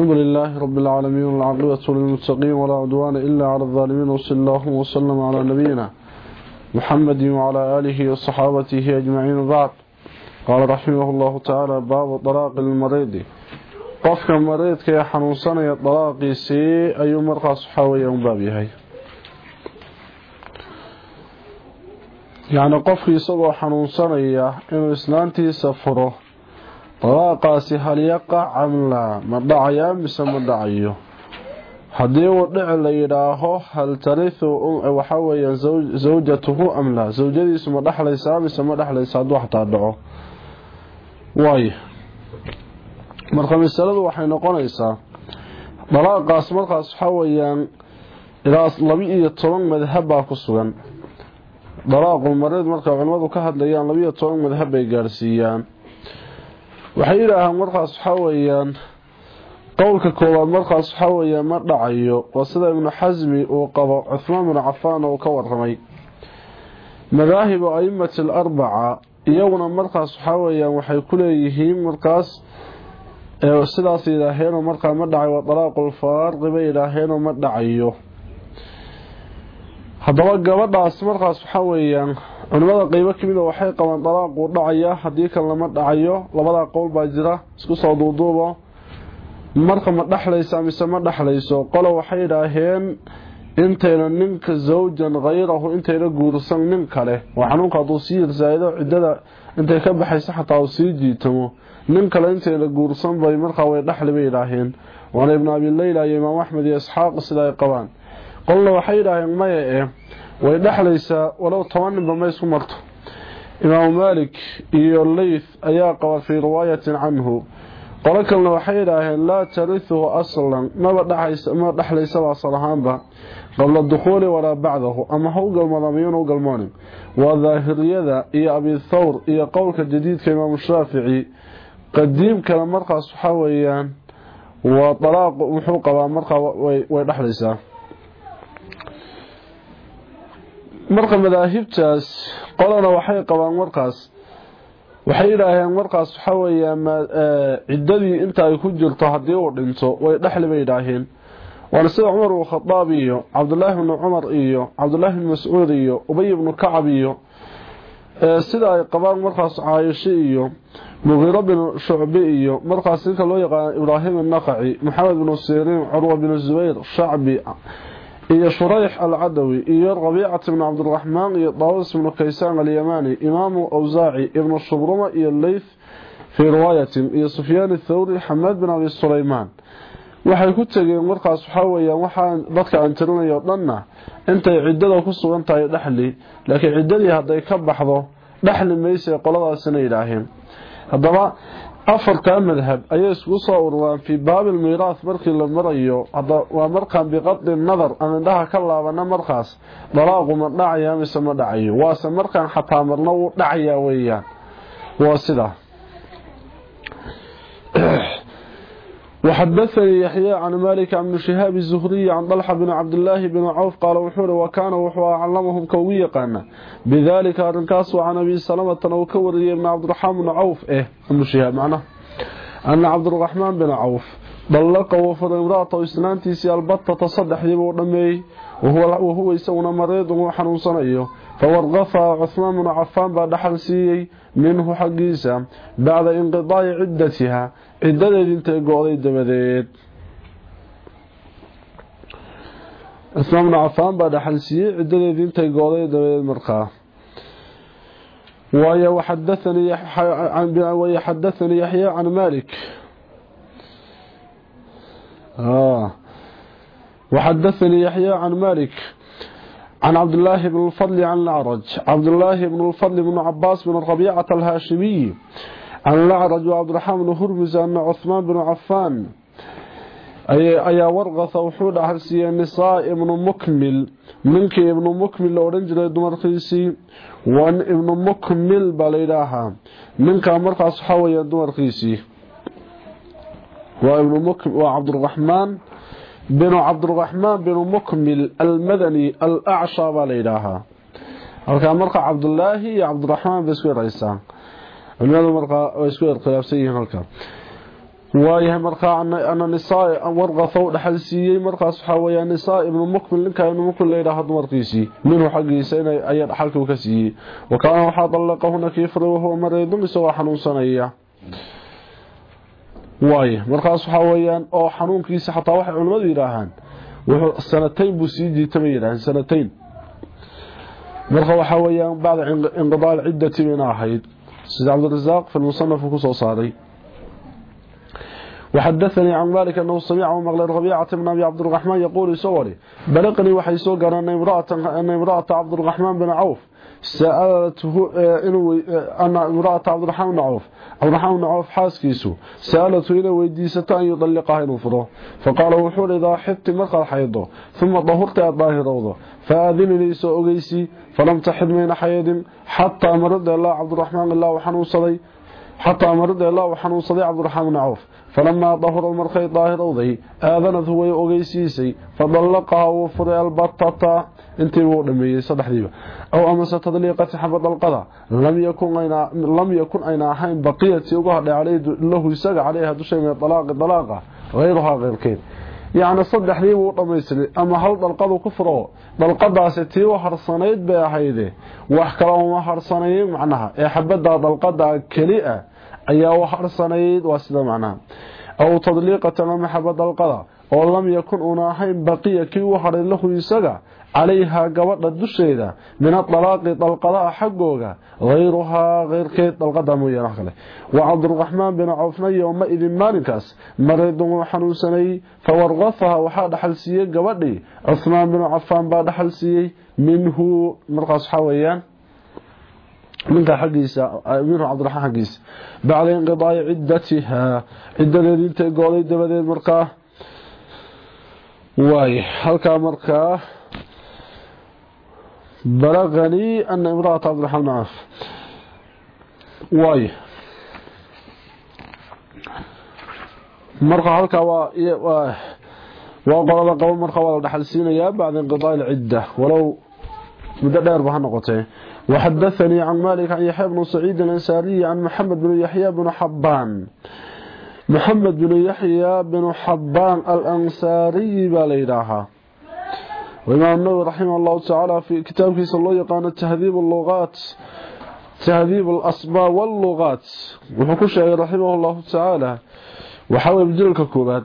الحمد لله رب العالمين والعقبة للمتقين ولا عدوان إلا على الظالمين وصلى الله وسلم على نبينا محمد وعلى آله وصحابته أجمعين بعد قال رحمه الله تعالى باب طلاق المريض. قفك المريض كي حنوصنا طلاقي سي أي مرقى صحاوية بابيهي يعني قفك يسوى حنوصنا إنه إسلانتي سفره. Dalaaqaasi hal yaqac am laa ma dhacayaa mise ma dhacayo haddii uu dhici la yidhaaho hal tarihu waxaa weeyaan zawjatuhu am laa zawjadiisu ma dhexlaysaa mise ma dhexlaysa hadduu xataa dhaco? Waay. Marka masaladu waxay noqonaysaa dalaaqaas markaas waxaa weeyaan ilaa laba-iyo toban madhab baa ku sugan. Dalaaqul mareed marka culimmadu ka hadlayaan laba-iyo toban madhab bay gaarsiiyaan waxay yidhaahaan markaas waxaa qowlka koowaad markaas waxaa ma dhacayo. Waa sida ibnu xasmi uu qabo cuhmaan binu cafaan oo ka waramay madaahibu aimati alarbaca iyaguna markaas waxaa waxay ku leeyihiin markaas sidaas yidhaaheenoo markaa ma dhacayo waa dalaaqulfaarqi bay yidhaaheenoo ma dhacayo. Haddaba gabadhaas markaas waxaa weeyaan culimada qeybo kamida waxay qabaan dalaaquu dhacaya haddii kan lama dhacayo labadaa qowl baa jira isku soo duuduubo marka ma dhexlaysa mise ma dhexlayso qolo waxay idhaaheen intayna ninka zawjan khayrahu intayna guursan nin kale. Oo xanuunka hadduu sii irsaaido ciddada intay ka baxaysa xataa uu sii jiitamo. Nin kale intayna guursan bay markaa way dhexli bay idhaaheen waana ibnu abi leyla iyo imaam axmed iyo isxaaq sida ay qabaan. Qolna waxay idhaaheen maya eh way dhexlaysaa walow toban ninba ma isku marto imaamu maalik iyo leyth ayaa qaba fii riwaayatin canhu qolo kalena waxay idhaaheen laa tarihuhu aslan maba ma dhexlaysaba asal ahaanba qabla dukhuuli walaa bacdahu ama ha u galmooda miyuuna u galmoonin waa daahiriyada iyo abi thawr iyo qowlka jadiidka imaamu shaafici qadiimkana markaas waxaa weeyaan waa dalaaq wuxuu qabaa markaa way dhexlaysaa marka madaahibtaas qolana waxay qabaan markaas waxay yidhaaheen markaas waxaa weeyaan ciddadii inta ay ku jirto haddii uu dhinto way dhexli bay yidhaaheen waana sida cumar bnu khadaab iyo cabdulaahi bnu cumar iyo cabdulaahi bnu mascuud iyo ubay bnu kacab iyo sida ay qabaan markaas caayisho iyo muqiiro binu shucbi iyo markaas ninka loo yaqaano ibraahim annaqaci maxamed bnu siriin curwa binu zubayr shacbi iyo shurayx alcadawi iyo rabiicat ibnu cabdiraxmaan iyo daawus ibnu kaysaan alyamaani imaamu awsaaci ibnu shubruma iyo leyth fii riwaayatin iyo sufyaan athawri xamaad bin abi sulaymaan waxay ku tegeen markaas waxaa weyaan waxaa dadka aan tirinayo o dhanna intay ciddada ku sugan tahay dhexli laakiin ciddadii hadday ka baxdo dhexli maysa qoladaasina yidhaaheen haddaba afartaa madhab ayay isku soo ururaan fii baabi lmiiraas markii la marayo. Waa markaan biqadi nadar aan indhaha ka laabana markaas. Dalaaqu ma dhacaya mise ma dhacayo? Waase markaan xataa marna wuu dhacayaa weeyaan. Waa sidaa وحدثني يحيى عن مالك عن شهاب الزهري عن طلحة بن عبد الله بن عوف قال وحور وكان وحوى علمهم كويقا بذلك أرنكاس وعن أبي سلمة وكوري بن عبد الرحمن بن عوف. إيه أم شهاب معنا؟ أن عبد الرحمن بن عوف طلق وفر امرأته إسنانتيسي البطة تصدح يبو دمي وهو, وهو يسون مريض وحنون صنعيه. فورغفى عثمان بن عفان بعد حلسيي منه حقيسا بعد انقضاء عدتها. إيه، عندنا عفان بعد حلسي إيه، عندنا انتهى قوضي دمديت مرقى. ويحدثني يحيى عن مالك. آه. وحدثني يحيى عن مالك. عن عبد الله بن الفضل عن العرج عبد الله بن الفضل بن عباس بن الربيعة الهاشمي. عن الأعرج وعبد الرحمن هرمز أن عثمان بن عفان. أي ورغث وحود أحرسي النساء ابن مكمل. منك ابن مكمل لورنجل دمرخيسي وأن ابن مكمل بالإلهة منك أمرك أصحابي دمرخيسي وابن مكمل وعبد الرحمن بن عبد الرحمن بن مكمل المدني الأعشى بالإلهة أمرك عبد الله عبد الرحمن بسكوير عيسان culimadu markaa way isku erkhilaafsan yihiin halkan. Waayahay markaa ana nisaa warqafow dhaxal siiyey markaas waxaa weeyaa nisaa ibnu mukmil ninkaa ibnu mukmil layidhaaha dumarkiisii minhu xaggiisa ayaa dhaxalkii ka siiyey. Wa kaana waxaa dallaqahuna kii furay wahuwa isagoo xanuunsanaya. Waaye markaas waxaa weeyaan oo xanuunkiisa xataa waxay culimmadu yidhaahaan sanatayn buu sii jiitay bay yidhaaheen sanatayn marka waxaa weeyaan bacda inqidaa alciddati bayna ahayd sida cabdirasaaq fi lmusanaf uu kusoo saaray وحدثني عن مالك أنه سمعه مغلى ربيعة بن أبي عبد الرحمن يقول سوري بلغني وحيسو امرأة, أن امرأة عبد الرحمن بن عوف saaladhu inuu ana imraata abdurrahman nauf abdurrahman nauf xaaskiisu saaladhu inay weydiisato an yudalliqaha inuu furo faqala wuxuu ridaa xibti markaad xaydo thumma dahurta aad daahirowdo faadinani soo ogeysi falam taxid mayna xayadin xataa marada ilaa cabdurraxmaan ilaa waxaan uusaday xataa marida ilaa uu xanuunsaday cabdiraxmaan bni cawf falamaa dahurad markay daahirowday aadanad way ogeysiisay fadallaqahaa wuu furay albatata intiiba uu dhameeyey saddexdiiba ow amase tadliiqati xaba dalqada lam yakun ayna ahayn baqiyatii uga hadhay lahu isaga caleyha dushay min alaaqi dalaaqa hayruhaa keyrkeed yacni saddexdiibu u dhammaystiray ama hal dalqadu ku furo dalqadaasi tii u harsanayd bay ahayde wax kale uma harsanayn macnaha ee xabaddaa dalqadaa keli ah ayaa wax harsanayd waa sida macnaha aw tadliiqatan ama dalqada oo lam yakun una ahayn baqiya kii u haray lahu isaga calayhaa gabadha dusheeda min adalaaqi dalqadaha xaggooga hayruhaa keyrkeed dalqada mooyaan wax kale. Wa cabdiraxmaan bin cawfna yooma idin maalinkaas mareydun wuu xanuunsanayey fawarqafaha waxaa dhaxal siiyey gabadhii cuhmaan binu cafaan baa dhaxal minhu markaas waxaa minka xaggiisa minhu cabdiraxmaan xaggiisa bacda inqidaa'i ciddatihaa ciddadeed intay gooday dabadeed markaa waay halkaa markaa بلغني أن امرأة عبد الرحمن عاف واي مرقى هلكا waa qolada qabo marka waa la dhaxalsiinayaa bacda inqidaa الcidة walow muddo dheer ba ha noqotee وحدثني عن مالك عن يحيى بن سعيد الأنساري عن محمد بن يحيى بن حبان. محمد بن يحيى بن حبان الأنساري بالإلهة وإمام النووي رحمه الله تعالى في كتاب كيس الله يقان تهذيب اللغات تهذيب الأسماء واللغات. وحكوش رحمه الله تعالى. وحاول بجلك كوبات.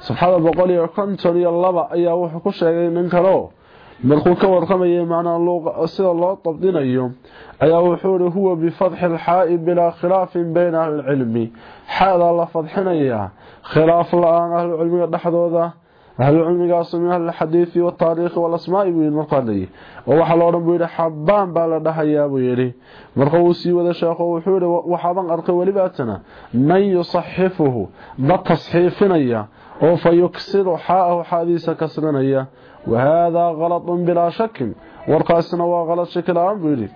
سبحانه بقولي وكنتن يلبا أيها وحكوش ننكرو markuu ka warqamayay macnaa sida loo dabdinayo ayaa wuxuu ri huwa bifatxi alxaa'i bilaa khilaafin bayna ahlicilmi xaadaa la fadxinayaa khilaaf la'aan ahlucilmiga dhexdooda ahlucilmigaas min ahlixadiidi wataariikhi walasmaai buu yidhi markaa leeyi oo waxaa lo odhan buu yidhi xabaan baa la dhahayaa buu yidhi. Marka uu sii wada sheekho wuxuu yihi waxaaban arkay welibaatana man yusaxifuhu dad tasxiifinaya oo fa yuksiru xaa'ahu xaadiisa kasrinaya wahaadaa kaladun bilaa shakin warkaasina waa kalad shaki la'aan buu yidhi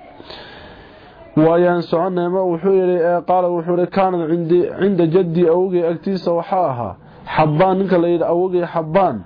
waayaan soconayma wuxuu yidhi qaala wuxuu yihi kaanad cinda jaddi awogey agtiisa waxaa ahaa xabaan ninka la yidhi awogey xabaan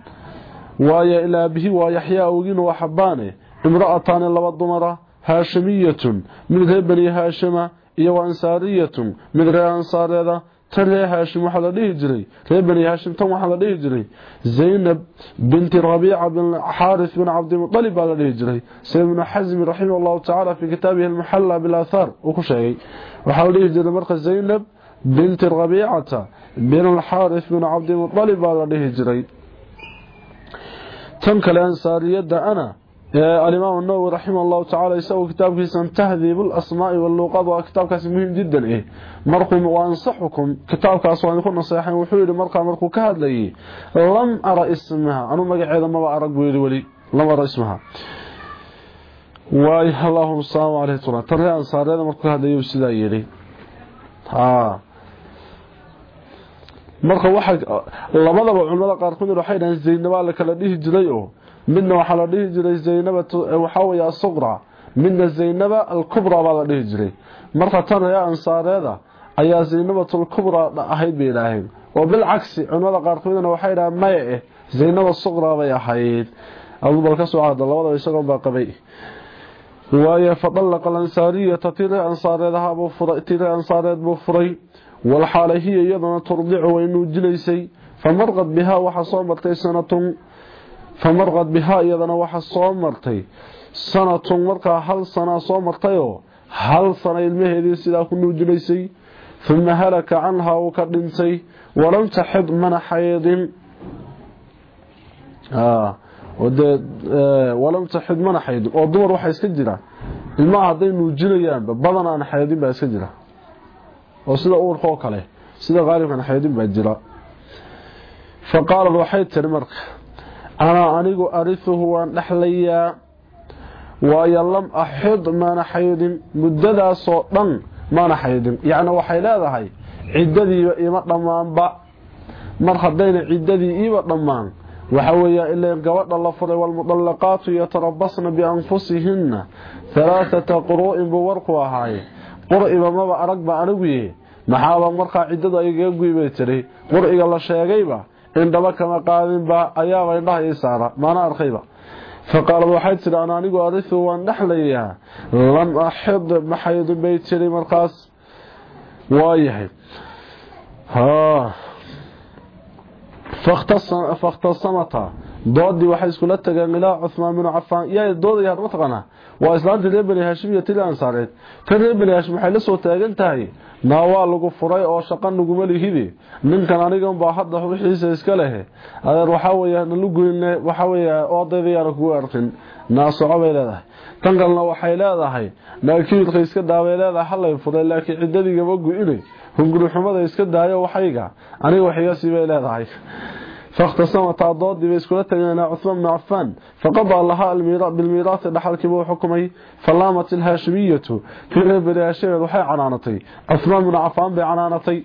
waayo ilaa bihi waa yaxyaa awogina waa xabaane imra'ataani laba dumara haashimiyatun mid reer bani haashima iyo wa ansaariyatun mid reer ansaareeda تلي هاشم وحلا ليه جري تلي بني هاشم تم وحلا ليه جري زينب بنت ربيع بن حارث بن عبد المطلب على ليه جري سيدنا حزم رحمه الله تعالى في كتابه المحلى بالأثار وكشي وحلا ليه جري مرقى زينب بنت ربيعة بن الحارث بن عبد المطلب على ليه جري تم كلا أنصار يد أنا alimaam النووي رحمه الله تعالى يسوي كتاب كيسان تهذيب الأسماء واللغات وكتاب كاس مهم جدا إيه. مركم وأنصحكم كتاب كاس وأنكم نصيحين وحولي مركا مركو كهد لي. لم أرى اسمها. أنا ما قاعد ما أرى قويلي ولي. لم أرى اسمها. واي اللهم السلام عليه وسلم ترى أنصار هذا مركو هذا يبسدا يلي ها. marka waxa labadaba culimada qaar ku waxay dhahan zaynaba la kala dhihi jiray oo midna waxaa la dhihi jiray zaynaba waxaa weeye asuqra midna zaynaba alkubra baa la dhihi jiray marka tan ree ansaareeda ayaa zaynabatul kubra ahayd bay yidhaaheen oo bilcagsi culimada qaarkoodna waxay dhahaan maya eh zaynaba suqra bay ahayd adubal ka soo caada labadaba isagoo baa qabay waaye fadallaqa alansaariyata tire ansaareedaha buu furay tire ansaareed buu furay walxaala hiya iyadana turdicu way nuujinaysay famarqad bihaa waxa soo martay sanatun sanaa soo martayoo hal sana ilmaheedii sidaa ku nuujinaysay uma halaka canhaa uu ka dhintay walam taxid mana xaydin walam taxid mana xaydin oo dumar waxaa iska jira ilmaha hadday nuujinayaanba badan aan xaydin baa iska jira oo sida uurka oo kale sida qaalibkan xaydin baa jira fa qaalad waxay tiri marka anaa anigu arihuhu waan dhexlayaa waayo lam axid maana xaydin muddadaasoo dhan maana xaydin. Yacni waxay leedahay ciddadiiba ima dhammaanba. Mar haddayna ciddadii iiba dhammaan waxa weeyaa ilaa gabadha la furay walmudallaqaatu yatarabasna bianfusihinna halaathata quruu'in buu warku ahaaye qur'iba maba aragba aniguye maxaaba markaa ciddadu aygaga guy bay tiri qur'iga la sheegayba indhaba kama qaadinba ayaaba indhaha ii saara maana arkayba faqaalad waxay tidhi an anigu arihu waan dhexlayaa lam axid maxaydin bay tiri markaas waayahay fakhtasamata doodii waxay iskula tageen ilaa cuhmaan binu cafaan yaa doodaya mataqaanaa waa islaantii reer bani haashim iyo tili ansaareed tan reer bani haashim waxay la soo taagan tahay naa waa lagu furay oo shaqa naguma lihide ninkan anigan baa hadda wixiisa iska lehe. Adeer waxaa weya nalugoyne waxaa weya oodaydayaana kugu arkin. Naasoco bay leedahay. Tan kalena waxay leedahay naakiilka iska daabay leedahay halay furay laakiin cidadigama gu-ine hungurixumada iska daayo waxayga. Aniga waxigasi bay leedahay فاختصمت عضاد بيسكولة تغينا عثمان بن عفان فقضى لها بالميراث دحل كبو حكمي فلامت الهاشمية في غير الهاشمية وحي عنانتي عثمان بن عفان بعنانتي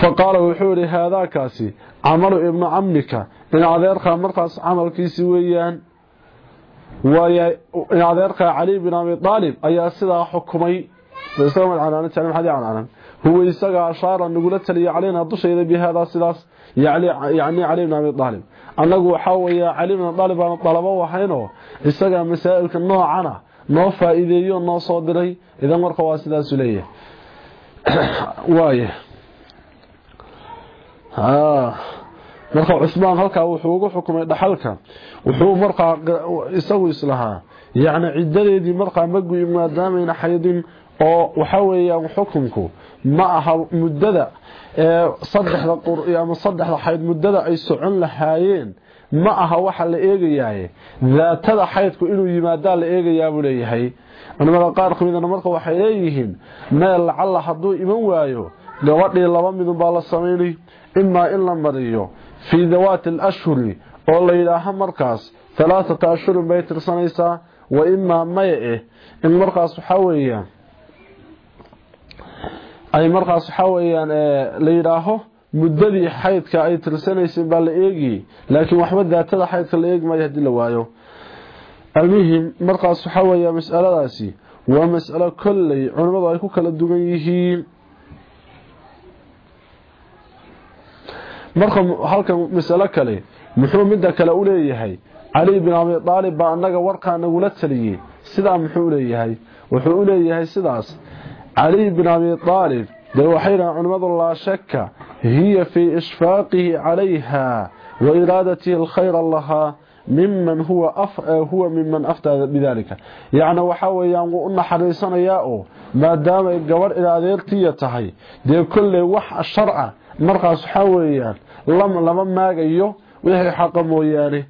فقال وحوري هذا كاسي عمر ابن عمك إن عذيرها مرقص عمل كيسي ويان وإن عذيرها علي بن عمي طالب أي سيدا حكمي فإسلام العنانة تعلم حدي عنانة هو يسغى اشار نغلا تلي علينا دشيده بهذا سداس يعني يعني علينا من طالب. انغو waxa way علينا طالب aan dalabo waxayno isaga masaa'ilka noocana noo faa'iideeyo noo soo diray idan marka waa sidaas u leeyahay marka Usmaan halka wuxuu ugu xukumay dhaxalka wuxuu marka isagu islahaa yani ciidadeedii marka magu imaadamayna xayadin oo waxa weeyaan xukunku ma aha muddada saddexda qur ama saddexda xayd muddada ay socon lahaayeen ma aha waxa la eegayaa daatada xaydku inuu yimaadaa la eegayaa buu leeyahay. Culimada qaar kamidana marka waxay leeyihiin meel lacalla hadduu iman waayo gabadhii laba midun baa la samaynay imaa in la mariyo. Fii dawaati alashhuri oo la yidhaaha markaas halaathata ashhurin bay tirsanaysaa wa imaa maya eh in markaas waxaa weeyaan ay markaas waxaa weeyaan la yidhaaho muddadii xaydka ay tirsanayseen baa la eegiyey laakiin waxba daatada xaydka la eegi maayo haddii la waayo. Almuhim markaas waxaa weeya mas'aladaasi waa mas'alo kolley culimmadu ay ku kala duwan yihiin. Marka halkan masalo kale muxuu midda kale u leeyahay. Cali bin abi aalib baa annaga warkaa nagula taliyey. Sidaa muxuu leeyahay? Wuxuu u leeyahay sidaas cali bin abi aalib dee waxay dhahan culimmadu laa shaka hiya fii ishfaaqihi calayha wa iraadatihi alkhayra lahaa miman huwa miman aftaa bidalika yacni waxaa weeyaan wuu u naxariisanayaa oo maadaamay gabadh ila adeertiya tahay dee kolley wax sharca markaas waxaa weeyaan lama maagayo wixii xaqa mooyaane.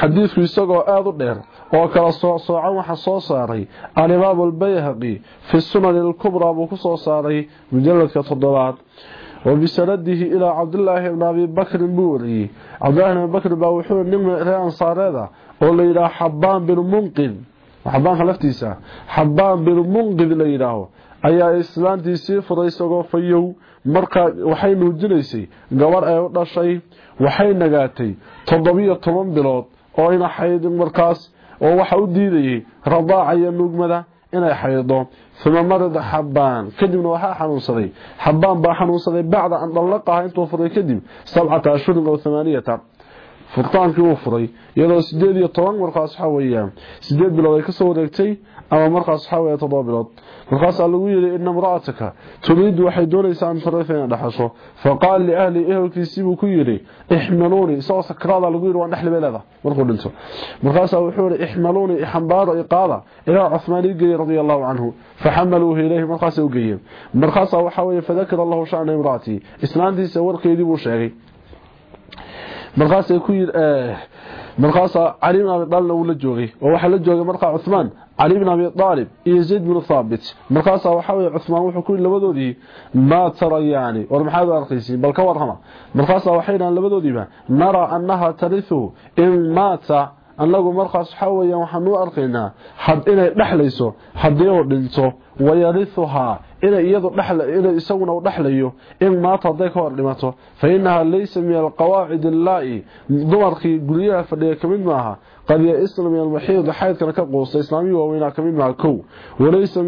Xadiidku isagoo aada u dheer oo kala soocan waxa soo saaray. Alimaam albayhaqi fi sunan alkubraa buu ku soo saaray mujaladka toddobaad. Wabisanadihi ilaa cabdilaahi bn abi bakrin buu wariyey. Cabdillahi bn abi bakrin baa wuxuu nin reer ansaareeda oo la yidhaaho xabaan bin munqid. Xabaanka laftiisa xabaan bin munqid la yidhaaho. Ayaa islaantiisii furay isagoo markaa waxay nuujinaysay gabadh ay u dhashay waxay nagaatay toddobiyo toban bilood oo ina xaydin markaas oo waxa u diidayay radaaca iyo nuugmada inay xaydo. Uma marida xabaan kadibna waxaa xanuunsaday. Xabaan baa xanuunsaday bacda an dallaqaha intuu furay. Kadib sabcata ashhurin oo amaaniyata furtaankii uu furay iyadoo sideed iyo toban markaas waxaa weeyaan sideed bilood ay ka soo wareegtay ama markaas waxa weeye toddoba bilood markaasaa lagu yidhi ina imra'ataka turiidu waxay doonaysaa an tarifa inay dhexasho faqaal liahli ehelkiisii buu ku yidhi ixmaluuni isagoo sakraada lagu yidhi waan dhexli bay leedahay markuu dhinto markaasaa wuxuu yidhi ixmaluuni ixambaaro iqaada ilaa cuhmaan ii geeyey radia allahu canhu faxamaluuhu ilayhi markaasay u geeyeen markaasaa waxaa weeye fadakara allahu sha'na imra'atii islaantiisa warkeedii buu sheegay markaasay ku yidhi markaasaa cali bin abi aalibna uu la joogay oo waxaa la joogay markaa cuhmaan cali bin abi aalib iyo zayd binu thaabit. Markaasaa waxaa weye cuhmaan wuxuu ku yidhi labadoodii maa tarayaani war maxaad u arkaysiin? Bal ka warrama markaasaa waxay dhahaan labadoodiiba naraa annaha tarihu in maata. Annagu markaas waxaa weeyaan waxaan u arkaynaa inay dhexlayso haddii uu dhinto wayarihuhaa inay iyadu inay isaguna u dhexlayo in maata hadday ka hor dhimato fa innahaa laysa min alqawaacid illaa'i dumarkii guryaha fadhiya ka mid maaha qad ya-isna min almaxiid xaydkana ka quusta islaamiyii waaweynaa ka mid maaha kow walaysa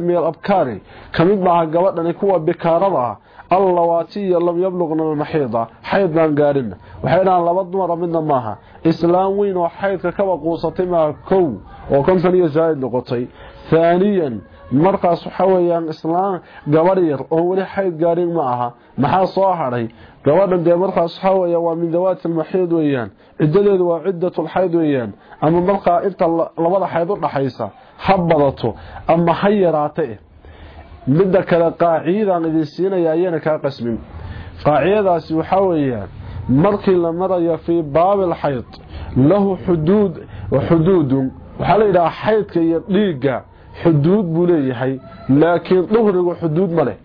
min alabkaari ka mid maaha gabadhani kuwa bikaarada ah allawaatiya lam yabluqna almaxiida xayd baan gaarina waxay dhahaan laba dumara midna maaha islaam weyn oo xaydka kaba quusatay maaha kow oo konton iyo zaa'id noqotay haaniyan markaas waxa weeyaan islaam gabadh yar oo weli xayd gaarin ma aha. Maxaa soo hadhay gabadhan dee markaas waxa weeyaan waa min dawaati almaxiid weeyaan. Ciddadeedu waa ciddatul xayd weeyaan. Ama markaa inta labada xayd u dhaxaysa ha badato ama ha yaraate. Midda kale qaacidaan idin siinaya ayana kaa qasmin. Qaacidadaasi waxaa weeyaan markii la marayo fii baabil xayd lahu xuduud xuduudun. Waxaa la yidhaha xaydka iyo dhiigga xuduud buu leeyahay laakiin duhrigu xuduud ma leh.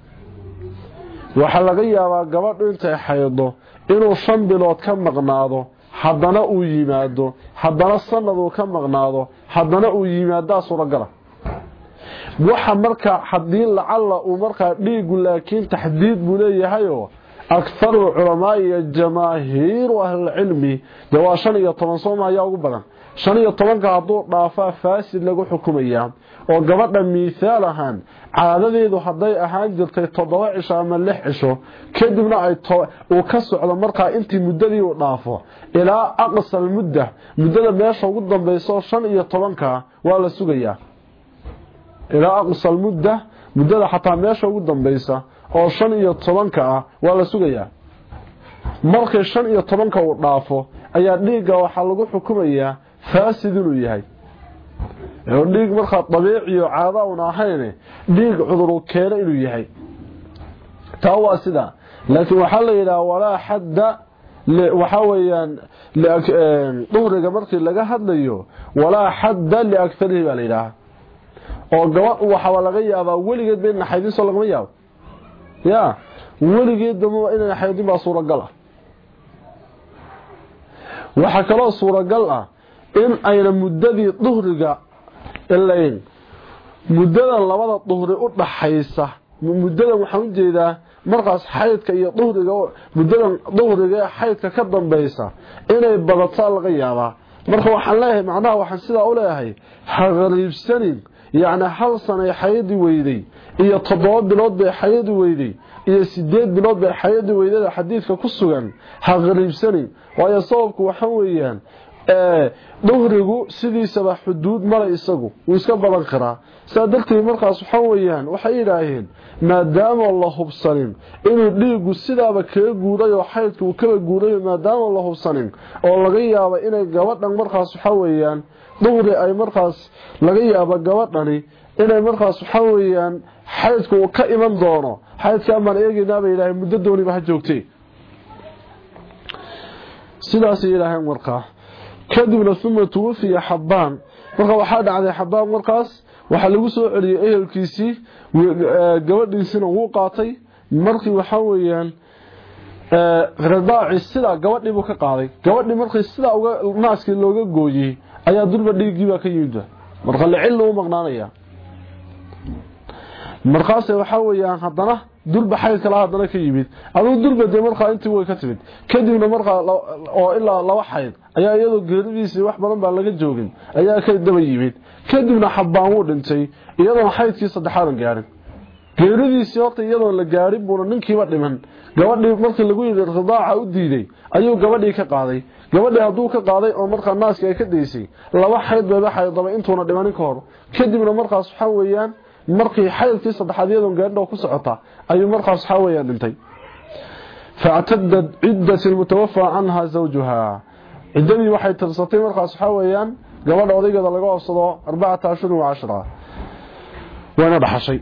Waxaa laga yaabaa gabadhu intay xaydo inuu shan bilood ka maqnaado haddana uu yimaado haddana sanad uu ka maqnaado haddana uu yimaadaa suuragala waxa marka haddii lacalla uu markaa dhiigu laakiin taxdiid buu leeyahayoo akharu culamaa iyo jamaahiiru ahlilcilmi dee waa shan iyo toban sooma ayaa ugu badan shan iyo tobanka hadduu dhaafaa faasid lagu xukumayaa oo gabadha miithaal ahaan caadadeedu hadday ahaan jirtay toddoba cisho ama lix cisho kadibna uu ka socdo markaa intii muddadii uu dhaafo ilaa aqsal mudda muddada meesha ugu dambayso shan iyo tobanka waa la sugayaa ilaa aqsal mudda muddada xataa meesha ugu dambaysa oo shan iyo tobanka ah waa la sugayaa markay shan iyo tobanka uu dhaafo ayaa dhiigga waxaa lagu xukumayaa faasid inuu yahay. Dhiig markaa dabiiciyo caada un ahayn dhiig cuduru keeno inuu yahay. Taa waa sida. Laakiin waxaa la yidhaha walaa xadda waxaa weeyaan duhriga markii laga hadlayo walaa xadda liakarihi baa la yidhaaha oo gabadh waxaa laga yaabaa weligeed ba ina xaydinso lagama yaabo. Ya weligeed dama inayna xaydin baa suuragal ah. Waxaa kaloo suuragal ah in ayna muddadii duhriga ilayn muddadan labada duhri u dhaxaysa muddadan waxaan u jeedaa markaas xaydka iyo duhriga muddadan duhriga ee xaydka ka dambaysa inay badataa laga yaabaa. Marka waxaan leeyahay macnaha waxaan sidaa u leeyahay ha qariibsanin yacni hal sanay xayadi weyday iyo toddoba bilood bay xayadi weyday iyo sideed bilood bay xayadi weydada xadiidka ku sugan ha qariibsanin. Waayo sababku waxa weeyaan duhrigu sidiisaba xuduud male isagu. Wuu iska badan karaa. Saa darteed markaas waxa weeyaan waxay yidhaaheen maadaama la hubsanin inuu dhiigu sidaaba kaga guuray oo xaydka uu kaba guuray maadaama la hubsanin oo laga yaabo inay gabadhan markaas waxa weeyaan duhri ay markaas laga yaabo gabadhani inay markaas waxa weeyaan xaydku uu ka iman doono. Xaydkaa maan eegaynaa bay yidhaaheen muddo dooniba ha joogtay sidaasay yidhaaheen markaa kadibna uma tuwafiya xabaan marka waxaa dhacday xabaan markaas waxaa lagu soo celiyey ehelkiisii gabadhiisina wuu qaatay. Markii waxaa weeyaan radaaci sidaa gabadhii buu ka qaaday. Gabadhii markii sidaa uga naaskii looga gooyey ayaa durba dhiiggiibaa ka yimid. Marka licilna u maqnaanaya markaase waxaa weeyaan haddana durba xayd kala haddana ka yimid. Aduu durba dee markaa intii way ka timid. Kadibna markaa oo ilaa laba xayd ayaa iyadoo geeridiisii wax badan baa laga joogin ayaa ka daba yimid. Kadibna xabbaan wuu dhintay iyadoon xaydkii saddexaadan gaarin. Geeridiisii horta iyadoon la gaadhin buuna ninkiiba dhiman. Gabadhii markii lagu yidhi ridaaca u diiday ayuu gabadhii ka qaaday. Gabadhii hadduu ka qaaday oo markaa naaska ay ka daysay laba xayd bayba xaydaba intuuna dhimanin ka hor. Kadibna markaas waxaa weeyaan markii xaydkii saddexaad iyadoon gaadhin ku socota ayuu markaas waxaa weeyaan dhintay factadad ciddati lmutawafaa canhaa zawjuhaa ciddadii waxay tirsatay markaas waxaa weeyaan gabadha odaygeeda laga oobsado arbacata ashhurin wa cashra waana dhaxashay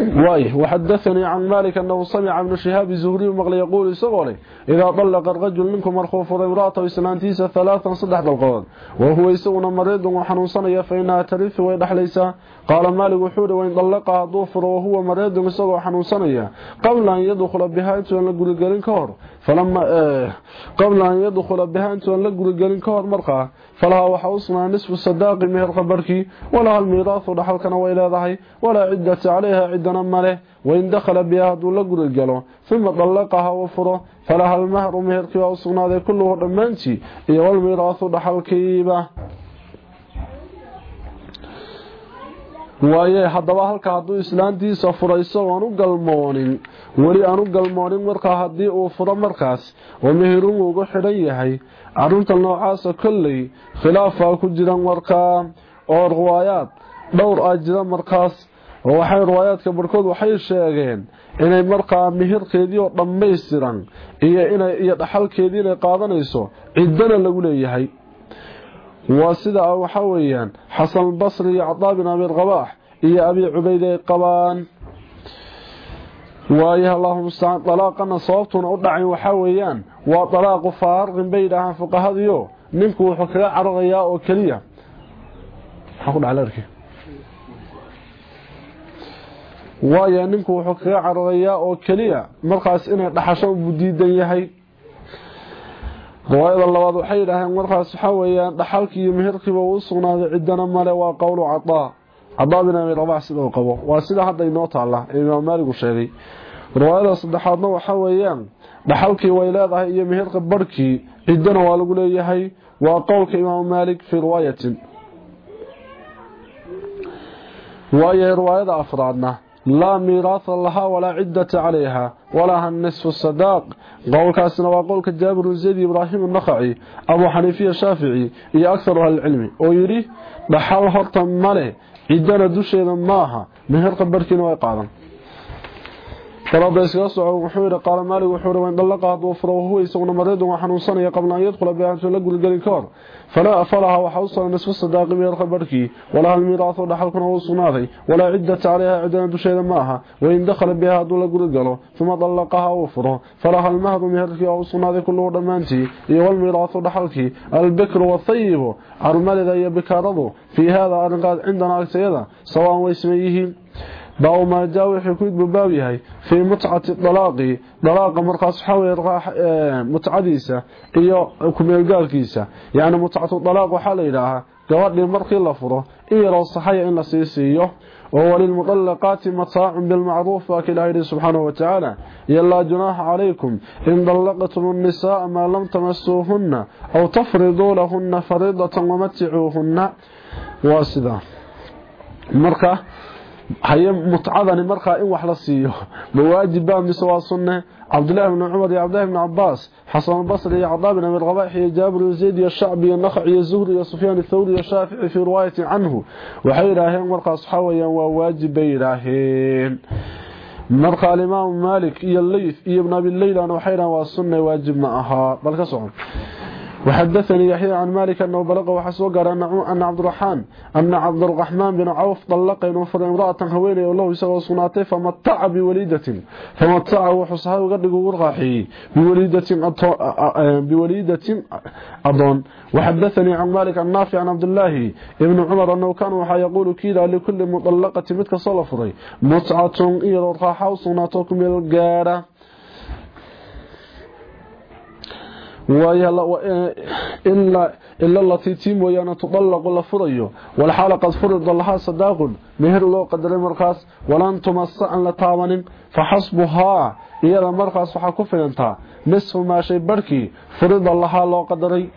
وايه وحدثني عن مالك أنه سمع ابن شهاب الزهري مقل يقول يسغولي إذا طلق الرجل منكم مرخوف امرأته وسلانتيسة ثلاثا صدح دلقود وهو يسغن مريض وحنوصنيا فإنها ترث ويدح ليسا قال مالك وحوري وإن طلقها ضوفر وهو مريض يسغن حنوصنيا قبل أن يدخل بها أنتو أن لقل القلين كور فلما آه قبل أن يدخل بها أنتو أن لقل القلين كور مرقى. فلها وحوصنا نصف الصداق مهر خبركي ولها الميراث ودحلكنا وإلى ذهي ولا عدة عليها عدنا ماله وإن دخل بها دو لقل القلو ثم طلقها وفره. فلها المهر مهركي وصغنا ذي كله رمانتي. إيوى الميراث ودحلكيبه waaye haddaba halka hadduu islaantiisa furo isagoon u galmoonin. Weli aan u galmoonin markaa haddii uu furo markaas oo meherun ugu xidhan yahay. Arrinta noocaasa kolley khilaafaa ku jiran markaa oo riwaayaad dhowr ah jira markaas. Oo waxay riwaayaadka barhkood waxay sheegeen inay markaa mehirkeedii oo dhammaystiran iyo iyo dhaxalkeedii inay qaadanayso ciddana lagu leeyahay waa sida waxa weeyaan xasan basri iyo cadaa bin abi rabaax iyo abi cubayd ay qabaan waayo allahuma mustacaan dalaaqana sababtuna u dhacay waxaa weeyaan waa dalaaqu faarqin bay yidhaahaan fuqahadiyo ninku wuxuu kaga cararayaa oo keliya maxaa ku dhacay larki waayo ninku wuxuu kaga cararayaa oo keliya markaas inay dhaxasho u diidan yahay waxaa weeyaan dhaxalkii iyo meherkiiba uu u sugnaaday ciddana male waa qowlu cadaa cadaa bin abi rabax sida uu qabo waa sida hadda inoo taalla ee imaam maaligu sheegay riwaayada saddexaadna waxaa weeyaan dhaxalkii way leedahay iyo meherka barhkii ciddana waa lagu leeyahay waa qowlka imaamu maalik fii riwaayatin waayahay riwaayada afraadna لا ميراث لها ولا عدة عليها ولها النصف الصداق. قول كأسنا وقول كجابر زيد إبراهيم النخعي أبو حنيفية الشافعي هي أكثر أهل العلم. ويري بحال هرطا ماله عدنا دوشيدا ماها مهر قبركين ويقادا طلب يسقص وحور قال مالك وحور وين طلقها ضفر وهو يسون مريض وحنوصن قبل ان يدخل بها ان لقل القليكار فلا افلها وحوصل نصف الصداق من خبركي ولا الميراث دخلكن وصناثي ولا عدة عليها عدنا دشيدا معها وإن دخل بها دول قلقلو ثم طلقها وفره فلها المهر مهرك وصناثي كله دمانتي والميراث دخلكي البكر والطيب عرمال ذا يبكارضو في هذا أرنقاد عندنا أكسيدا سواء واسميه باو ما جاوي حكويت بباوي هاي في متعة الطلاق طلاق مرخص حوي متعة آه، متعديسة. إيو كميل قال كيسة يعني متعة الطلاق وحال إلها قواد لمرخي لفره إيرا صحيح إن سيسيه وهو للمطلقات متاع بالمعروف وكلا إيري سبحانه وتعالى. يلا جناح عليكم. إن ضلقتم النساء ما لم تمسوهن أو تفرضوا لهن فريضة ومتعوهن. واسدا مرخة. هي متعذني مرخا إن واخ لا سيو مواجب با مسوا سنة. عبد الله بن عمر يا عبد الله بن عباس. حسن البصري يا عذاب بن رباح يا جابر بن زيد يا شعبي يا نخع يا زهري يا سفيان الثوري يا شافعي في رواية عنه. وحيره هي مرخا صحويا وواجب يراهن مرخا الإمام مالك يا الليث يا ابن أبي الليل أنا حيره واسنه واجب معها. بل كسو وحدثني يحيى عن مالك أنه بلغ وحسوق أن عبد الرحمن أن عبد الرحمن بن عوف طلق وفر امرأة هويني والله يسوى صناته فمتع بوليدة. فمتع وحصها وقدق ورغاحي بوليدة بوليدة أظن. وحدثني عن مالك النافع عن عبد الله ابن عمر أنه كان يقول كيدا لكل مطلقة متك صلفري. متعة إلى الرخاحة وصناتكم القارة. إلا التي تيم ويانا تطلق ولا فريو. والحال قد فرض لها صداق. مهر لو قدر مرخص. ولن تمسع لتاون فحسبها. إذا مرخص وحا كفلنتا نصف ما شيء بركي. فرض لها لو قدري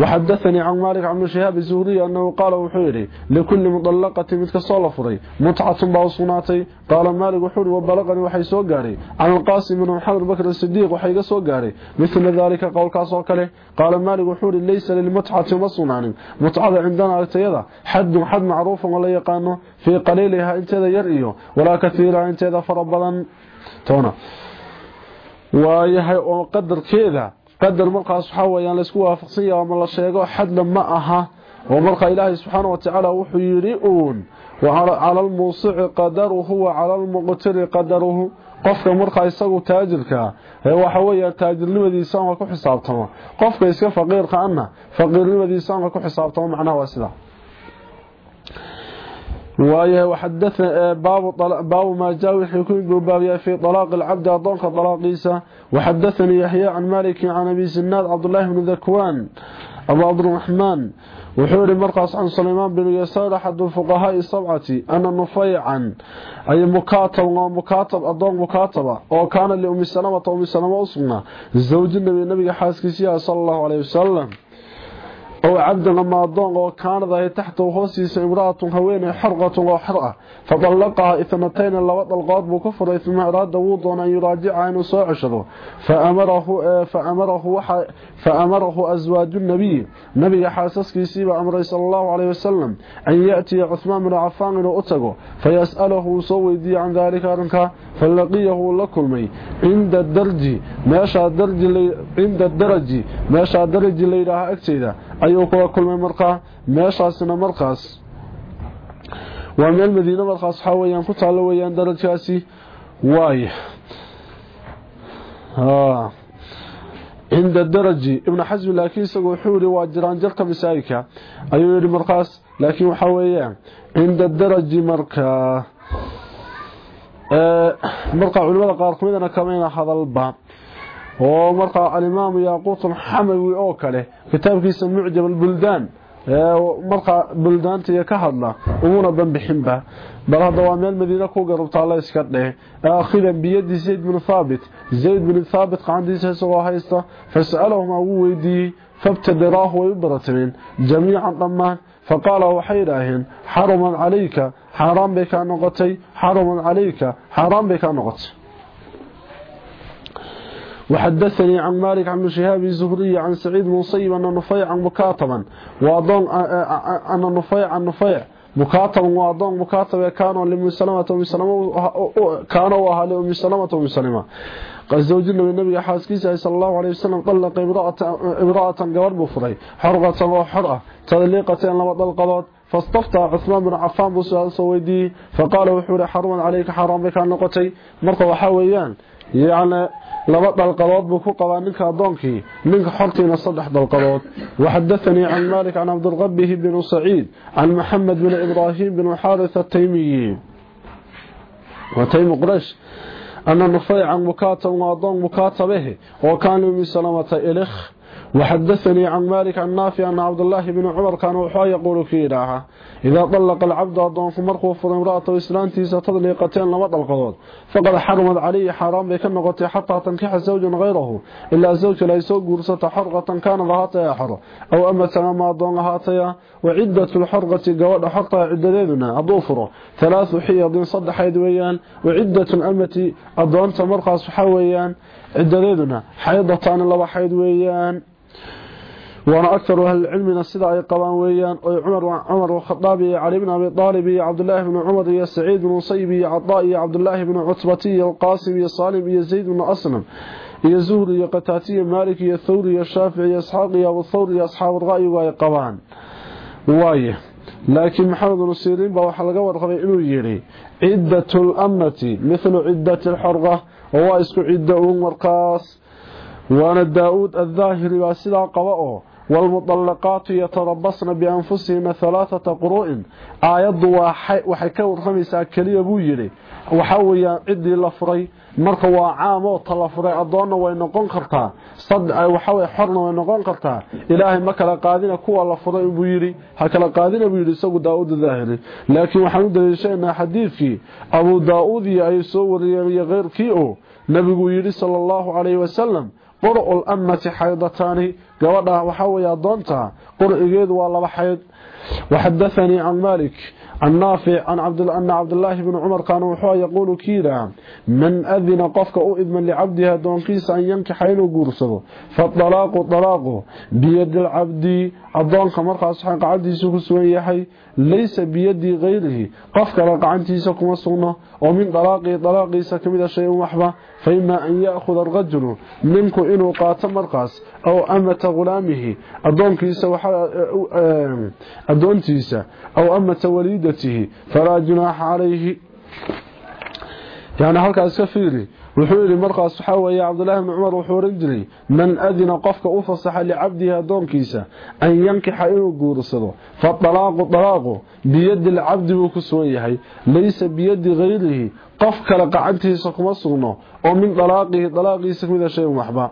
وحدثني عن مالك عن شهاب الزهري أنه قال وحيري لكل مطلقة مثل صول فري متعة باوصناتي قال مالك وحوري وبلغني وحي سوغاري عن القاسم بن محمد بكر الصديق وحي سوغاري مثل ذلك قول كاسو كله قال مالك وحوري ليس للمتعة مصنعن متعة عندنا ارتيدا حد حد معروف ولا يقانو في قليلها انتذا يرئيو. ولا كثيرا انتذا فربضا تونا. oo qadarkeeda قدر ملقى صحوة يعني لسكوا وفقصية وما الله شيقوا حد لما أها وملقى إلهي سبحانه وتعالى وحيرئون وعلى الموصع قدره وعلى المغتر قدره قفك مرقى يساقوا تاجرك وحوية تاجر لما دي سانك حسابتهم قفك يساق فقير أنه فقير لما دي سانك حسابتهم معناه واسده وآية وحدثنا باب طلق باب ما جاء يكون باب في طلاق العبد اضنك طلاقيسا وحدثني يحيى عن مالك عن أبي سناد عبد الله بن ذكوان أبو عبد الرحمن. وحوري مرقص عن سليمان بن يسار أحد الفقهاء السبعة. أن نفيعا أي مكاتب ومكاتب اضن مكاتبة. أو كان لأم سلمة أم سلمة اسمها زوج النبي النبي حاسكيسيا صلى الله عليه وسلم. Ama adoon oo kaanada taxta hoostiisa imraatun haweeney xarqatun oo xar ah fadallaqaha ithnatayn laba dalqood buu ku furay thumma araada wuu doona yuraajica inuu soo ceshado faamarahu faamarahu waxa faamarahu azwaaju nabiy nabiga xaasaskiisiiba amray sallallahu alayhi wasallam an yaati Uthman bin Affan inuu u tago fayas'aluhu soo weydiiyo can dalika arrinka falaqiyahu la kulmay inda darji meesha darji inda daraji meesha daraji leeyahay agteeda ayuu kula kulmay markaa meeshaasina markaas. Waa meel madiine markaas waxaa weyaan ku taalo weyaan darajkaasi. Waay cinda daraji ibnu xasmi laakiin isagu wuxuu yihi waa jiraanjarka masaajidka ayuu yihi markaas laakiin waxaa weeyaan cinda daraji markaa markaa culimada qaar kamidana kamayna hadalba oo markaa alimaam yaquut alxamawi oo kale kitaabkiisa mucjam albuldaan markaa buldaantiya ka hadla umuna banbixinba bal hadda waa meel madiina ku garabtaa la iska dheh. Aakhidan biyadi zayd bin thaabit. Zayd bin thaabit qacantiisa isagoo haysta. Fas'alahuma wuu weydiiyey. Fabtadaraahu way u baratameen. Jamiican dhammaan. Faqaala waxay idhaaheen xaruman calayka. Xaaraan bay kaa noqotay. Xaruman calayka. Xaaraan bay kaa noqotay وحدثني عن مالك عن شهاب الزهري عن سعيد بن مصيب أن نفيعا مكاتبا وأظن أن نفيعا نفيع مكاتبا وأظن مكاتبا كانوا لأم سلمة سلمة كانوا أهل لأم سلمة وأم سلمة. قال زوجنا من النبي حاسكيسا صلى الله عليه وسلم طلق امرأة قبر بفري حرقة وحرقة تذليقة لما طلقات فاستفتى عثمان بن عفان بسؤال سويدي فقال وحوري حرما عليك حرام بك نقطي مرقى وحاويان يعني laba dalqadood buu ku qabaa ninka adoonkii ninka xortiina saddex dalqadood waxadathanii can malik can cabdilqabihi bn saciid can maxamed bn ibraahim bn xaaris ataymiyi wataymi quraysh ana nufaycan mukaatab waa adoon mukaatabehe oo kaana umi salamata ilikh وحدثني عن مالك عن نافع أن عبد الله بن عمر كان وحا يقول كيراها إذا طلق العبد أضون فمرخو فر امرأة وإسلانتي ستطلقتين لما طلقضون فقد حرمت عليه حرام بكن نغطي حتى تنكح زوج غيره إلا زوج لا يسوق قرصة حرقة كان ذهاتها يحر أو أما سلام أضون هاتيا وعدة الحرقة قواد حتى عددنا أضوفره ثلاث حيض صد حيد ويان وعدة أمتي أضون تمرخى صحويان عددنا حيضتان لبا حيد ويان. وانا اكثر اهل العلم سدا اي قبان ويان او عمر عمر الخطاب علي بن ابي طالب عبد الله بن عمر يا سعيد بن مصيب عطاء يا عبد الله بن عتبة القاسم يا صالم يا زيد بن اسلم يا زهري يا قتاتي مالك يا ثوري يا شافعي يا اسحاق يا ابو ثور يا اصحاب الراي واي قبان وايه لكن محمد بن سيرين با waxa laga warqabay inuu yiri iddatul amati mithlu iddatil hurqa oo isku idda uu markaas وانا داود الظاهري واسدا قبا والمطلقات يتربصن بانفسهن ثلاثة قروء way noqon kartaa sad waxa way xorna way noqon kartaa ilaahay ma kala qaadina kuwa la furay buu yiri ha kala qaadina buu yiri isagu daawud daahiri laakiin waxaan u daliishanaa xadiidkii abu daawud iyo ay soo wariyeen iyo qeyrkii oo nabigu yiri sallallahu alayhi wasallam qur'u lamati xaydataani gabadha waxaa weeye adoonta qur'igeedu waa laba xayd waxadathanii can malik عن نافع عن عبد أن عبد الله بن عمر كان وحوا يقول كيرا من أذن قفك أؤذن لعبدها دون قيس أن أدونك مرقى أصحانك عبدي سكسوين يحي ليس بيد غيره. قفك رقعنتي سكما صنة ومن طلاقه طلاقه سكمد شيء وحبه فإما أن يأخذ الرجل منك إنه قاتم مرقص أو أمة غلامه. أدونكيس أدونتيس أو أمة وليدته فلا جناح عليه. يعني هلك أسكفيري. Wuxuu yidhi markaas waxaa weeye cabdulaahi bni cumar wuxuu oran jiray man adina qofka u fasaxa licabdihi addoonkiisa an yankixa inuu guursado fadalaaqu dalaaqu biyadi lcabdi buu ku sugan yahay laysa biyadi hayrihi qof kale qacantiisa kuma sugno oo min dalaaqihi dalaaqiisa kamida shayan waxba.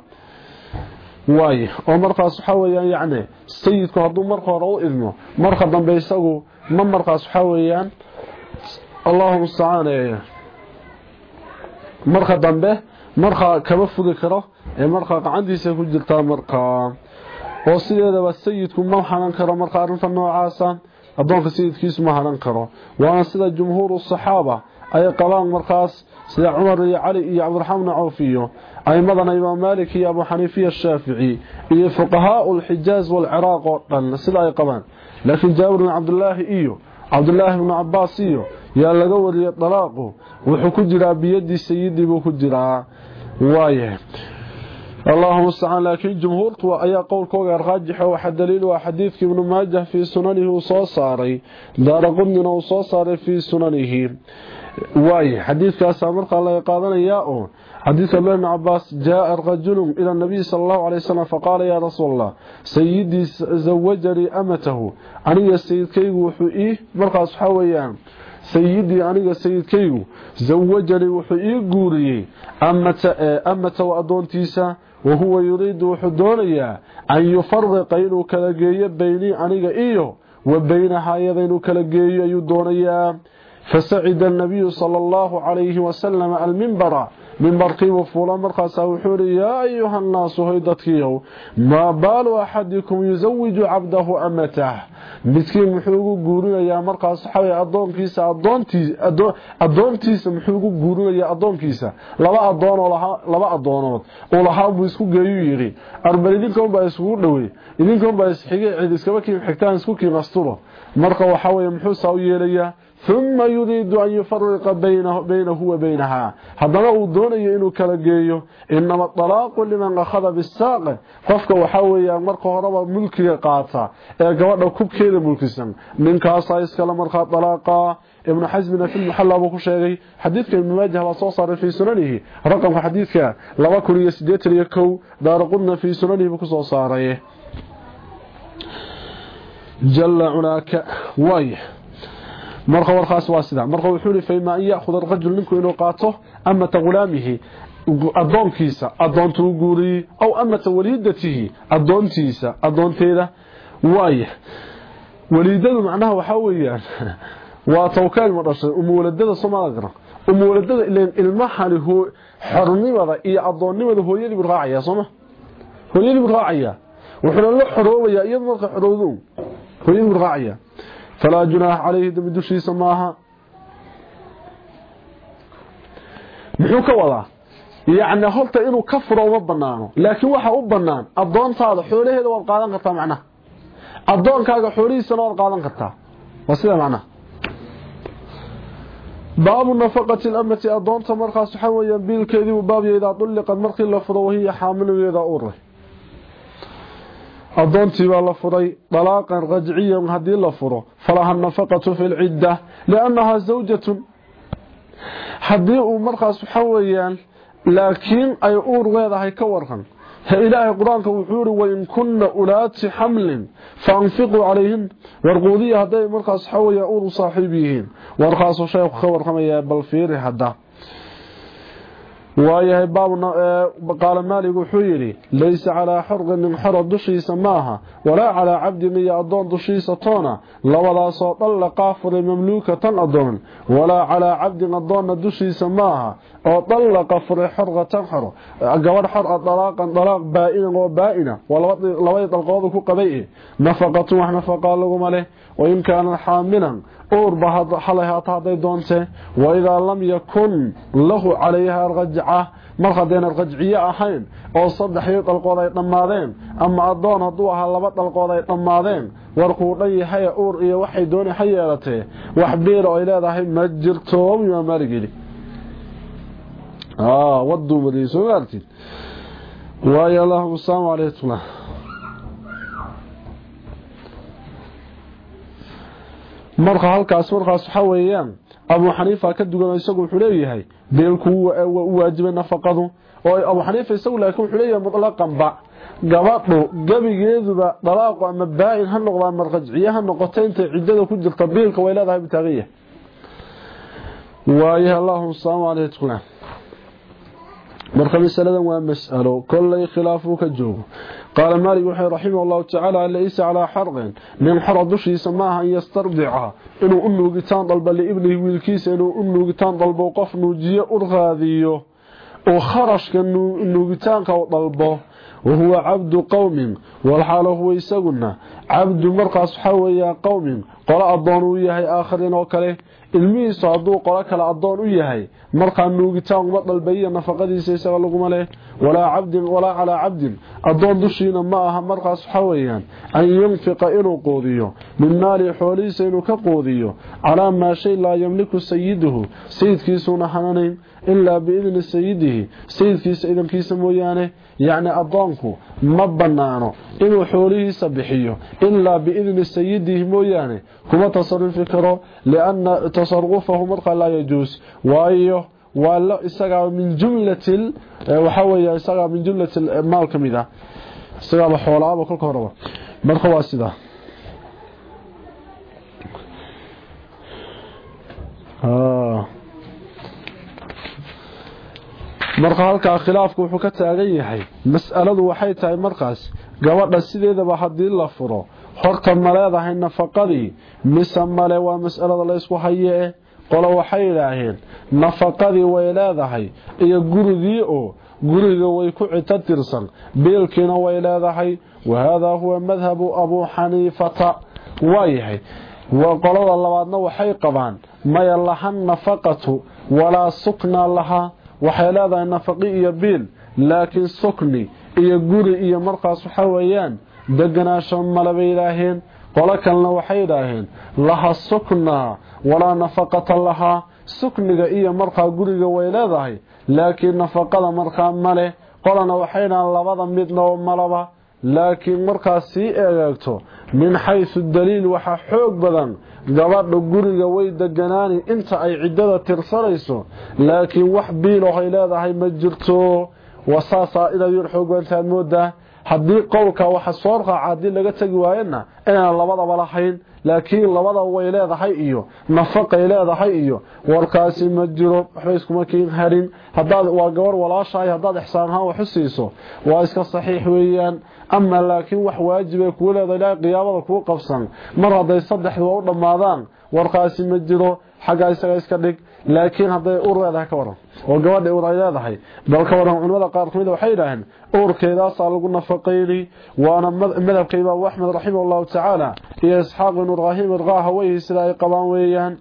Waay oo markaas waxaa weyaan yacni sayidku hadduu marka hore u idmo marka dambe isagu ma markaas waxaa weeyaan marka dambe markaa kama fugi karo ee markaa gacantiisa ku jirtaa markaa oo sideedaba sayidku ma hanan karo marka arrinta noocaasa adoonka sayidkiisu ma hanan karo waana sida jumhuuru saxaaba ay qabaan markaas sida cumar iyo cali iyo cabdiraxmaan bni cawf iyo aimadana imaam maalik iyo abu xaniifiya shaafici iyo fuqahaau lxijaaz walciraaq oo dhan sida ay qabaan laakiin jaabir bin cabdilaahi iyo cabdulaahi bnu cabaas iyo yaa laga wariyay dalaaqu wuxuu ku jiraa biyadii sayidii buu ku jiraa waaye اللهم استعان لكن جمهورته ayaa qowlkooga raajix waxa daliil waa xadiidka ibn maajah fi sunanihi uu soo saaray daaraqudnina uu soo saaray fi sunanihi waay xadiidkaas markaa laga qaadanayaa oo حديث الله بن عباس جاء الرجل إلى النبي صلى الله عليه وسلم فقال يا رسول الله سيدي زوجني sayidii aniga sayidkaygu zawajanii wuxuu ii guuriyey amata wa addoontiisa wahuwa yuriidu wuxuu doonayaa an yufariqa inuu kala geeyo baynii aniga iyo wa bayna haayada inuu kala geeyo ayuu doonayaa. Fasacida anabiyu sala allahu calayhi wasalama almimbara min mimbarkiibu fuula markaasa wuxuu ihi yaa ayuha nnaasu hoy dadkiiow maa baalu axadikum yusawiju cabdahu amatah midkiin muxuu ugu guurinayaa markaas waxaw adoonkiisa addoontiisa muxuu ugu guurinayaa addoonkiisa. Laba adoon laba addoonood oo lahaa buu isku geeyuu yidhi. Arbal idinkanbaa iskugu dhowey idinkanbaa isxige cid iskaba kiim xigtaan isku kiin astuba marka waxawy muxuusaa u yeelayaa ثم يريد أن يفرق بينه, بينه وبينها هذا هو دوني إنه كالجيو إنما الطلاق لمن أخذ بالساق قفك وحاوية مرقه ربا ملكي قاطع قوانا كوب كيدا ملكسا من كاسا يسكال مرقه طلاقا ابن حزمنا في المحلى أبو خشيغي حديثك ابن ماجه وصوصر في سننه رقم حديثك لوكل يسديت ليكو دار قلنا في سننه بكسوصاره جل عناك وايه marka warkaas waa sida marka wuxuu li fayma ay yakhud rajul ninku inuu qaato ama tagulaamihi adoonkiisa adoontu guuri aw ama walidatihi adoontiisa adoonteeda waay walidadu macnaha waxa weeyaan waa tawkaal ma dhashay umuladada Soomaaliga umuladada ileen ilmaha hu xornimada iyo adoonnimada hooyadii buu raacaya Sooma hooyadii buu raacaya wuxuu la xoroobaya iyadoo marka xoroodo hooyadii buu raacaya falaa junaax calayhi dembi dushiisa maaha. Muxuu ka wadaa? Yacni horta inuu ka furo uma banaano laakiin waxa u banaan addoontaada xoolaheeda waad qaadan kartaa macnaha addoonkaaga xoolihiisana waad qaadan kartaa. Waa sida macnaha baabu nafaqati alamati addoonta markaas waxaa weeyaan biilkeedii u baab yaydaa dulliqad markii la furo wahiya xaamilugeeda uurleh أظن أدونتي بالفري طلاقا رجعيا هذه اللفرة فلها النفقة في العدة لأنها زوجة. حديء مرخص حويا لكن أي أور غيرها كورها إلهي قرآن كوحور وإن كن أولات حمل فأنفقوا عليهم وارغوذي هذا مرخص حويا أور صاحبيهم وارخص شيخ خورهم يا بالفير هذا. Waayahay baabna qaala maalig wuxuu yidhi laysa calaa xorqin nin xoro dushiisa maaha walaa calaa cabdin iyo addoon dushiisa toona labadaasoo dallaqaa furay mamluukatan addoon walaa calaa cabdin addoonna dushiisa maaha oo dallaqa furay xorqatan xoro gabadh xor a dalaaqan dalaaq baa-inan oo baa-ina waa labadii dalqooda ku qabay e nafaqatun wax nafaqaa laguma leh wain kaanat xaamilan hadday doontee waidaa lam yakun lahu calayha rajca mar haddayna rajciye ahayn oo saddexdii dalqood ay dhammaadeen ama addoon hadduu ahaa laba dalqood ay dhammaadeen warkuu dhan yahay uur iyo waxay dooni ha yeelatee wax biira ay leedahay ma jirto imaam maalig yidhi waduu madiyey soo maartid waayo allahuma asalaamu calayhitullah marka halkaas markaas waxa weeyaan abu xaniifa ka dugan isagu wuxuu leeyahay beelku u waajibay nafaqadu oo abu xaniifa isagu laakiin wuxuu leeyahay mutlaqanba gabadhu gabigeeduba dalaaqo ama baa-in ha noqdaa marqajciye ha noqoto intay ciddada ku jirta biilka way leedahay bitaaqiya waayahay allahuma asalaamu calayhitullah marka masaladan waa mas'alo kollay khilaafuu ka joogo qaala maalik wuxuu raximah allahu tacaala laysa calaa xarqin nin xora dushiisa maaha an yastardica inuu u nuugitaan dalba liibnihi wiilkiisa inuu u nuugitaan dalbo qof nuujiye u raadiyo oo kharashka nuugitaanka dalbo wahuwa cabdu qowmin walxaalo huwa isaguna cabdu markaas waxaa weeyaa qowmin qolo addoon uu yahay aakharin oo kale ilmihiisu hadduu qolo kale addoon u yahay uma dalbayiya nafaqadiisa isaga laguma leh walaa cabdin walaa calaa cabdin addoon dushiina ma aha markaas waxaa weeyaan an yunfiqa inuu qoodiyo min maali xoolihiisa inuu ka qoodiyo calaa maa shay laa yamliku sayiduhu sayidkiisuuna hananayn ilaa biidni sayidihi sayidkiisa idankiisa mooyaane yacni addoonku ma bannaano inuu xoolihiisa bixiyo ilaa biidni sayidihi mooyaane kuma tasarufi karo lianna tasarufahu markaa laa yajuus waayo waa lo isagaa min jumlati waxaa weeya isagaa min jumlati maal ka mid ah isagaaba xoolaaba kolka marka waa sidaa marka halkaa khilaafku wuxuu ka taagan yahay mas'aladu waxay tahay markaas gabadha sideedaba haddii la furo horta ma leedahay nafaqadii mise male waa mas'alada laysku hayee qolo waxay yidhaaheen nafaqadii way leedahay iyo gurigii oo guriga way ku cito tirsan biilkiina way leedahay wahaadaa huwa madhabu abuu xaniifata waayahay qolada labaadna waxay qabaan maya lahan nafaqatu walaa sukna lahaa waxay leedahay nafaqi iyo biil laakiin sukni iyo guri iyo markaas waxa weeyaan deganaasho male bay yidhaaheen qolo kalena waxay yidhaaheen laha suknaa walaa nafaqata lahaa sukniga iyo markaa guriga way leedahay laakiin nafaqada markaa male qolana waxay yidhaaheen labada midna oo malaba laakiin markaas sii eegeegto min xaysu daliil waxaa xoog badan gabadha guriga way deganaani inta ay ciddada tirsanayso laakiin wax biilohay leedahay ma jirto. Wasaasaa inaad yar xoog badantaad moodaa. Haddii qowlka waxa soo raaca haddii laga tegi waayana inaan labadaba lahayn laakiin labada way leedahay iyo nafaqay leedahay iyo warkaasi ma jiro. Waxba iskuma kiin harin waa gabar walaashahay haddaad ixsaan ahaan wax siiso waa iska saxiix weeyaan أما لكن وحواجب يكون لدينا قيامة كو قفصا مرضى يصدح وقال ماذا ورقاس مجده حقا يسكر لك لكن هذا يقول هذا كورا وقال يقول هذا حي. بل كورا عنوى قارك ميدا وحيدا أور كذا كيدا صالقنا فقيري وأنا مذب قيمة وحمد رحمه الله تعالى. يا إسحاق بن نرغاهيم رغاها ويه سلاي قباويا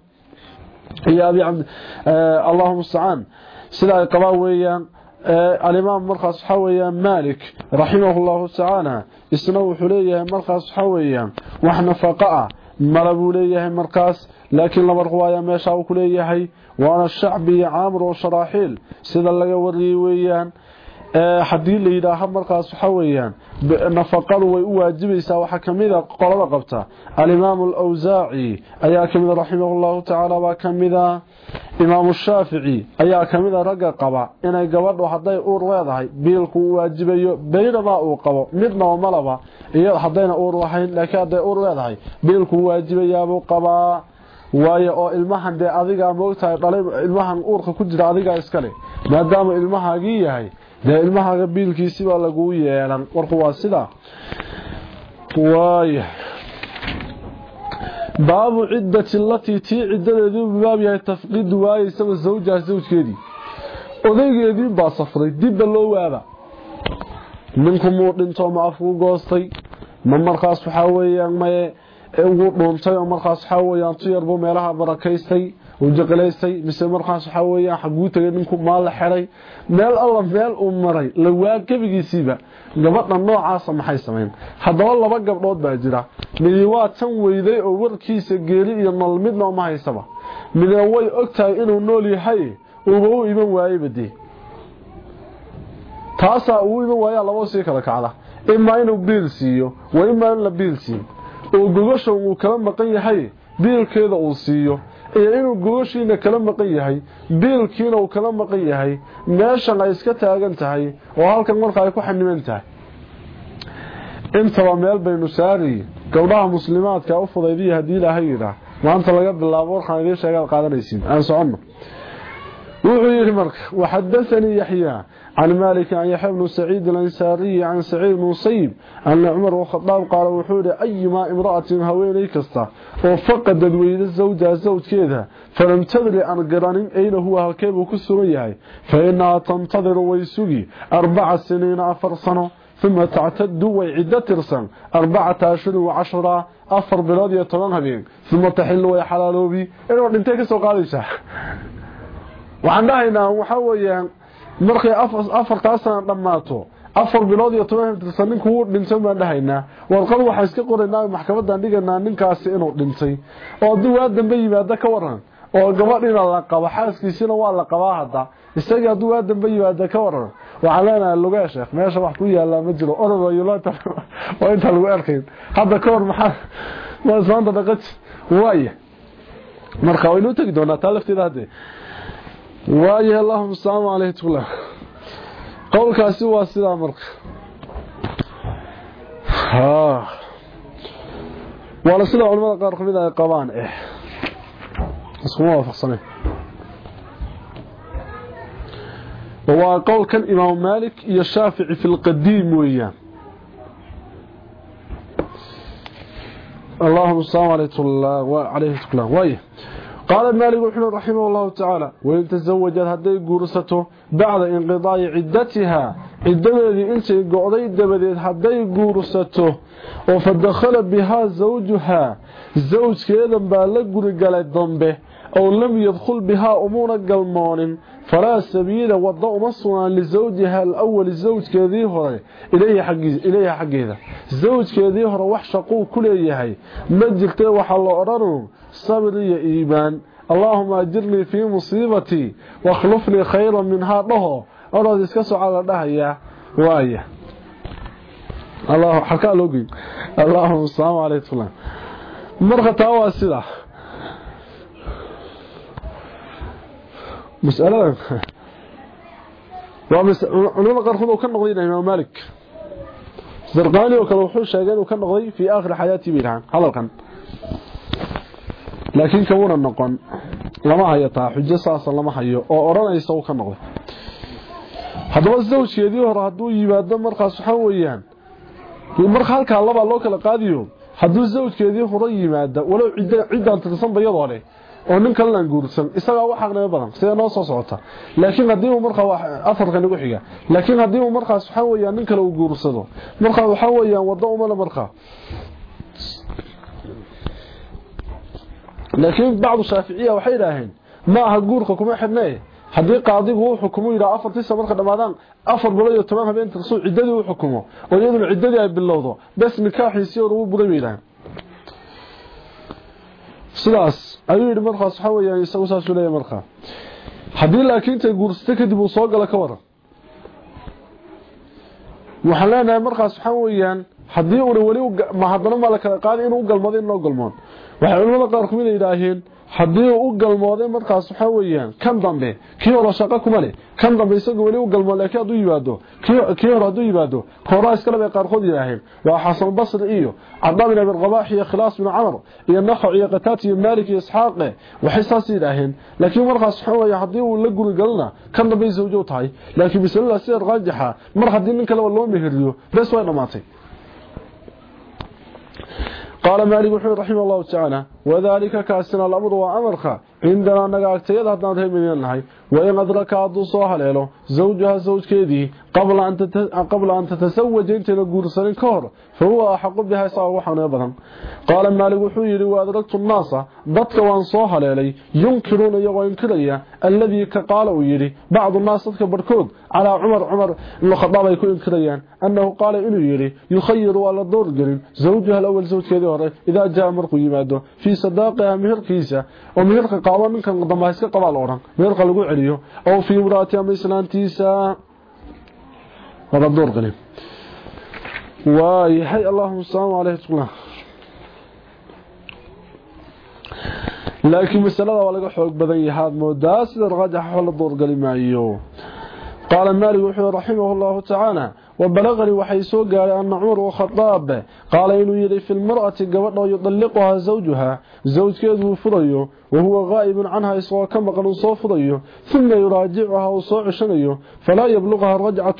يا أبي عبد آه، الله استعان. سلاي قباويا alimaam markaas waxaa weeyaan malik raximahu llahu tacaala isna wuxuu leeyahay markaas waxaa weeyaan wax nafaqo ah mala buu leeyahay markaas laakiin laba riwaaya meesha uu ku leeyahay waana shacbi iyo caamir oo sharaaxiil sida laga wariyey weeyaan haddii la yidhaaha markaas waxa weeyaan nafaqadu way u waajibaysaa waxaa kamida qolada qabta. Alimaamu alawsaaci ayaa kamida raximah llahu tacaala baa kamida imaamu shaafici ayaa kamida ragga qaba inay gabadhu hadday uur leedahay biilku waajibayo beynamaa uu qabo midnaba malaba iyo haddayna uur lahayn laakiin hadday uur leedahay biilku u waajibayaabuu qabaa waayo oo ilmahan dee adigaa moogtahay dhalay ilmahan uurka ku jira adigaa iskale maadaama ilmahaagii yahay dee ilmahaaga biilkiisi baa laguu yeelan. Warku waa sidaa waaya baabu ciddati alatii tii ciddadeedii u baab yahay tafqiidu waayeysaba zawjaha zawjkeedii. Odaygeedii baa safray dibba loo waaba. Ninku muu dhinto ma afku goostay? Ma markaas waxaa weeyaan maye ugu dhuuntay oo markaas waxaa weeyaan tuyarbu meelaha barakaystay uu jaqalaystay mise markaas waxaa weeyaan xaguu tagay ninku maal la xiray meel alla meel uu maray la waa gebigiisiiba gabadha noocaasa maxay samayn? Haddaba laba gabdhood baa jira. Midi waa tan weyday oo warkiisa geeli iyo nolol midna ma haysaba. Midna way ogtahay inuu nool yahay uuba u iman waayeyba dee. Taasaa uu iman waayaa labo sii kala kacda. Imaa inuu biil siiyo wa imaa in la biil siiyo oo gogashan uu kala maqan yahay biilkeeda uu siiyo iyo inuu gogashiina kala maqan yahay biilkiina uu kala maqan yahay meeshan ay iska taagan tahay oo halkan marka ay ku xaniman tahay. Intaba meel baynu saari gabdhaha muslimaadka u fudaydiya haddii ilaahay yidhaah maanta laga bilaabo warkaan idiin sheegaad qaadanaysiin. Aan soconno وحيث مرك وحدثني يحيى عن مالك عن يحيى بن سعيد الانساري عن سعيد المصيب أن عمر وخطاب قال وحوري أي ما امرأة هوين ايكستا وفقد الويد الزوجة الزوج كذا. فلم تدري عن قرانين أين هو هكيب وكسريها فإنها تنتظر ويسوقي أربع سنين أفرصنا ثم تعتد وعدة ترسن. أربعة عشر وعشرة أفر بلاد طبعها بيك ثم تحل ويحلاله بي إنه وقت انتكس وقال إيشا waxaan dhahaynaa waxaa weeyaan markay afartaa sana dhammaato afar bilood iyo toban tirsan ninku wuu dhintay baan dhahaynaa warqad waxaa iska qoraynaa maxkamadan dhiganaa ninkaasi inuu dhintay oo haddii waa dambe yimaado ka waran oo gabadhiina la qabo xaaskiisina waa la qabaa hadda. Isagii hadduu waa dambe yimaado ka waran waxaan leenahay lugee sheekh meesha wax ku yaallaa ma jiro orodoyulata waa intaa lagu erkayn hadda ka maxaa ma islaanta dhaqaji waaya marka waynuu tegi doonaa taa lafteeda haddee وايه اللهم صل عليه تولا قولك اسوا سدا مرق ها وعلى سدا علماء قار خميدا قوان آه اسمو فخصني هو قول كان امام مالك يا الشافعي في القديم ويان اللهم صل عليه تولا وعليه تولا وايه قال مالك وحنا رحمه الله تعالى وإن تزوجت هدي قرسته بعد انقضاء عدتها عدتها انت قعدي دبديد هدي قرسته وفدخل بها زوجها زوج كيدا بالقر قال الضنبه أو لم يدخل بها أمور قلمون فلا سبيل وضع مصنع لزوجها الأول الزوج كذي هره إليه حقه إليه حقه زوج كذي هره وحشقوا كل يهي مجلت وحل أرنهم صبري إيمان. اللهم أجرني في مصيبتي واخلفني خيرا منها. له أراد اسكسوا على دهيا وايه الله حكى لوقي اللهم السلام عليكم مرخة واسلة مسألة. وعلوم قرخوض وكان نقضينا إمام مالك. زرقاني وكان وحوش شاقان وكان نقضي في آخر حياتي بيرعان laakiin kawuna noqon. Lama hayo taa xujo saasa lama hayo oo odhanaysa u ka noqday. Hadaba sawjkeedii hore hadduu yimaado markaas waxaa weeyaan marka halkaa labaa loo kala qaadiyo hadduu sawjkeedii hore yimaada walow ciddaan tirsanba iyadoo leh oo nin kale aan guursan isagaa u xaqnimo badan sida noo soo socota? Laakiin haddii uu markaa afarka nagu xiga laakiin haddii uu markaas waxaa weeyaan nin kale uu guursado markaa waxaa weeyaan waddo umale markaa. Laakiin bacdu shaaficiya waxay yiraahdeen ma aha guurka kuma xidhnaa haddii qaadigu uu xukumo yidhaa afartii sa marka dhammaadaan afar bilo iyo toban habeen tirsuu ciddadii u xukumo oo iyaduna ciddadii ay bilowdo. Bes nikaaxiisii hore uu buray bay yidhaaheen sidaas ayuu yidhi markaas waxaa isagu saasuu leeyahay markaa haddii laakiin intay guursata kadib uu soo gala ka waran. Waxaan leenahay markaas waxaa weeyaan haddii una weli ma haddana ma la kala inuu galmado in galmoon waxay culimada qaar kumid yidhaaheen haddii u galmooday markaas waxaa weeyaan kan dambe kii hore shaqo kuma leh. Kan dambe isagu weli u galmood laakiin hadduu yimaado kii hore hadduu yimaado kooraa iskale bay qaarkood yidhaaheen waa xasan basri iyo cabdaa bin abirqabaax iyo khilaas bin camar iyo nakhac iyo qataat iyo maalik iyo isxaaqe waxay saas yidhaaheen laakiin markaas waxaa weeye haddii uu la guri galana kan dambay zawjo tahay. Laakiin masalada sida raajixa mar haddii nin kaleba loo meheriyo bes way dhammaatay قال مالك رحمه الله تعالى وذلك كأسنا الأمر وأمرك. عندنا نقاكتيد هدنا تهمين لنهي وإن أدرك عدو صوح ليلو. زوجها زوج كيدي. قبل أن, تت... قبل أن تتزوج انت نقول سنين كهر. فهو أحق بها يصاب وحنا يبضا قال مالك وحي وأدركت الناس. ضدك وأن صوح ليلي. ينكرون يغوين كريا الذي كقال ويري. بعض الناس ضدك بركود. على عمر عمر الخطاب يكون كريان أنه قال إنه يري. يخير ولا دور قرين. زوجها الأول زوج كيدي إذا جاء مرقو يماده في sadaaqiha ah, meherkiisa oo meherka qaabo ninkan dambaa iska qabaa la odhan. Meherka lagu celiyo. Oo fii imraati ama islaantiisa. Wadadoorqani waayahay allahuma asalaamu aleyhtula laakiin masalada waa laga xoog badan yahaad moodaa sida raajax waxba la doorgeli maayo. Qaala maalik wuxuu raximah allahu tacaala وبلغني وحي سو غاري أن عمر وخطاب. قال إنه يدي في المرأة غبدho يطلقها زوجها. زوجkeedu furayo وهو غائب عنها إسوا كما قلوا صوف ضيه ثم يراجعها وصوع شنيه فلا يبلغها الرجعة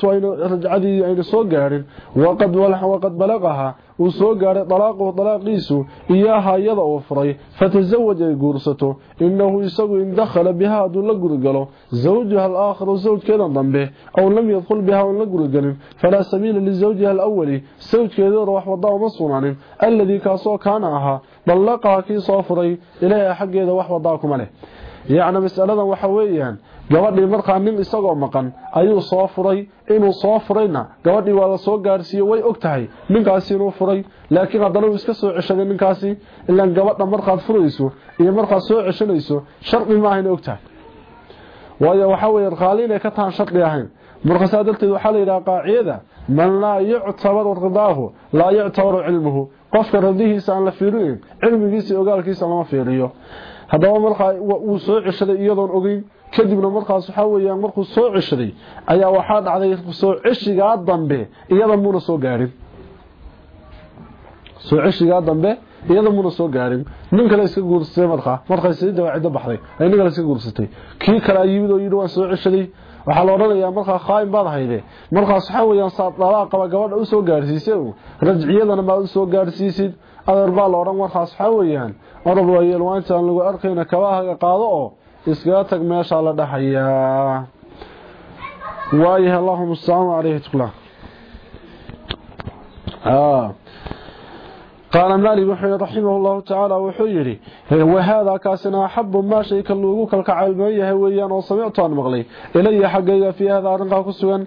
رجعتي عين صوقار وقد, وقد بلغها وصوقار طلاقه وطلاقيسه إياها يضع وفري فتزوج قرصته إنه يسوء إن دخل بها دون لقرقله. زوجها الآخر وزوج كذا ضمبه أو لم يدخل بها دون لقرقله فلا سبيل لزوجها الأولي سوج كذا روح مصر مصنع الذي كاسو كان أها. Dalaqaha kii soo furay ilaahay xaggeeda wax wada kuma leh. Yacni mas'aladan waxa weeyaan gabadhii markaa nin isagoo maqan ayuu soo furay inuu soo furayna gabadhii waa la soo gaarsiiye way og tahay ninkaasi inuu furay. Laakiin haddana uu iska soo ceshaday ninkaasi ilaan gabadha markaad furayso iyo markaad soo ceshanayso shardi maaha inay og tahay. Waayo waxaa weeye qaali inay ka tahan shardi ahayn markaasaa darteed waxaa la yidhaha qaaciyada man laa yuctabaru ridaahu laa yuctabaru cilmuhu. Qofka radihiisa aan la fiirinin cilmigiisa ogaalkiisa lama fiiriyo. Haddaba markaa uu soo ceshaday iyadoon ogeyn kadibna markaas waxaa weeyaan markuu soo ceshaday ayaa waxaa dhacday soo ceshigaa dambe iyada muuna soo gaarin. Soo ceshigaa dambe iyada muuna soo gaarin. Nin kale iska guursatay markaa markay sidii ciddo baxday ay nin kale iska guursatay. Kii kale yimid oo yidhi waan soo ceshaday waxaa la odhanayaa markaa khaayin baad hayde markaas waxaa saad dhalaa qaba gabadha u soo gaarsiisay rajciyadana maad u soo gaarsiisid. Adeer baa la odhan markaas waxaa weeyaan orod waayeel waa intaan lagu arkayna kabaahaga qaado oo iskaga tag meeshaa la dhahayaa. Waayahay allahuma qaala maali wuxuu raximah llahu tacaala wuxuu yidhi wahaadaa kaasina axabu maa shayka loogu kalkacayl badan yahay weeyaan oo samictu aan maqlay ilaya xaggayga fii hada arrinkaa ku sugan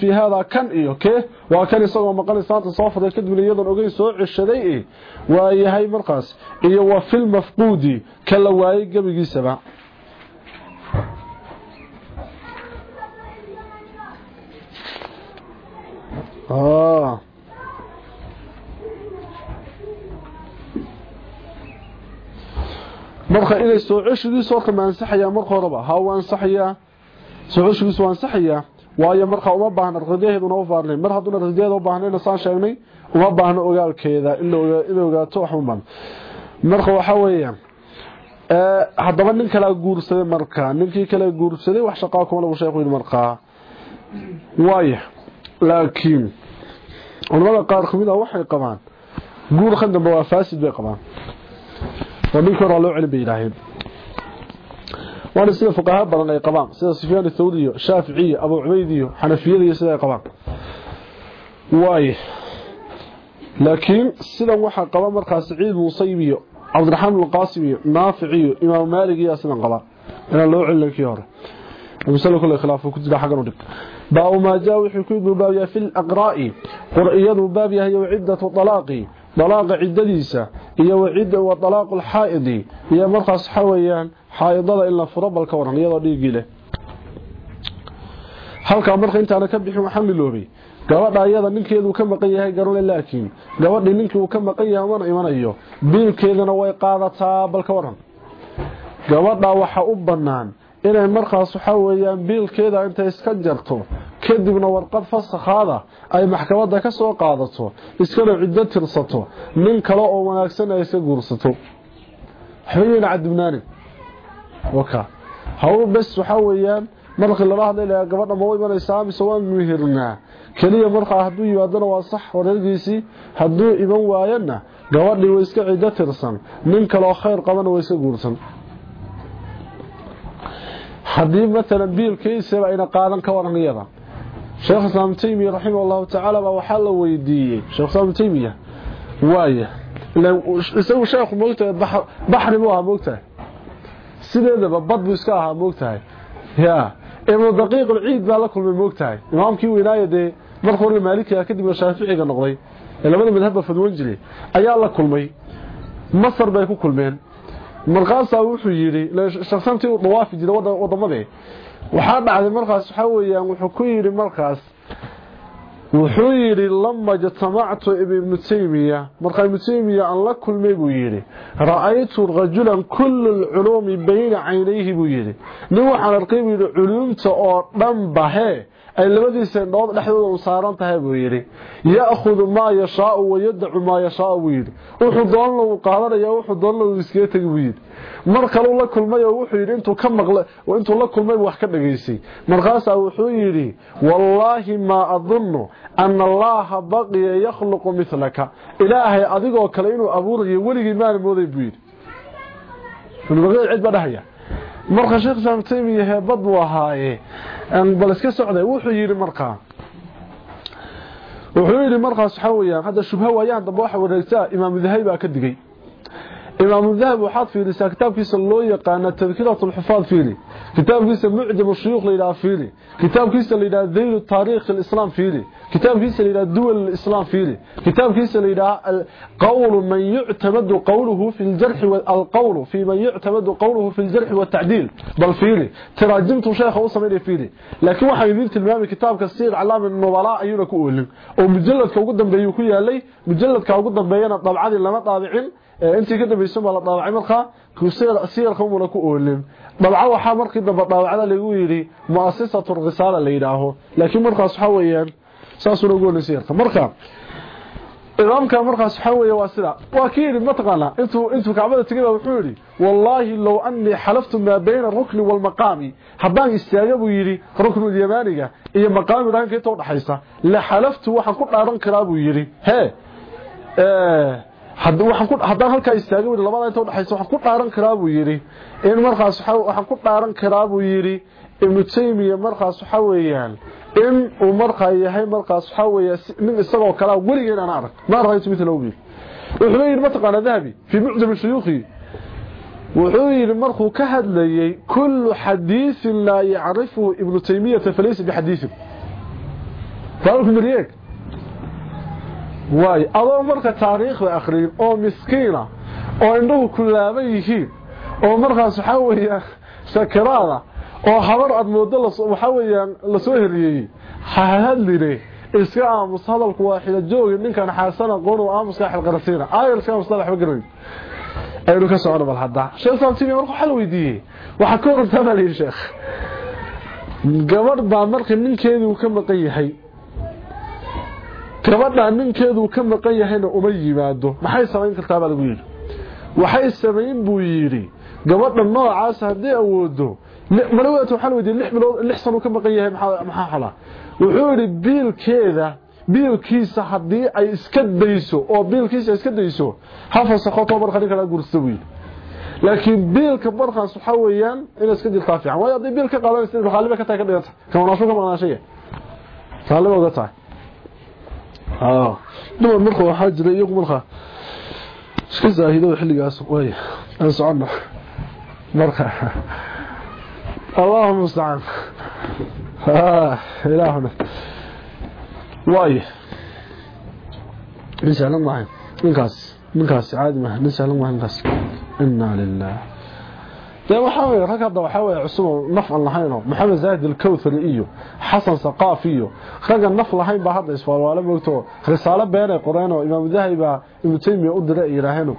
fii haadaa kan iyo kee waa kan isagoo maqan islaanta soo faday kadibna iyadoon ogey soo ceshaday waa yahay markaas iyo wa filmafquudi ka la waayay gebigiisaba marka inay soo ceshigiisu horta ma ansaxayaa marka horeba ha waa ansaxayaa soo ceshigiisu waa waayo marka uma baahna ridaheeduna u baarnay mar hadduuna ridaheeda u baahnayna saan sheegnay uma baahno ogaalkeeda in ogaato wax marka waxa weeyaan haddaba nin kale guursaday marka ninkii kale guursaday wax shaqaa kuma lagu sheekhu yidhi markaa laakiin culamada qaar ka mid ah waxay qabaan guurkan dambe waa faasid bay qabaan ورا لو علم بيلاهين وأنا سيده فقهاء بدن اي قبان. سيده سفيان الثوري شافعي أبو عبيدي حنفية سيده اي قبان. واي. لكن سيده waxa qaba markaa Saciid Musaybi عبد الرحمن القاسمي نافعي إمام مالك يا سيده قبا ina loo cilankii hore ومثل كل خلاف ku jira xagan u dhig baa ma jaa wixii ku duu baabiya fil aqra'i qur'iyadu baabiya iyo ciddatu talaqi dalaaqa ciddadiisa iyo wa dalaaqu lxaa'idi iyo markaas waxa weeyaan xaaidada in la furo balka waran iyadoo dhiigii leh. Halkaa marka intaana ka bixin waxaa miloobay gabadha ayada ninkeeduu ka maqan yahay garole laakiin gabadhii ninkii uu ka maqan yahay mana imanayo biilkeedana way qaadataa bal waran. Gabadha waxa u bannaan inay markaas waxaa biilkeeda intay iska jarto kadibna warqad fasakhaada ay maxkamadda ka soo qaadato iskana ciddo tirsato nin kale oo wanaagsan ay iska guursato. Cadibnaanin waka hawl bes waxa weeyaan markii lala hadlayaa gabadha ma imanaysaa mise waan muhirnaa kaliya markaa hadduu yimaadana waa sax wareergiisii hadduu iman waayana gabadhii way iska ciddo tirsan nin kaleoo khayr qabana way iska guursan. Haddii maalan biilkiisaba ayna qaadan ka waran sheekh islaam taymiya raximah allahu baa waxaa la weydiiyey. Sheekh islaam taymiya waaya isagu sheekhu moogtahay baxri buu ahaa moogtahay sideedaba bad buu iska ahaa moogtahay ya ibnu daqiiq alciid baa la kulmay moogtahay imaamkii weynaaya dee marka hore maalikiga kadibna shaaficiga noqday ee labada madhabba fadwan jiray ayaa la kulmay. Masar bay ku kulmeen. Markaasaa wuxuu yidhi shaqsantii uu dhawaafi jiray wadamadee waxaa dhacday markaas waxaa weeyaan wuxuu ku yidhi markaas wuxuu yidhi lama jtamactu ibnu taymiya markaa ibnu taymiya aan la kulmay buu yidhi ra'aytu rajulan kullu lculuumi bayna caynayhi buu yidhi nin waxaan arkay buu yidhi culuumta oo dhan bahee ay labadiisa indhood dhexdooda u saaran tahay buu yidhi ya'khudu maa yashaau wayadacu maa yashaau buu yidhi. Wuxuu doonla uu qaadanaya wuxuu doonla uu iskaga tegi buu yidhi. Mar kaleu la kulmay wuxuu yidhi intuu ka maqla intuu la kulmay wax ka dhageysay markaasaa wuxuu yidhi wallaahi maa adunnu ana allaha baqiya yakhluqu milaka ilaahay adigoo kale inuu abuurayo weligii maana mooday buu yidhi. Cid baa dhahaya. Marka sheekh islaam taymiya heebad bal iska socday wuxuu yidhi markaa wuxuu yidhi markaas waxaa weeyaan hadda shubha waayaan dambe waxa wareegtaa imaamu dahabi baa ka digay إمام الذهب وحاط في لسا كتاب كيس اللوية قانا تذكرة الحفاظ فيلي كتاب كيس المعجم الشيوخ ليلا فيلي كتاب كيس إلى ذيل التاريخ الإسلام فيلي كتاب كيس إلى الدول الإسلام فيلي كتاب كيس إلى قول من يعتمد قوله في الجرح والقول في من يعتمد قوله في الجرح والتعديل. بل فيلي تراجمت شيخ وصميني فيلي لكن واحد يذيب تلمامي كتاب كسير على من النبلاء أيونك أولي. ومجلد كوقدم بيوكي علي مجلد كوقدم بينا طبعا لنا طابعين. Intii ka dambaysan baa la dhaawacay. Markaa siyarka umuna ku oolin. Dabco waxaa markii dambe dhaawacda lagu yidhi muasisatu risaala la laakiin markaas waxaa weeyaan saasuna ugu olin siyarka. Marka imaamka markaas waa sida waa kii yidhi intuu intuu kacbada tegay wuxuu yidhi wallaahi low annii xalaftu maa bayna arukni waalmaqaami haddaan istaaga buu yidhi ruknul yamaaniga iyo maqaami raanka inta udhaxaysa la xalaftu waxaan ku dhaaran karaa buu yidhi. Hee haddaan halkaa istaaga wi labada inta udhaxaysa waxaan ku dhaaran karaa buu yidhi in markaas waxaan ku dhaaran karaa buu yidhi ibnu taymiya markaas waxa weeyaan in uu markaa yahay markaas waxa weeya nin isagoo kalea weligeen aan arag ma raytu mithla wi wuxuu yidhi mataqaana dahabi fii mucjam shuyuukhi wuxuu yidhi markuu ka hadlayey kullu xadiisin laa yacrifuhu ibnu taymiyata falaysa bixadiisin faalku miryeeg waay adoo marka taariikhda akhriyin oo miskiina oo indhuhu kulaaban yihiin oo markaas waxaa weeyaan sakaraada oo habar aad moodo waxaa weeyaan lasoo heriyeeyey hahadline iska aamus hadalku waa xila joogi ninkan xaasana qoon oo aamuska xilqarasiina aayarska aamusta waxba garanay aynu ka socono bal hadda sheekh saamtimi markuu xal ka warantaa baa layidhi sheekh gabadh baa marka ninkeedii ka maqan yahay gabadha ninkeedu ka maqan yahayna uma yimaado maxay samayn kartaa baa lagu yidhi waxay samayn buu yidhi gabadha noocaas haddii awoodo malaweet waxaa la weydiiyey lix bilood lix sano ka maqan yahay maxaa xala wuxuu yidhi biilkeeda biilkiisa haddii ay iska dayso oo biilkiisa iska dayso ha fasakho toban qarin kala guursato buu yidhi laakiin biilka markaas waxaa weeyaan inay iska jirtaa fiican waayo haddii biil ka qaadanaysa qaaliba ka tahay ka dhiganta kamanaasho ka maqnaashaya qaaliba uga tahay Ah. اه دمر waxa jiray iyagu marka iska zaahidada xilligaas way aan socono marka اللهم استعان اه الهنا way. In saalan maahay ninkaas ninkaas caadi maahay in saalan maahay ninkaas inna lillahi de waxa weeye rag hadda waxa weeye cusub naf aan lahayn oo maxamed zaahid al-kawthari iyo xasan saqaaf iyo rag naf lahayn baa hadda isfaalwaale moogto risaalo been ay qoreen oo imaam dahay baa ibn taymiya u diray ilaahayno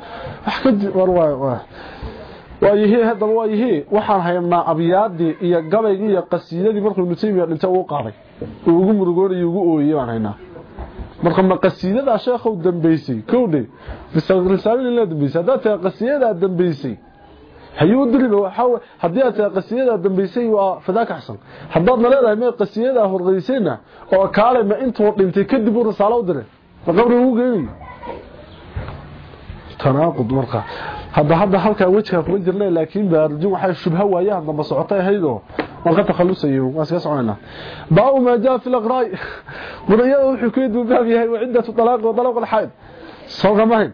wax ka war waa waayihi hadda waayihi waxaan haynaa abyaadii iyo gabaygii iyo qasiidadii markuu ibn taymiya dhintay uu qaaday. Uu ugu murugoonay ugu ooyay baan haynaa. Marka ma qasiidada sheekhu dambeysay kowdhe bisagrisaalo la dambeysay hadda qasiidada dambeysay hayuu diriba waxa haddii aad qasiyada dambeysay waa fadaak xasan. Hadaad naleedahay ma qasiyada horqaysayna oo kaale ma intuu dhintay kadib uu rasaalo u diray qabri uu geeyay tanaaqud marka. Hadda hadda halka wajka kuma jirna laakiin baarjin waxa shubha waayah damba socotay haydo marka takhalusayo waa iska soconayna baa ma jaa fil aqraay quriyadu wuxuu ku yidhi baab yahay cidda talaaq oo talaaq al hayd soo gamayn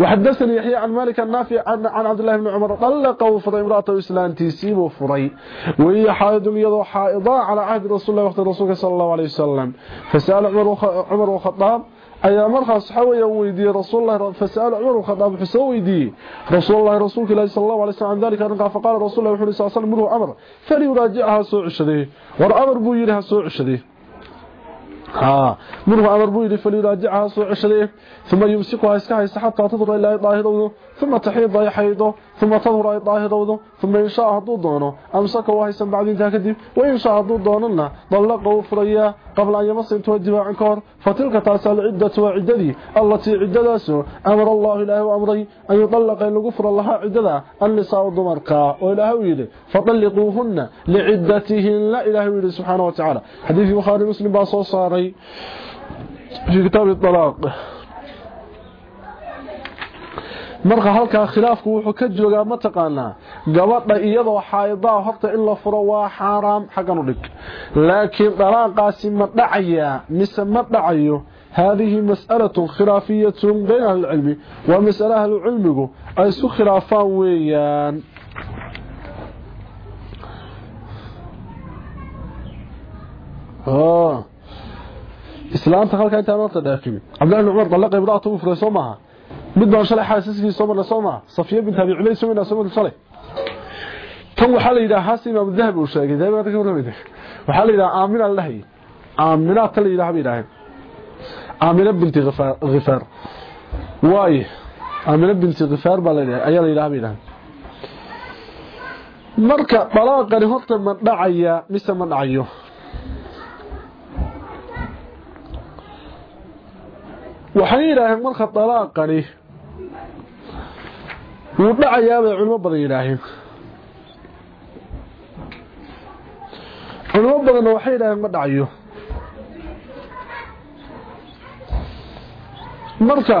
وحدثني يحيى عن مالك النافع عن عن عبد الله بن عمر. طلق وفضى امرأته إسلام تيسيم وفري وهي حائض يدو حائضا على عهد رسول الله وقت الرسول صلى الله عليه وسلم. فسأل عمر عمر الخطاب اي أمر خاص حوي ويدي رسول الله فسأل عمر الخطاب حسو ويدي رسول الله رسول الله صلى الله عليه وسلم ذلك ان فقال رسول الله صلى الله عليه وسلم أمر فليراجعها سوء سوشدي وأمر بو سوء سوشدي ها منه أمر بويد فليراجعها سوء عشريه ثم يمسكها إسكاها حتى تظهر إلى ظاهره ثم تحيض يحيضه ثم تظهر إلى ظاهره ثم إن شاء هدو دونه أمسكه وهيسا بعد انتهى كدب وإن شاء هدو دوننا ضلقه فريا قبل أن يمس توجب عن كور فتلك تاسى العدة وعددي التي عدداسه أمر الله إله أمري أن يطلق إن غفر الله عددا النساء الضمركا وإله ويلي. فطلقوهن لعدتهن لا إله ويلي سبحانه وتعالى. حديث بخاري مسلم باصو صاري في كتاب الطلاق. marka halka khilaafku wuxuu ka joogaa ma taqaanaa gabadha iyadoo xaaydaa horta in la furo waa xaraam xagan u dhig laakiin dalaaqaasi ma dhacaya mise ma dhacayo هذه مسألة خلافية بين أهل العلم ومسألة أهل العلم أي سو خلافان ويان آه islaanta halka inta marta dhaafin Abdullah ibn Umar dalqa ibdaatu u furay Soomaha mid baan shalay xaasiskii Soomaha Soomaha Safiya bint Abi Ulaysa min Soomaha shalay. Tan waxa la yiraahdaa Hasim Abu Dhahab uu sheegay. Daawa ka warramay waxa la yiraahdaa Aamina Allahi. Aamina tal yiraahdaa biirahay Aamina binti Ghifar Ghifar waay Aamina binti Ghifar baa la yiraahdaa ayaa la yiraahdaa biirahay marka balaaqani horta ma dhacaya mise ma dhacayo? Waxay yidhaaheen marka dalaaqani wuu dhacayaa bay culimo badan yidhaaheen culimo badanna waxay yidhaaheen ma dhacayo. Marka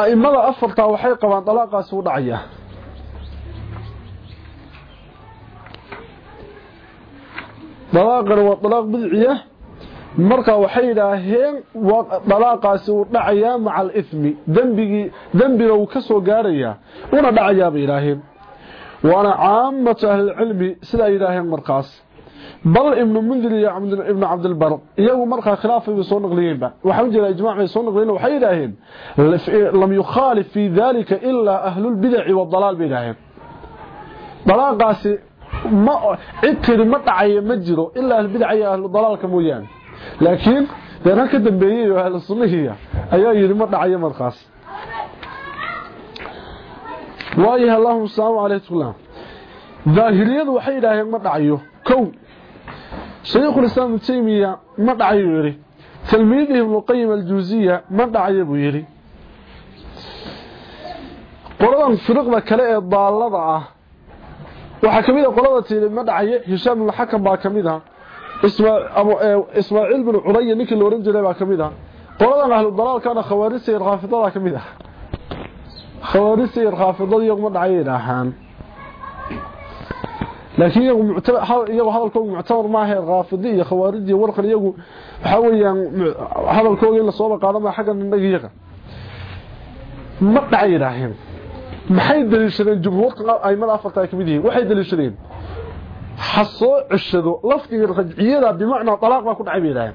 a'imada afartaa waxay qabaan dalaaqaasi wuu dhacayaa. Dalaaqani waa dalaaq bidciya marka waxay yidhaaheen dalaaqaasi uu dhacayaa maca alithmi dembigii dembiga uu ka soo gaarayaa una dhacayaa bay yidhaaheen waana caamatu ahlilcilmi sidaa yidhaaheen markaas bal ibnu mundir iyo ibnu cabdilbar iyagu markaa khilaafay bay soo naqliyeenba waxaa jira ijmac bay soo naqliyeen waxay yidhaaheen lam yukhaalif fii dalika ilaa ahlulbidaci wadalaal bay yidhaaheen dalaaqaasi ma cid tiri ma dhacaya ma jiro ilaa ahlulbidaca iyo ahludalaalka mooyaane allahumma salaamu alaykum daahiriyadu waxay yidhaaheen ma dhacayo kow shaykhul islaam ibnu taymiya ma dhacayo yiri tilmiidihi ibnu qayyim aljuuziya ma dhacayo buu yiri qoladan firqda kale ee daalada ah waxaa kamid a qolada tiri ma dhacayo hishaam ibnu xakam baa kamid ah la oran jiray baa kamid ah qoladan ahlu dalaalkana khawaarijta iyo raafidada kamid ah khawaarijta iyo raafidada iyagu ma dhacay yidhaahaan laakiin iyagu iyagu hadalkoogu muctabar maaha raafidi iyo khawaarij iyo warqan iyagu waxaa weeyaan hadalkooga in lasooba qaada maa xagga nindhaga iyaga ma dhacay yidhaaheen maxay daliishadeen jumhuurta aimada afarta ay kamid yihiin waxay daliishadeen hasoo ceshado lafdiga rajciyada bimacnaa talaaq baa ku dhacay bay yidhaaheen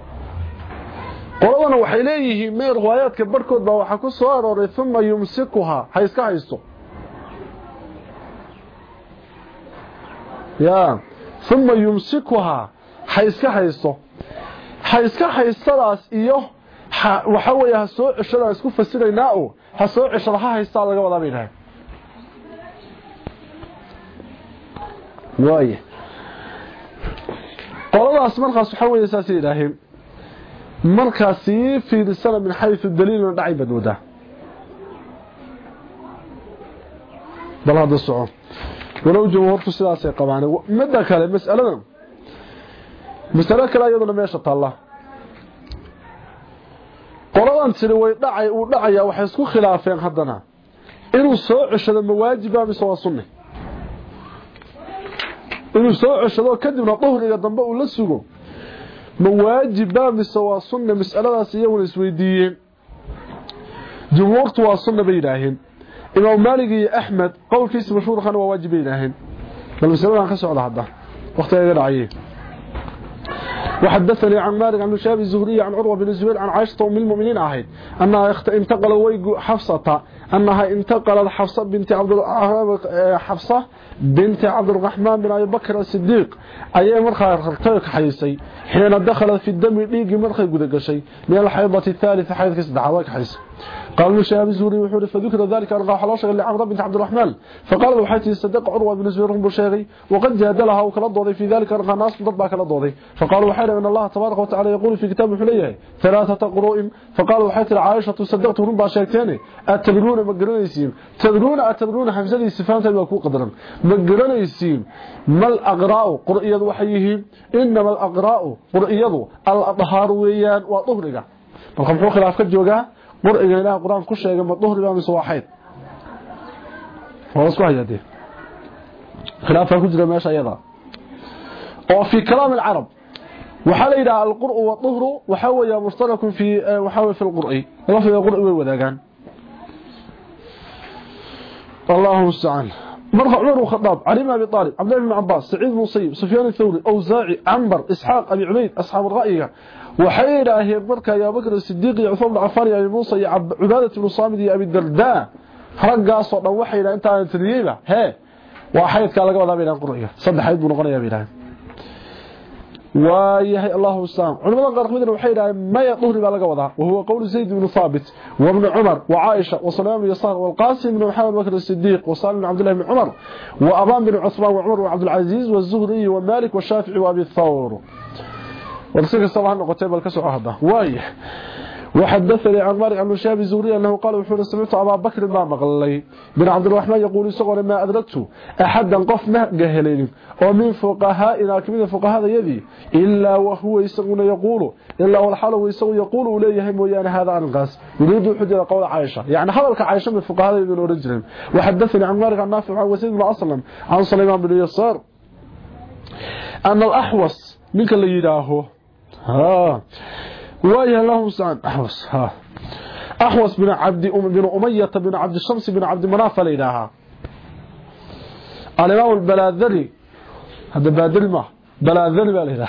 qoladana waxay leeyihiin mee riwaayaadka barhkood baa waxaa ku soo arooray uma yumsikuhaa ha iska haysto. Ya. Uma yumsikuhaa ha iska haysto. Ha iska haystadaas iyo waxa weeye ha soo ceshada isku fasiraynaa oo ha soo ceshada ha haystaa laga wadaa bay dhahay waaye qoladaas markaas waxa weeye saasay yidhaaheen markaas sii fiirisana min xaysu daliilna dhacay baad moodaa bal hadda soco walow jumhuurtu sidaasay qabaan midda kale mas'aladan mas'alo kale iyaduna meesha taalla qoladan tiri way dhacay uu dhacayaa waxay isku khilaafeen haddana inuu soo ceshado ma waajiba mise waa sunni inuu soo ceshado kadibna duhriga dambe uu la sugo ma waajiba mise waa sunna mas'aladaas iyaguna isweydiiyeen jumhuurtu waa sunna bay yidhaaheen imaam maalig iyo axmed qowlkiisa mashhuurkana waa waajib bay yidhaaheen bal masaladan ka socda hadda waqtiga iga dhacayay وحدثني عن مالك عن شاب الزهري عن عروة بن الزبير عن عائشة أم المؤمنين عهد أنها انتقل ويق حفصة أنها انتقلت حفصة بنت عبد حفصة بنت عبد الرحمن بن أبي بكر الصديق. أي مرخى رتيك حيسي حين دخلت في الدم ليق مرخى قد قشي. من الحيضة الثالثة حيث كسد عواك حيسي قال له شاب الزهري وحوري فذكر ذلك قال شغل لعمر بنت عبد الرحمن. فقال له حيث يصدق عروة بن الزبير بشيغي وقد جادلها وكلا ضوضي في ذلك أن ناس ضد كلا ضوضي فقالوا حيث أن الله تبارك وتعالى يقول في كتابه حليه ثلاثة قروء. فقالوا حيث عائشة صدقت شيكتين أتدرون مقرنيسين تدرون أتدرون حمزة استفهام تبقى قدرا. مقرنيسين ما الأقراء؟ قرئيض وحيه. إنما الأقراء قرئيض الأطهار ويان مرئ إلى القران كل شيء مظهر بان سواحيد فوسو هذه خلافه كجره ما شيء هذا أو كلام العرب وحال إلى القرء وطهر وحوى مشترك في آه، وحوى في القرئ لف يقرا وداغان الله سبحانه مرفع عمر وخطاب علي بن أبي طالب عبد الله بن عباس سعيد بن صيب سفيان الثوري أوزاعي عنبر إسحاق أبي عبيد أصحاب الرائيه وحيرة هي مركه يا بكر الصديق يا عثمان عفان يا موسى يا عبادة بن صامد يا أبي الدرداء. فرقا سو دو وحيره انت تريبا هي وحيث قال لقد ابينا قريه صدحيد بن قريه يا أبي ويهي الله السلام علماء قرقمدنا وحيدا ما يطهر بالقوضة وهو قول زيد بن ثابت وابن عمر وعائشة وصلام يصار والقاسم بن محمد بكر الصديق السديق بن عبد الله بن عمر وأبان بن عثمان وعمر وعبد العزيز والزهري ومالك والشافع وأبي الثور. Noqotee bal ka soco hadda waaya وحدثني عن مالك عن شاب الزهري أنه قال وحول سمعت أبا بكر ما مغلي. بن عبد الرحمن يقول صغر ما أدركته أحدا قف ما قهلين ومن فقهائنا كمين فقهاء يدي إلا وهو يسغون يقول. إلا والحال ويسغون يقول إليه ويانا هذا أنقاس يريد حجة قول عائشة. يعني هذا عائشة من فقهاء يدي الأوريجنال وحدثني عن مالك عن نافع عن وسيد بن أصلا عن سليمان بن يسار. أن الأحوص منك اللي يداهو ها وايه اللهم سعان أحوص ها أحوص بن عبد أم بن أمية بن عبد الشمس بن عبد مناف ليلها الإمام البلاذري هذا بادل ما بلاذري بالإله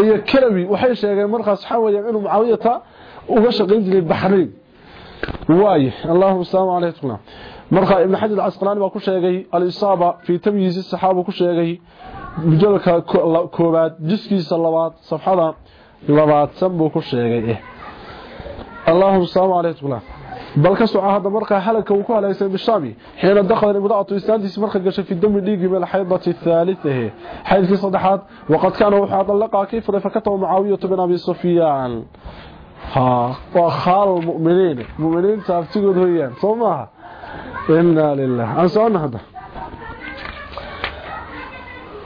إيا كلمي وحي شيئا مرخص حاول إنه معاوية وغشق ينزل البحرين وايه اللهم السلام عليكم مرخى ابن حجر العسقلاني waa ku sheegay al-isaaba fi tamyiz as-sahaba ku sheegay mujadalka koobaad jiskiisa labaad safxada labaadsan buu ku sheegay eh. Allahum salaamu calaykum bal ka socaa hadda markaa halanka uu ku halaagsan bishaabi xiina dakhala imraatu islaantiisi marka gashay fi dami dhiigi meel xaydati thaalithahe eh. xaydkii saddexaad waqad kaana wuxuu adallaqaa kii furay fakatahu mucaawiyatu bin abi sufyaan. Haa waa khaalal muminiin. Muminiinta abtigooda hoyaan soo maaha? Inaa lilah aan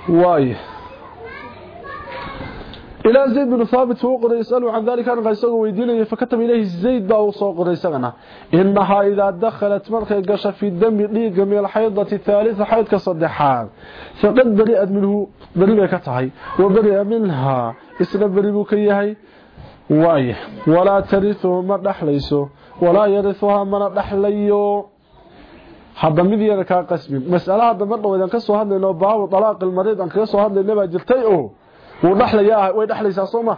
واي إلى زيد بن ثابت وقر يسأله عن ذلك أنا غيسوه ويدينه فكتب إليه زيد بقى وصوقر يسألنا إنها إذا دخلت مرخي قش في الدم ليق من الحيضة الثالثة حيض كصدحان فقد برئت منه بريئة كتهي وبرئ منها إسنا بريئ كيهي واي ولا ترثه ما نحليسه ولا يرثها ما نحليه hadda mid yar ka qasbin mas'alaha hadda mar dhawadan ka soo hadlayno baabu talaaq al-marid aan ka soo hadlayno baa jirtay oo uu dhaxlayaa way dhaxlaysaa Sooma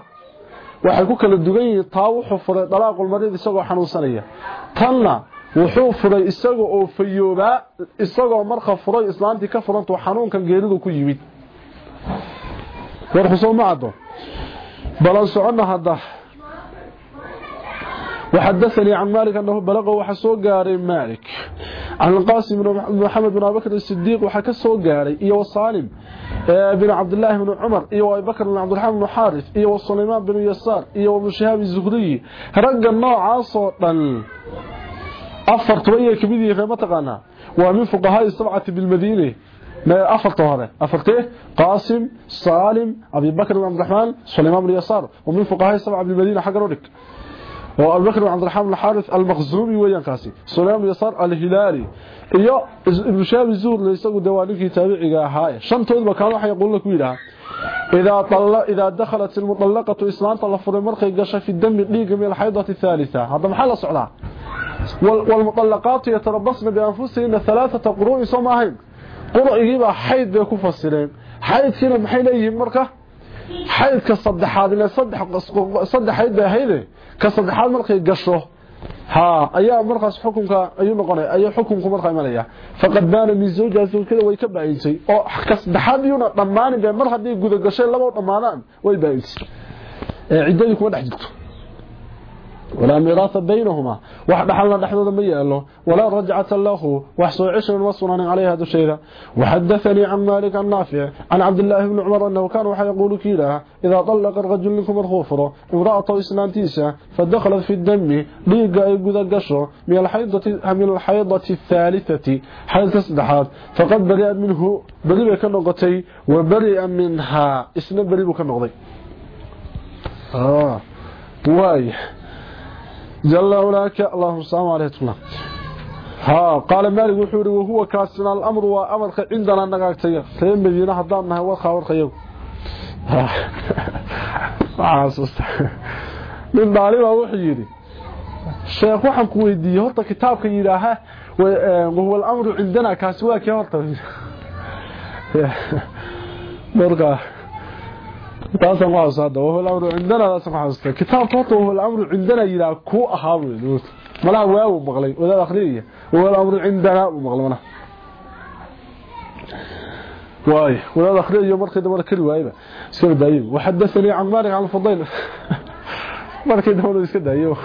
waxay ku kala dugan yihiin taa wuxuu furay talaaq al-marid isagoo xanuunsanaya. Tanna wuxuu furay isagoo oo fayooba isagoo marka furay islaantii ka furanto xanuunkan geeridu ku yimid. War xusoo ma ado balan socona hadda وحدثني عن مالك أنه بلغه وحسو قاري مالك. عن القاسم بن محمد بن بكر الصديق وحكسو قاري إيه وصالم بن عبد الله بن عمر إيه وأبي بكر بن عبد الرحمن بن حارث إيه وسليمان بن يسار إيه وابن شهاب الزهري. رجع النوع عصوطا أفرت ويا كبيري في متقنا ومن فقهاء السبعة بالمدينة. ما أفرت هذا؟ أفرته قاسم سالم أبي بكر بن عبد الرحمن سليمان بن يسار. ومن فقهاء السبعة بالمدينة حق رودك وأبو بكر بن عبد الرحمن الحارث المخزومي ويان كاسي سليمان بن يسار الهلالي iyo ibn shaab zuur la isagu dawaaninkii taabiciga ahaa shantoodba ida talla ida dakhalat al mutallaqatu islaanta la furay markay gasho fi dami dhiiga meel haydati thalitha hada maxaa la socdaa wal mutallaqatu yatarabbasna bi anfusihinna thalathata qurun samahin qur'igiiba hayd bay ku fasireen ila saddex saddex hayd bay hayde ka saddexaad markay gasho ها noqonay ayaa xukunku markaa imanaya faqad baana min zawja zawjada way ka baahisay oo kasdaxad yuna dhamaan bay mar hadii guda gashay laba dhamaadaan way baahisay ee cidadii kuma dhex jirto ولا ميراث بينهما. واحد حلنا دحدود ما ياله ولا رجعة له وحسو عشر وصنان عليه هذا الشيء وحدثني عن مالك النافع عن عبد الله بن عمر أنه كان يقول كيلا إذا طلق الرجل لكم الخوفر امرأة إسلامتيسة فدخلت في الدم ليقا يقود قشر من الحيضة, من الحيضة الثالثة حيث تصدحات فقد برئ منه برئ كنغتي وبرئ منها. jalla walaaka allahum salaam alaykum. Ha qaal maalig wuxuu yiri huwa kaasina al-amru wa amarka indana nagaagtay reer madiina hadaan nahay waa khawrqayo min baaliba wuxuu yiri sheekh waxaan ku weydiiyey horta kitaabka yiraaha eh, huwa al-amru indana kaas waa kee horta. Marka taas waxa saada oo amru indana taas aan waxa kitaab qoto oo amru indana ila ku ahaawo malaha waaw maqlay wada akhriya oo amru indana maqlana واي ولا اخرج markay damar kali waayba iska daayo waxadathani an malik an fadil markay damar iska daayo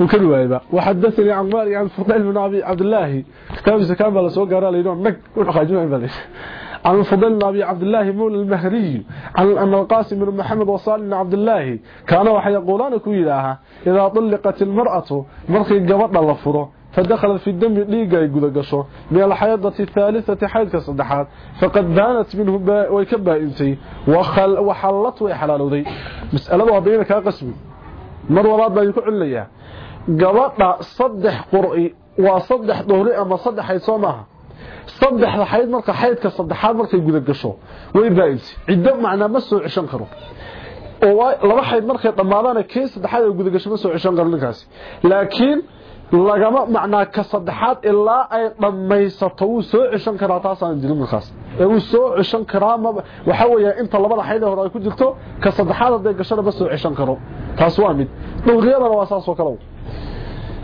وكل وايبا وحدثني عن مالك عن فضيل بن ابي عبد الله كتاب كان بلا سو غارا لينو نق وخاجو بلش عن فضيل بن أبي عبد الله مولى المهري عن ان القاسم بن محمد وصال بن عبد الله. كانوا يقولون كويلاها إذا طلقت markay gabadha la furo فدخلت في الدم ليغا يغدا غشو من الحيضة الثالثة حيض كصدحات فقد بانت منه ويكبا انتي وخل وحلت ka qasmi mar walaad baa ku cilnaya gabadha saddex qur'i waa saddex dhuhri ama saddex ay soo maaha saddexda xayd marka xaydka saddexaad markay guda gasho way baainsi ciddo macnaa ma soo cishan karo. Oo laba xayd markay dhammaadaan kii saddexaad ay guda gasho ma soo cishan karo ninkaasi. Laakiin lagama macnaa ka saddexaad ilaa ay dhammaysato wuu soo cishan karaa taasaan jirin markaas. Ee wuu soo cishan karaa waxa weeyaa inta labada xayd hore ay ku jirto ka saddexaad hadday gashana ma soo cishan karo. Taas waa mid. Dhuhriyadana waa saas oo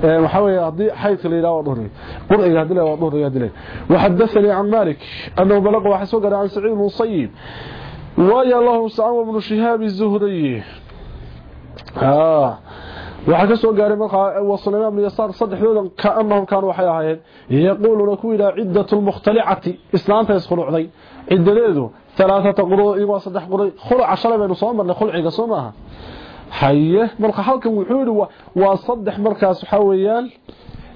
kale waxa weeye hadii xaydka la yiraahdo dhuhri qur'iga hadii la waa dhuhriga hadii وحدثني عن مالك انه بلغ وحسو قال عن سعيد بن مصيب ويا الله سعد بن شهاب الزهري آه waxa ka soo gaaray marka wasalama ibn yasar saddexdoodan ka annahum kaanu waxay ahaayeen yaquluna ku ila ciddatu almukhtali'ati islaanta iskhulucday ciddadeedu thalathata quru iyo saddex quru khuluc shalay baynu soo marnay khulciga soo maaha حيه مرق حلكم وحوله وصدح مركز حويان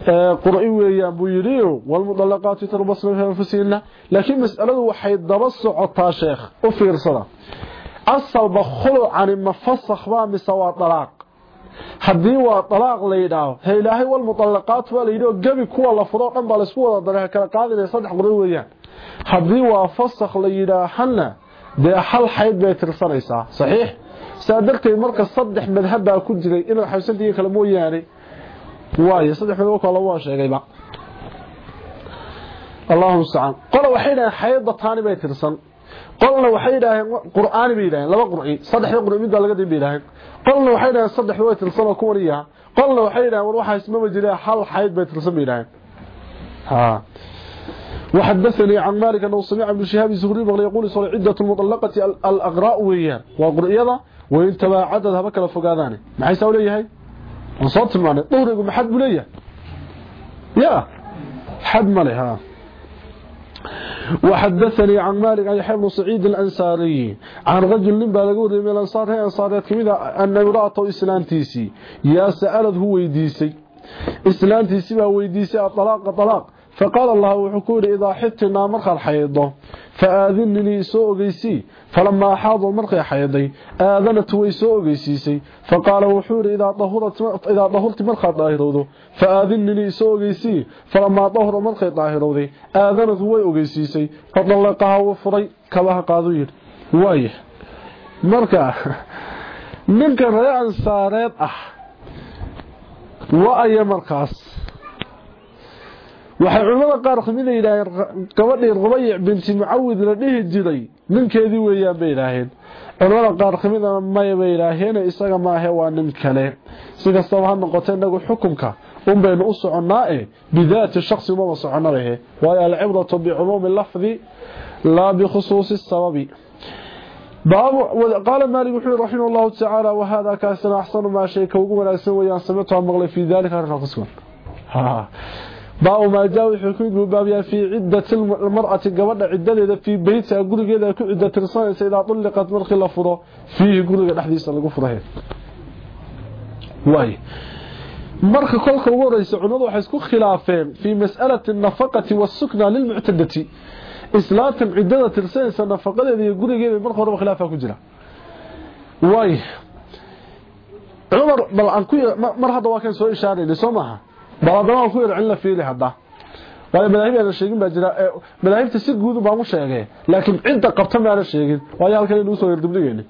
آه، قرئ ويان بويريو والمطلقات تربصن في انفسنا لكن مسألة وحي درس عطا شيخ وفيرسله أصل بخلع عن مفسخ با مسوا طلاق. حديوا طلاق ليدا هي لاهي والمطلقات وليدو قبل كو لا فدو دنبال اسو ودا كلا قادين صدح قرئ ويان حديوا فسخ ليدا حنا. ده حل حيد بيترسنيسا صحيح؟ Saa darteed marka saddex madhab baa ku jiray inay xabsantihiin kale mooyaane waayo saddex madhab kale waa sheegayba allahumma sa'an qola waxay dhahaan xaydda taani bay tirsan qolna waxay yidhaaheen qur'aani bay yidhaaheen laba qur'i saddexda qur'i mid baa laga dambi yidhaaheen qolna waxay yidhaaheen saddex way tirsan oo kuwan iyaha qolna waxay yidhaaheen war waxaa ismama jira hal xayd bay tirsan bay yidhaaheen ha وحدثني عن مالك أنه سمع ابن شهاب الزهري بغل يقول صلى عدة المطلقة الأغراء ويان وقرئيضة وإن تباعدت هبك لفقاداني ما حيث أولي هاي وصوت المعنى ظهرك محد بليه يا حد مالي ها وحدثني عن مالك عن يحيى بن سعيد الأنصاري عن رجل لنبا لقول من الأنصار هي أنصاريات كميدة أن يراته إسلانتيسي يا سألت هو ويديسي إسلانتيسي ما ويديسي الطلاق طلاق faqaala allahu wuxuu ku yidhi idaa xidtinaa markaad xaydo fa aadinnilii soo ogeysii falamaa axaadoo markay xayday aadanat way soo ogeysiisay faqaala wuxuu yidhi idaa dahurti markaad daahirowdo fa aadinnilii soo ogeysii falamaa dahura markay daahirowday aadanatu way ogeysiisay fadallaqaha wuu furay kabaha qaaduu yidhi waaya marka ninka reer ansaareed ah wa aya markaas waxay culimada qaar ka mid yidhaaheen gabadhii rubayic binti mucawid la dhihi jiray ninkeedii weeyaan bay yidhaaheen culimada qaar kamidana maya bay yidhaaheen isaga maahe waa nin kale. Si kastaba ha noqoto inagu xukunka un baynu u soconnaa e bidaati shaksi umaba soconna lehe. Waayo alcibratu bicumuumi lafdi laa bikhusuusi sababi. Qaala maalik wuxuu yiri raximah llahu tacaala wahada kaasina axsanu maa shay ka ugu wanaagsan weyaan samictu aan maqlay fii dalika arrinkaa baa ma jaaw xukuud buu baabiyaa fi ciddati almar'ati gabadha ciddadeeda fi bayta gurigeeda ku cidda tirsanaysa ila tulqat markii la furo fi guriga dhaxdiisa lagu furahay way marka kolka ugu horeysa cunadu waxay isku khilaafeen fi mas'alati an-nafaqati was-sukna lil-mu'tadati islaatan ciddada tirsanaysa nafaqadeeda iyo gurigeeda marka hore khilaafa ku jira way Umar bal aan ku mar hada waa kan soo ishaareeyay Soomaha baladama ku yar cilna fiili hadda. Waayo madaahibyaana sheegin baa jira madaahibta si guudu baan u sheegay laakiin cidda qabta maana sheegin. Waayo halkan inuu soo yardibdhigeeni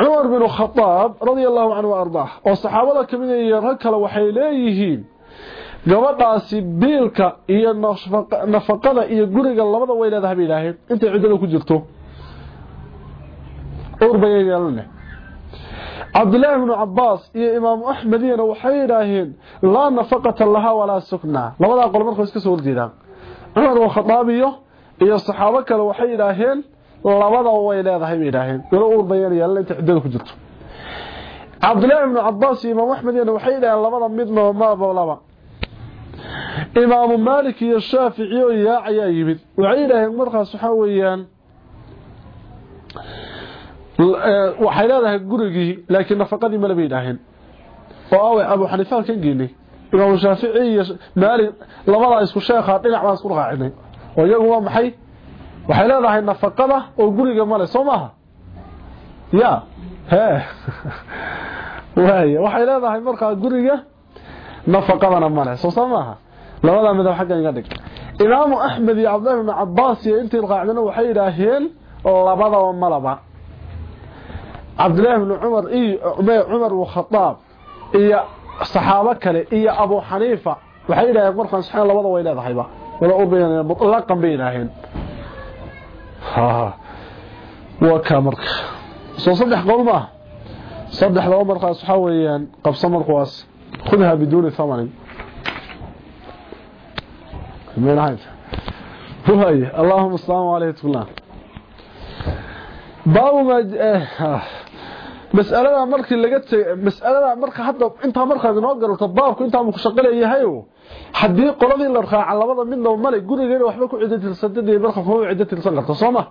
cumar bin khadaab radia allahu canhu ardaa oo saxaabada ka mid ah iyo rag kale waxay leeyihiin gabadhaasi biilka iyo nafaqada iyo guriga labada way leedahay bay idhaaheen intay ciddada ku jirto. Owr bayay عبد الله بن عباس يا إمام احمد أنا وحيراهين لا نفقة لها ولا سكنى لبدا قول مره اسك سو ديدان عمر وخطابيه يا إيه صحابه كلا وحيراهين لبدا ويلهدهي ميراهين قول اور بيان يا الله تحدد كجت عبد الله بن عباس يا إمام احمد أنا وحيراهين لبدا ميد ما ما. إمام مالك يا الشافعي يا عيايب وحيراهين مره سو waxay leedahay gurigii laakiin nafaqadii ma laba yidhaaheen oo awe abu xaniifa kan geynay imaam shaafici iyo maalik labadaa isku sheekhaa dhinac baan isku raacinay. Oo iyagu waa maxay? Waxay leedahay nafaqada oo guriga male soo maaha ya he. Waay waxay leedahay markaa guriga nafaqadana male soo saa maaha labadaa midab xaggan iga dhig imaamu axmed iyo cabdillahi ibnu cabaas iyo intii raacdana waxay yidhaaheen labadaba malaba عبد الله بن عمر اي عمر وخطاب iyo saxaabo kale iyo Abu Hanifa waxay yiraahdeen markaan saxaan labada way leedahayba wala urbayeen mutlaqan beeynaaheen ha wa kamarka soo saddex qowl ma saddex laba markaas waxa weeyaan qabso markaas khudha bidun thaman من هاي هاي اللهم صل على سيدنا باب ما mas'alada markii laga mas'alada marka hadda inta marka inoo garato baabku inta uu ku shaqaleeyahay hadii qoladii la raaca labada midna male gurigeena waxba ku ciidan tirsadii marka kuma ciidan tirsan karto Sooma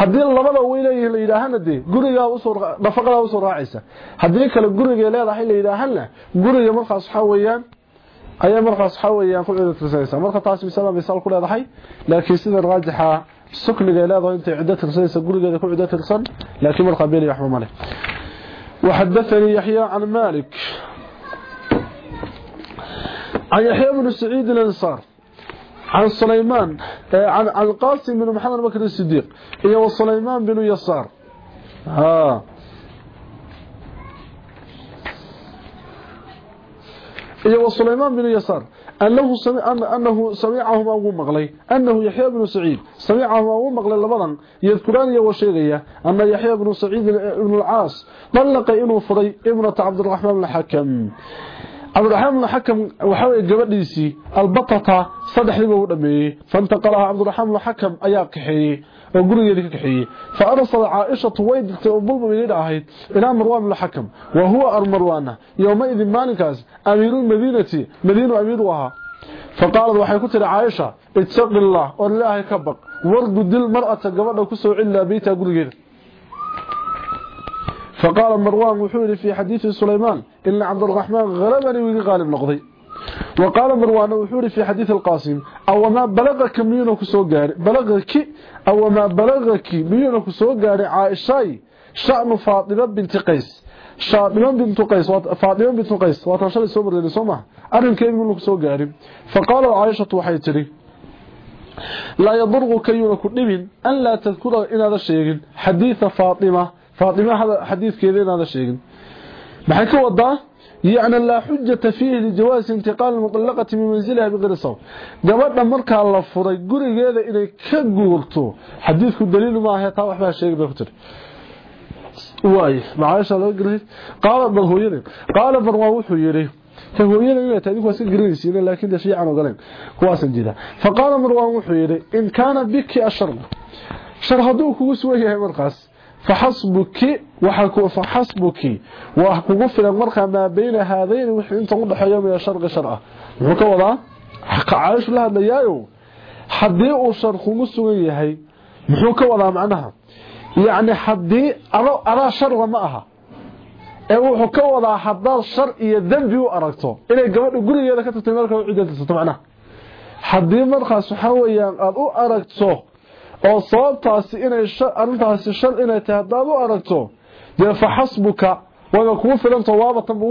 hadii labada weeyleeyay la yiraahana de guriga u soo nafaqada u soo raacaysa hadii kale guriga leedahay la yiraahana guriga markaas waxa weeyaan ayaa markaas waxa weeyaan ku ciidan tirsanaysa marka taas misala misal ku leedahay laakiin sida raajixa sukniga leedahay inta ciidan tirsanaysa gurigeeda ku ciidan tirsan laakiin marka beel yaxma male وحدثني يحيى عن مالك. عن يحيى بن سعيد الأنصار عن سليمان عن عن القاسم بن محمد بكر الصديق هي وسليمان بن يسار. ها هي وسليمان بن يسار. أنه, سمي... أنه سمعهما ومغلي أنه يحيى بن سعيد. سمعهما ومغلي لبضن. يذكران يا يوشيغية أن يحيى بن سعيد بن العاص طلق إنه فري إمرة عبد الرحمن الحكم. عبد الرحمن الحكم وحاول قبل يسي البطة صدح لبودمي فانتقلها عبد الرحمن الحكم أياكحي oo gurigeedii ka kaxeeyey fa arsala caaishatu way dirtay oo bulmuminiin ahayd ilaa marwaan ibnu xakam wa huwa armarwaana yowmaidin maalinkaas amiiru madiinati madiinu amiir u ahaa faqaalad waxay ku tiri caaisha ittaqi illah oo ilaahay ka baq wardu dil mar'ata gabadha ku soo cilaa beytaa gurigeeda فقال مروان وحوري في حديث سليمان إن عبد الرحمن غلبني ويقي غالب نقضي وقال مروان وحوري في حديث القاسم أو ما بلغك ميونك سوغاري بلغك أو ما بلغك ميونك سوغاري عائشاي شأن فاطمة بنت قيس. فاطمة بنت قيس فاطمة بنت قيس واتنشر السوبر للي سمع أرن كيف منك سوغاري؟ فقال عائشة وحيتري لا يضرك يونك نبين أن لا تذكر إن هذا الشيء. حديث فاطمة فاطمة هذا حديث كذين هذا الشيء؟ maxay ka laa xujata fiihi lijawaasi intiqaal almuطallaqati min manziliha bikayri sabab gabadha markaa la furay gurigeeda inay ka guurto xadiidku daliil maaha taa waxbaa sheegi bay ku tiri waay macaasha laga gelay qaala bal hooyadeen qaala marwaan wuxuu yidhi ka hooyada inay tahay idinku iska garanaysiin laakiin shiican ogoleen kuwaasan jira faqaala marwaan wuxuu yidhi in kaana biki ashar فحسبك وحكو فحسبك وحكو في المرقى ما بين هذين وحي انت ودخايا من الشرق شرعه wuxuu wada caash la hadlayayo hadii uu shar kugu sugan yahay muxuu ka wadaa macnaha yaani hadii ara ara shar ma aha ee wuxuu ka wadaa hadaa shar iyo dambi u aragto inay gabadha gurigeeda ka tagtay markaa ciidada tato macnaha hadii markaas waxa weeyaan aad u aragto oo sababtaasi inay arintaasi shar inay tahay haddaad u aragto dee fa xasbuka wayba kugu filanta waabatanba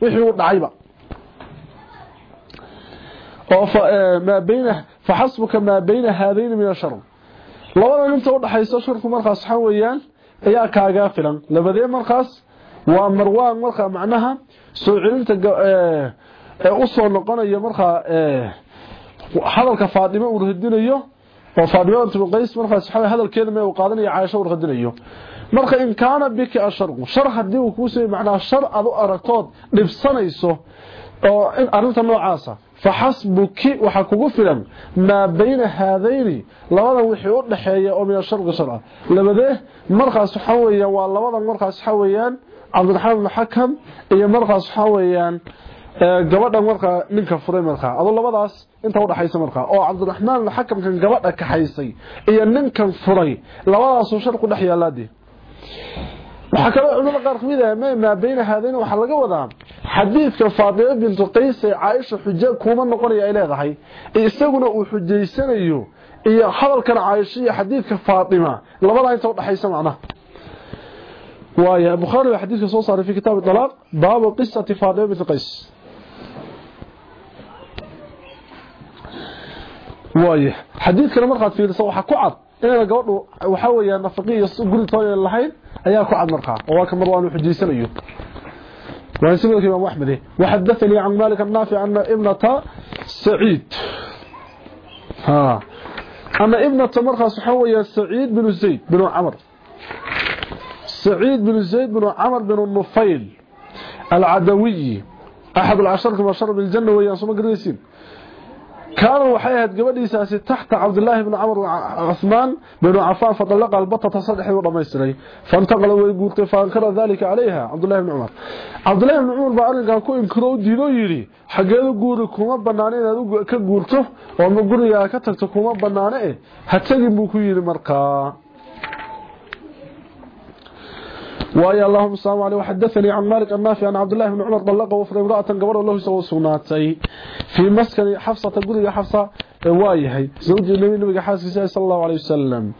wixii u dhacayba oo maa bayna fa xasbuka maa bayna haadayni min ashar labadan inta udhaxayso sharku markaas waxaa weeyaan ayaa kaagaa filan labadee markaas waa marwaan markaa macnaha soo celinta ee u soo noqonayo markaa hadalka faadimo uu radinayo markaas waxa hadalkeeda ma uu qaadanayo Aisha uu radinayo marka in kaana biki ashar shar hadii uu ku soo macnaa shar aad u aragtood dhibsanayso oo in arinta noocaasa فحسبك labadan wixii u dhaxeeya oo min sharqi sharca labadee markaas waxa weeyaan waa labadan markaas waxa weeyaan Cabdulrahman Hakam iyo markaas waxa weeyaan gabadha markaa ninka furay markaa adoo labadaas inta u dhaxaysa markaa oo Cabdulrahman Hakamkan gabadha ka haysay iyo ninkan furay labadaas oo sharqu dhex yaalaadi waxa kale culimada qaar kamid ah ma bayna haadayni waxa laga wadaa xadiidka Faadima bint Qays ee Aisha xujo kuma noqonaya ay leedahay isaguna uu xujeysanayo iyo hadalkan Aisha iyo xadiidka Faadima labada inta u dhaxaysa macna waaya Bukhari xadiidka soo saaray fi kitaab talaq baab qissati Faadima bint Qays waaya xadiidkan markaad fiiriso waxa ku cad inay gabadhu waxa weeyaan nafaqiyo guri tooyo lahayn ayaa ku cad markaa oo waa kamar waanu xujeysanayo وسمع الإمام أحمد وحدثني عن مالك النافع أن ابنة سعيد. ها. أن ابنة مرخص حوية سعيد بن زيد بن عمر. سعيد بن زيد بن عمر بن النفيل العدوي أحد العشر كما شرب الجنة ويانصم قريسين. كانوا وحيهد قبليساسي تحت عبد الله بن عمر وعثمان بن عفان فطلق البطة صدح ورميسري فانتقل ويقول فانكر ذلك عليها عبد الله بن عمر عبد الله بن عمر بأرنقا كو انكرو دينو يري حقيدو قوري كوما بناني انادو كقورتو وما قوري كتكتو كوما بناني هتجي بوكو يري مرقا واي اللهم صل عليه وحدثني عن مالك النافع عن عبد الله بن عمر طلقه وفر امراه قبر الله سو سناتي في مسكن حفصه غري حفصه وايهي زوج النبي النبي حاسس صلى الله عليه وسلم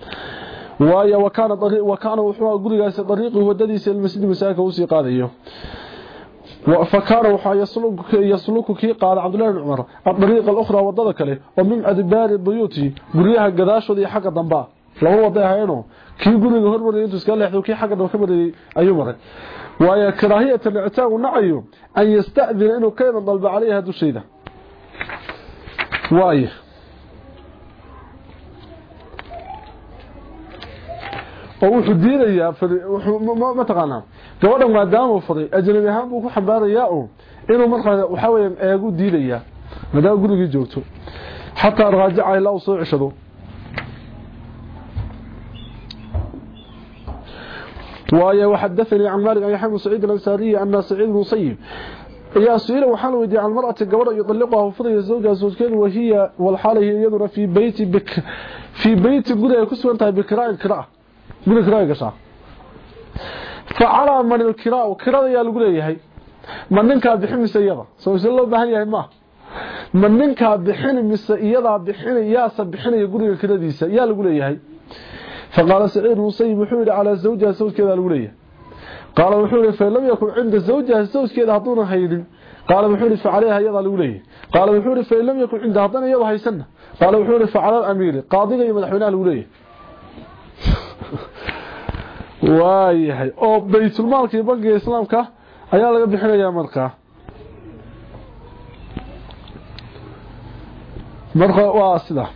واي وكان طريق وكان وحوا غريغاس طريقه ودديس المسجد مساكه وسي قاديو فكان وحا يسلك يسلك كي قال عبد الله بن عمر الطريق الاخرى ودده كله ومن ادبار البيوت غريها غداشودي حق دنبا laba wada hayno kii guriga hormaray intuu iska leexdo kii xagga ka maray ayuu maray waaya karaahiyata lictaagu nacayo an yasta'dina inuu ka iman dalba calayha dushayda. Waaya oo wuxuu diidayaa mataqaanaa gabadha maadaama uu furay ajnabi ahaan buu ku xambaarayaa oo inuu markaa waxa weeyaan eegu diidaya maadaama gurigii joogto xataa raajaca ilaa uu soo ceshado ويا وحدثني عن مالك عن يحيى سعيد الأنصاري أن سعيد مصيب يا سئل وحال ودي عن المرأة قبل يطلقها وفضل زوجها زوجkeed وهي والحال هي يدنا في بيت بك في بيت غدا كسوانتها بكراء الكراء. غدا كراء gasha فعلى من الكراء وكراء يا لغو leeyahay ma ninka bixinaysa iyada soo si loo baahan yahay ma ma ninka bixinaysa iyada bixinaysa bixinaya guriga kiradiisa yaa lagu leeyahay faqaala saciid musayib wuxuu yidhi calaa zawjiha sawjkeeda lagu leeyahay qaala wuxuu yidhi fain lam yakun cinda zawjiha sawjkeeda hadduunan haynin qaala wuxuu yidhi facaleyha iyadaa lagu leeyahay qaala wuxuu yidhi fain lam yakun cinda haddana iyada haysanna qaala wuxuu yidhi facala alamiiri qaadiga iyo madaxweynaha lagu leeyahay waayahay oo baytulmaalka iyo bankiga islaamka ayaa laga bixinayaa markaa marka waa sidaa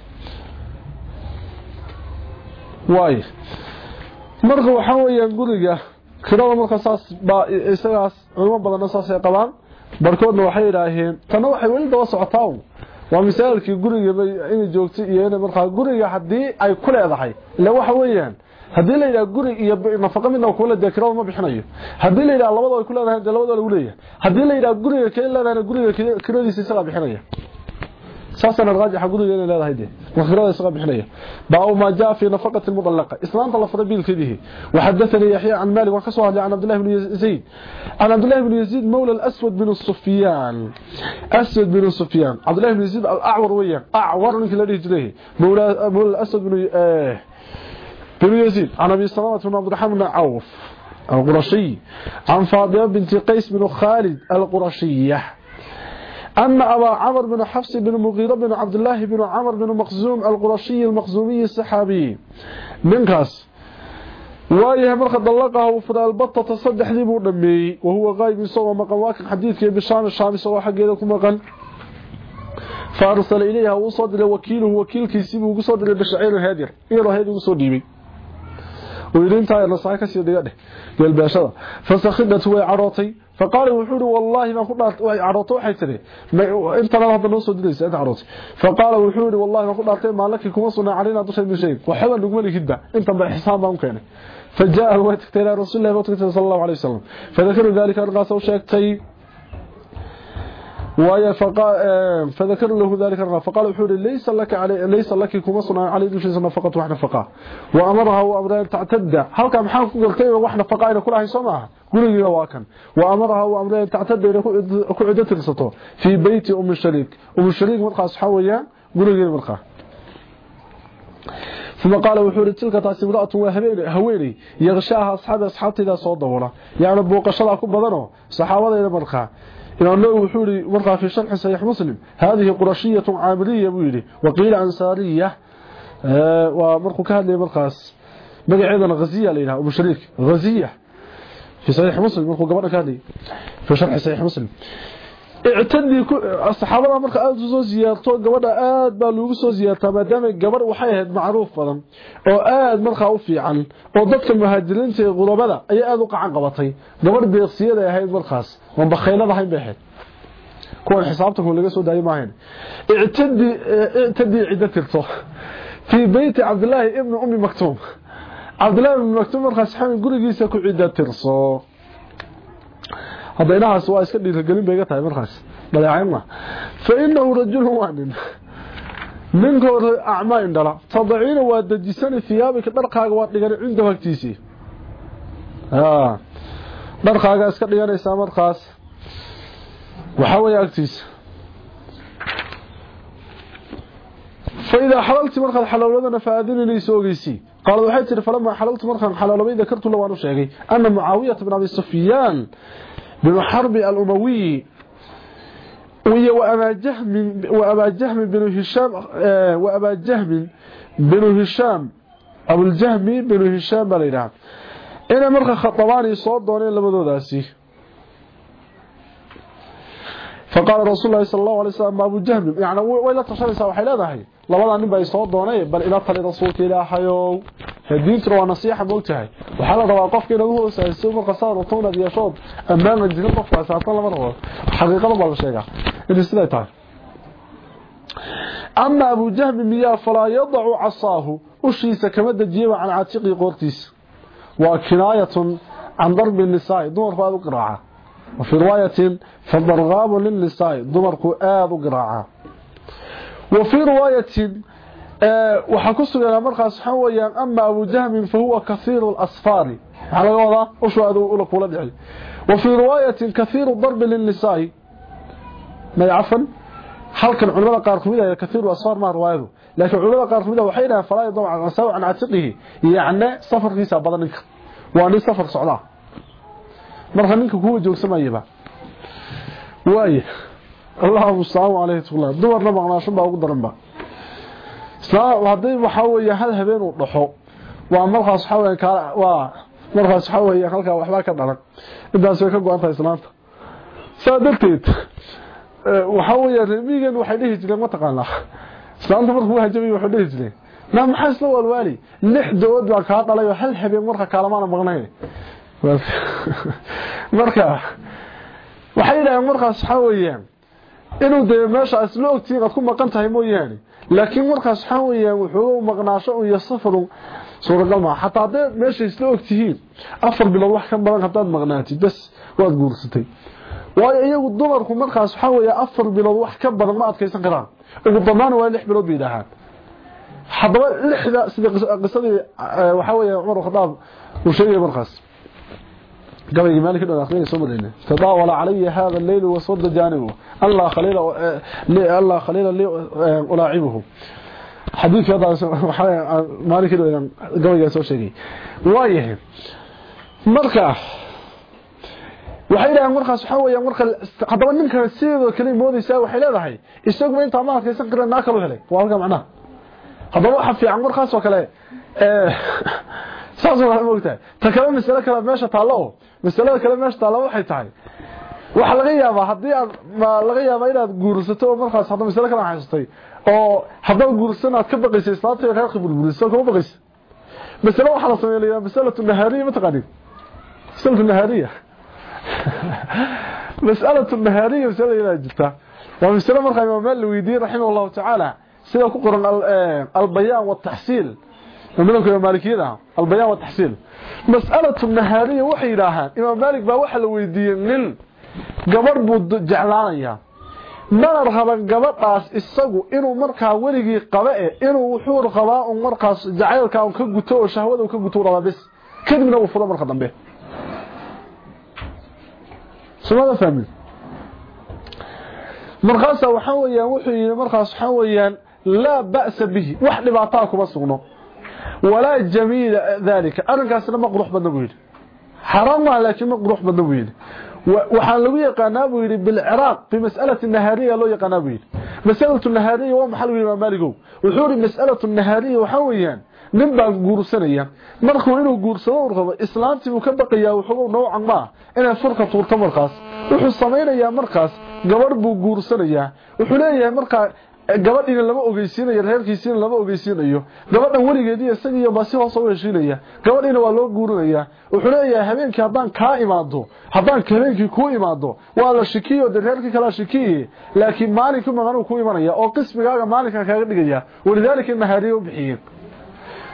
waay marka waxaa weeyaan guriga kirada marka saas baa isagaas culimo badanna saas ay qabaan barkoodna waxay yidhaaheen tanna waxay weli daba socotaa waa misaalkii guriga inay joogtay iyo inay markaa guriga haddii ay ku leedahay ila waxa weeyaan haddii la yidhaha guri iyo nafaqa midna kula dee kirada ma bixinayo. Haddii la yidhaha labadoo ay ku leedahay dee labadoo lagu leeyahay. Haddii la yidhaha guriga kay leedahayna guriga kiradiisa isagaa bixinaya ساسنا الراجح أقول لي لا هيدي. وخيرها يسقى بحنيه باو ما جاء في نفقة المطلقة. إسلام طلب بيل كده وحدثني يحيى عن مالك وكسوا عن عبد الله بن يزيد. عن عبد الله بن يزيد مولى الأسود بن الصفيان. أسود بن الصفيان. عبد الله بن يزيد الأعور ويا أعور من الذي جريه مولى مولى الأسود بن آه بن يزيد. عن أبي سلمة بن عبد الرحمن عوف القرشي. عن فاطمة بنت قيس بن خالد القرشية. أن أبا عمر بن حفص بن مغيرة بن عبد الله بن عمر بن مخزوم القرشي المخزومي السحابي. منكاس وايه مرخ دلقه وفر البطة تصدح ذي بودمي وهو غايب يسوى مقواك حديث بالشام الشام سوى حق يدكم مقل فأرسل إليها وصدر وكيله وكيل كيسيبه وصدر بشعير هادر إيرو هادر وصدر ويرين انتا نصاي كسي دغه قال باشده فسخدت carootay فقال وحوري والله ما قلت عرضت وحيثني ما انت لا هذا نص دليس انت عرضت. فقال وحوري والله ما قلت ما لك كما صنع علينا دشه بشيء وحب نغمل جدا انت ما حساب ما ممكن فجاء وقت ترى رسول الله صلى الله عليه وسلم. فذكر ذلك القاصه وشكتي ويا فقال فذكر له ذلك فقال وحول ليس لك علي ليس لك كما صنع علي دوش نفقة واحدة فقه وأمرها وامرها ان تعتد. هل كان maxaa ku galtay wax nafaqa ina kula hayso maaha guriga waa kan وأمرها وامرها ان تعتد ku cido tirsato fi bayti um sharik um sharik markaas waxa weeyaan guriga markaa ثم قال وحور تلك تاسي امرأة وهويني هويني يغشاها أصحاب أصحابتي ذا صوت دورة. يعني بوقشة أكو بدنه. صحابة إلى مرخى إمام نووي وحوري مرقى في شرح صحيح مسلم هذه قرشية عامرية بيلي وقيل أنصارية آه ومرقى كهد لي مرقاس بقى أيضا غزية لينها أبو شريك غزية. في صحيح مسلم مرقى قبرنا كهد في شرح صحيح مسلم. ictadii saxaabada marka aad soo ziyaarto gabadha aad baa lagu soo ziyaartaa maadaama gabar waxay ahayd macruuf badan oo aad markaa u fiican oo dadka muhaajiriinta ee qudabada ayay aad u qacan qabatay. Gabarh deeqsiyada ahayd markaas oon bakhaylad ahayn bay kuwan xisaabta kuwa laga soo daayo maahayn ictadii eh, ciddo tirto. Fii beyti cabdilaahi ibni ummi maktuum. Cabdilaahi ibni maktuum markaas xami gurigiisa ku ciddo tirso cidatirso هذا إنها سواء اسكت يتقلين بيقى تاي مرخص بلاعين ما فإنه رجل واحد منك أعمى عندنا تضعين وادجسان ثيابك درقاق وادقان عند وقتيسي آه درقاق اسكت لغان إسام مرخص وحاول أكتيس فإذا حللت مرخص حلولنا فأذنني سوغيسي قال waxay tiri falama xalaltu markan xalaalabay dakartu la waanu sheegay anna muawiyah ibn abi sufyan bin harb al-umawi وهي وأبا جهم وأبا جهم بن هشام وأبا جهم بن هشام أبو الجهم بن هشام بلينا إنا مرخى خطباني صوت دونين لبدو داسي فقال رسول الله صلى الله عليه وسلم أبو جهم يعني وإلا تشرسا وحي لا دهي labada nin bay soo doonay bal ila tali rasuulka ilaahayo hadiirtu waa nasiixa moogtahay waxaa la rabaa qofka inuu hoosayso marka saar toona yeeshood amaana jira qof wasaartan lama rabo xaqiiqada baa sheegaa. Inuu sidaa tahay. Ama abu jahmi miyaa falaa yadacu casaahu ushiisa kama dejiyaba can catiqii qoortiisa waa kinaayatun can darbi nisaai dumarku aada u qiraaca. Wafi riwaayatin fadargaabu lilnisaai dumarku aada u qiraaca. وفي رواية وحكسوا إلى مرقس حويا أما أبو جهم فهو كثير الأصفار. على وضع وشو هذا؟ أقولك ولد علي وفي رواية كثير الضرب للنساء. ما يعفن حلقا علماء قاركميدا كثير الأصفار ما روايته. لكن علماء قاركميدا وحينها فلا يضع عن سوء عن عاتقه. يعني سفر كيسا بدنك وأني سفر صعلاه marka ninka kuwa joogsamayaba waaye allahu musta'an alayhi tullah dumarna maqnaasho baa ugu daran ba isla haday waxa weeye hal habeen uu dhaxo waa markaas waa markaas waxa weeye halka waxba ka dhalan. Intaas way ka go'anta islaanta saadarteed waxa weeye rimigan waxay dhihi jireen ma taqaanaa? Islaanta markuu hajabi wuxuu dhihi jireen. Na maxaa isla walwaali lix dood baa dhalay hal habeen marka kaalamaana maqnayn marka waxay yidhaaheen markaas waxaa inuu dee meeshaas la ogtiin aad ku maqan tahay mooyaane. Laakiin markaas waxaa weeyaan wuxuu maqnaasho iyo safaru suuragal maa xataa haddaad meesha isla ogtihiin afar bilood wax ka badan haddaad maqnaatid bas waad guursatay. Waayo iyagu dumarku markaas waxaa weeye afar bilood wax ka badan ma adkaysan karaan. Ugu damaana waa lix bilood bay yidhaahaan haddaba lixda sida qisadii waxaa weeye cumar khadaab uu sheegaya markaas قبل مالك بن اخوين سمرنا تطاول علي هذا الليل وصد جانبه الله خليل الله خليل لي الاعبه حديث هذا مالك بن قبل سو شيغي وايه marka waxay ilaahay markaas waxa weeyaan marka hadaba ninka sidoo kale moodaysa waxay leedahay isagu inta ma arkaysan karin naa kale helay waa halka macnaha hadaba waxa fiican markaas oo kale ee saasoo waxa moogtaa ta kale mas'ala kale meesha taalo mas'alada kale meesha taalo waxay tahay waxa laga yaabaa hadii aad ma laga yaabaa inaad guursato oo markaas hadda mas'ala kale haysatay oo hadda guursan aad ka baqayso islaanta reer khibrul ka baqayso mas'ala waxa la sameeyaa mas'alatu nahariya mataqaanid mas'alatu nahariya mas'alatu nahariya mas'ala ila jirta waa mas'ala markaa imaam Malik weydiin rahimahullahu ta'ala sida ku qoran al-bayan wa tahsil ومنهم المالكيين البيان mas'alatu nahariya waxay yiraahdaan imaam malik baa waxa la weydiiyay nin gabadh buu jeclaanayaa ma raba gabadhaas isagu inuu markaa weligii qaba e inuu wuxuu rabaa un markaas jacaylkaa un ka guto oo shahwada u ka guto rabaa bes. Kadibna uu furo marka dambe. Sumada fahmin? Markaasa waxaa weeyaan wuxuu yidhi markaas waxaa weeyaan laa ba'sa bihi. Wax dhibaataa kuma sugno. ولا جميل ذلك. أرنكاسنا مقروح بدنا بويل حرام لكن مقروح بدنا بويل وحان لو يقانا بويل بالعراق في مسألة النهارية لو يقانا بويل مسألة النهارية ومحل ويل مالكو. وحوري مسألة النهارية وحويان نبا markuu inuu guursado rabo islaantii uu ka baqayaa wuxuu noocan ma inay furka tuurto markaas wuxuu sameeyaa markaas gabar buu guursanayaa wuxuu leeyahay markaa gabadhiina lama ogeysiinayo reerkiisiina lama ogeysiinayo. Gabadhan weligeedii isaga iyo basi hoos u heshiinaya gabadhiina waa loo guurinaya wuxuu leeyahay habeenkii haddaan kaa imaado haddaan habeenkii kuu imaado waa la shikiyo de reerkii kala shikiye laakiin maalinkii maqanuu ku imanaya oo qismigaaga maalinka kaaga dhigaya walidaalika nahaariye u bixiyeen.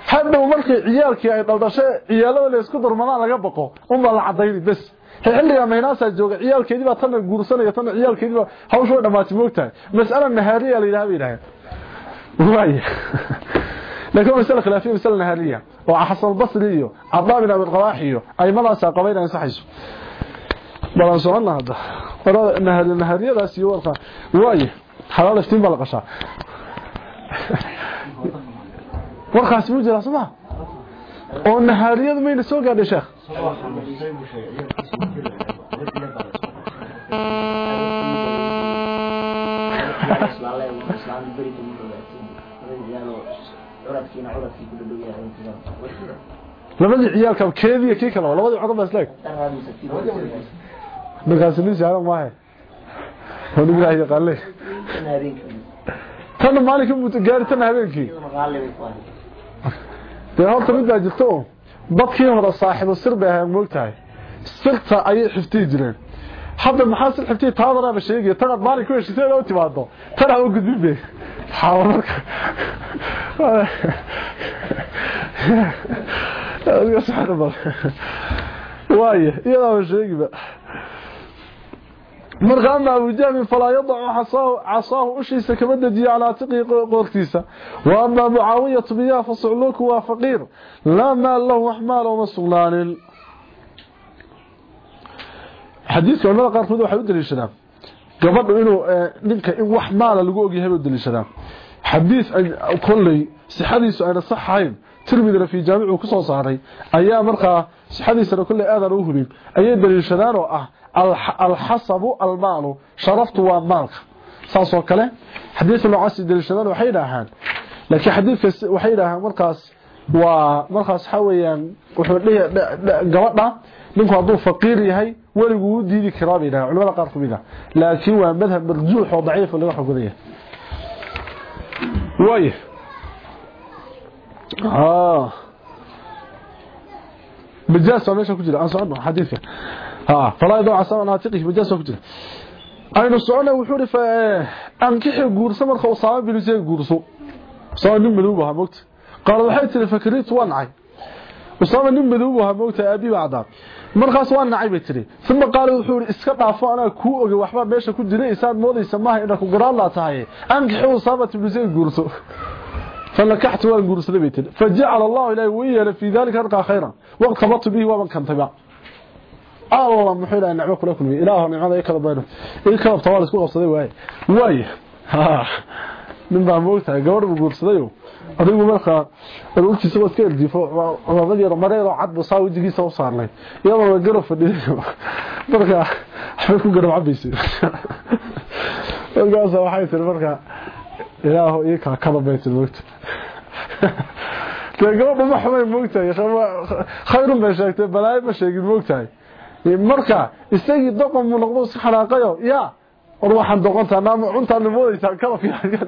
Hadhow markii ciyaalkii ay dhaldhashay ciyaalada la isku darmadaan laga baqo unbaa la cadayni bes xilliga maynaasaa jooga ciyaalkeedii baa tana guursanaya tana ciyaalkeedii baa hawsha way dhamaatay moogtahay mas'ala nahaariya la yidhaha bay yidhaheen waaya laakiin masala khilaafiya masala nahaariya oo xasan basri iyo cadaa bin abilqabaax iyo aimadaasa qabayna ansaxayso balan soconna hadda. Nahaariyadaas iyo warqa. Waaya xalaal iftiin baa la qashaa. Warkaasi wuu jiraa soo maa oo nahaariyadu mayna soo gaadhay sheekh labadii ciyaalka keediya kii kale labadii codon baa isleeg markaas nin saaran maahe wani ilaahi yaqaale tan maalinka muu gaari tan habeenkii? Dee horta mid baa jirta oo dadkii hore saaxiibo sir bay ahayn moogtahay sirta ayay xiftii jireen hadda maxaa sir xiftii taadaraaba sheegaya tanaad maalin ku heshiisay oo timaado tan ha u gudbin be xaawar marka waaye iyadaa sheegiba marka ama abu jahmin falaa yadacu casaahu ushiisa kama dejiyo calaa tiqii qoortiisa. Wa ama mucaawiyatu biyaa fasucluuku waa faqiir. Laa maal lahu wax maal uma sugnaanin. Xadiidka culamada qaarkood waxay u daliishadaan. Gabadhu inuu ninka in wax maala lagu ogyahay bay daliishadaan. Xadiis kolley sixadiisu ayna sax ahayn. Tirmidina fi jaamicu ku soo saaray. Ayaa alxasabu almaalu sharaftu waa maalka. Saasoo kale xadiis noocaasi daliishadaan waxay yidhaahaan laakiin xadiidka waxay yidhaahaan markaas waa markaas ninku hadduu faqiir yahay weligu u diidi karaa bay culamada qaar ka mid ah laakiin waa madhab marjuux oo daciif laga xogodaya waaya majaas waa ku jira aan socono xadiidka ها فلا يدعو عصام ناطقه مجاز وكجرا aynu socona wuxuu ri ankixi guurso marka uu saama bilisay guurso soo nin madow ah moogta qaar waxay tiri fakriit waa nacay usama nin madow ah moogta abi bacda markaas waa nacay bay tiri thumma qaal wuxuu ri iska dhaafo ana ku oge waxba meesha ku jira isaan moodaysa maaha ina ku garaan la tahay ankixi usama bilisay guurso فلكحت وان غورسده بيتل فجعل الله الى ويل في ذلك رقا خيرا وقتبط به ومن كان تبع allah muxuu ilaahay nicmo kula kulmiyay ilaahu nicmada ay kala bayno in kala tawaal isku qabsaday waay waay ha. Baa moogtahay gabadh buu guursaday adigu markaa ururtiisa waa iska eljiifo cumaamadiyada mareedoo cad buu saa u saarnay. Iyadoo la garab fadhiday markaa waxbay garab cabaysay markaasa waxay tiri markaa ilaahu ii kala kala baytin moogta dee ma xumay moogtahay khayrun bay sheegtay balaayo ma sheegin moogtahay marka isagii doqon mu noqdo si xanaaqayo ya war waxaan doqontaa naam cuntaan moodaysaa kalafkaaga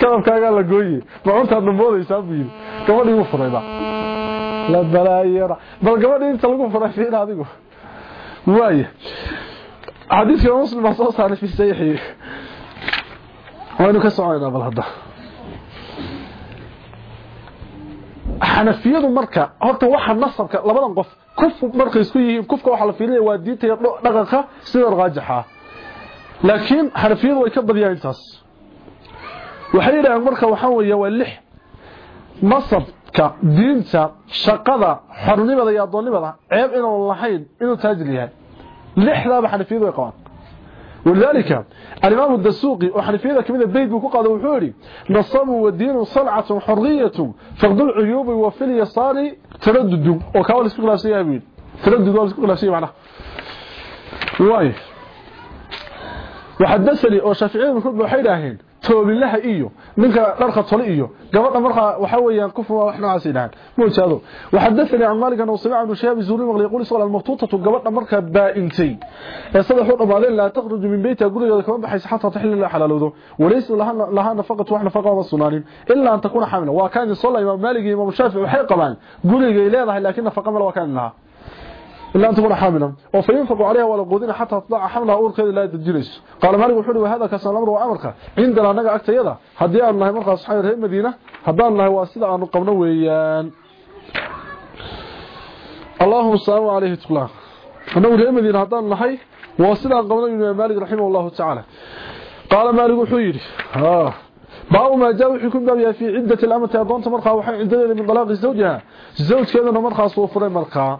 kalafkaaga la gooyay ma cuntaan moodaysaa buu yiri gabadhii u furayba la balaayira bal gabadhii inta lagu furay fiir adigu waay xadiiska muslim soo saaray fi sahihi waanu ka soconaa bal hadda xanafiyadu marka horta waxa nasabka labadan qof كف مرخي سيهم كف كوحة الفيرية واديتها يطلق نغاقة سيدر غاجحة لكن حرفين ويكبر يانتاس وحليل عن مرخة وحاول يوالح مصر كدينتا شقضة حرنبضة يا ضنبضة عيب إن الله حين إنه تاجليها يعني. لحظة بحرفين ويقوان. ولذلك الإمام الدسوقي وحنفيذا كمية بيت بكوقة وحوري نصب والدين صنعة حرية فقد العيوب وفي اليسار تردد. وكاول اسبق لاسية أمين تردد واسبق لاسية معنا رواية وحدثني وشافعين من كل وحيداهين توب الله إيو. منك نرخى طلي إيو. قبضنا مرخى وحويا كفر وإحنا عسينان موت هذا؟ وحدثني عن مالك أنه سمع عن شهاب الزوري مغلي يقول صلى المخطوطة قبضنا مرخى بائنتي يصدح بعدين لا تخرج من بيتها يقول لك كمان بحيث حتى تحل الله حلاله وليس لها لها نفقة وإحنا فقط والصنانين إلا أن تكون حاملة. وكان يصلى إمام مالك إمام الشافعي وحي قبان قول لك إليه لكن نفقة ملا وكان لها. إلا أن تكون حاملا وفينفق عليها ولا قودين حتى تضع حملها أول كذا لا تجلس قال مالك وحوري وهذا كسر الأمر وأمرك عندنا نقع أكتا يدا هدي أن الله مرقى صحيح رهي مدينة هدى الله واسدة أن قمنا ويان اللهم السلام عليه تقلاه أنه رهي مدينة هدى الله واسدة أن قمنا مالك رحمه الله تعالى قال مالك وحوري آه باو ما جاء وحكم بابيا في عدة الأمة أدونت مرقى وحي عدة من طلاق زوجها زوج كذا مرقى صوفرين مرقى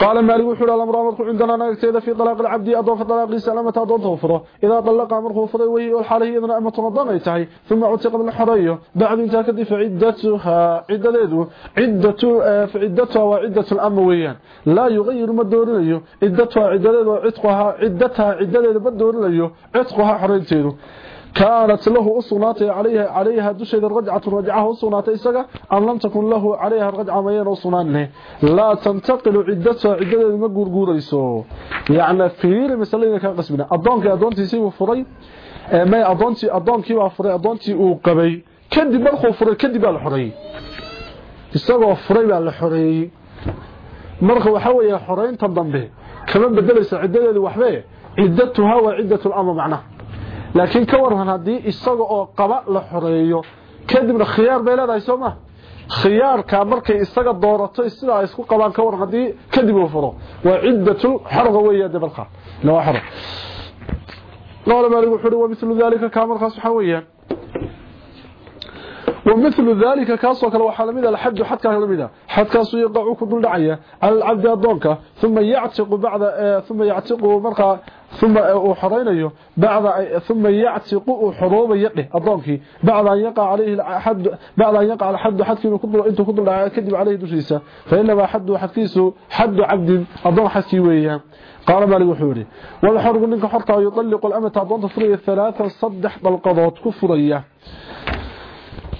قال مالك وحول الأمر أمرك عندنا نكتيد في طلاق العبد أضوف طلاق سلامة أضوف غفرة. إذا طلق أمره غفره وهي والحالة هي إذن أمة نضغيته ثم عتق من الحرية. بعد انتهى كذي فعدتها عدة ليدو. عدة فعدتها وعدة الأمويان لا يغير ما ليه عدتها عدة ليدو عتقها عدتها الدور ليه عتقها حرينتيدو kaanat lahu usugnaatay calayha calayha dusheeda rajcatu rajcaha usugnaatay isaga am lam takun lahu calayha rajca mayana usugnaanne laa tantaqilu ciddatuha ciddadeedu ma guurguurayso yacni fiiri masalada ka qasbina addoonkii addoontiisii buu furay may addoontii addoonkii baa furay addoontii uu qabay kadib markuu furay kadib baa la xoreeyey isagoo furay baa la xoreeyey marka waxa weeye xoreynta dambe kama bedelayso ciddadeedu laakiin ka waran haddii isaga oo qaba la xoreeyo kadibna khiyaar bay leedahay soo ma khiyaarka markay isaga doorato sidaa ay isku qabaan ka waran haddii kadib uu furo waa ciddatul xarqa weeya dabalka laba xarq قال مالك وحوري ومثل ذلك كامل خاص حويا ومثل ذلك كاسو كلا waxa lamida الحد حد كان lamida كاسو يقع ku dul dhacaya العبد adoonka ثم يعتق بعد ثم يعتق marka ثم حرينيو بعد ثم يعتق حروب يقه. adoonki بعد أن يقع عليه الحد بعد أن يقع الحد حد كينو كدل انت كدل كدب عليه دشيسا فإنما حد حدكيسو حد عبد حدكي weeyaan قال مالك وحوري. والحرق منك حرطة يطلق الأمة أضونت فرية ثلاثة صدح بالقضاء كفرية.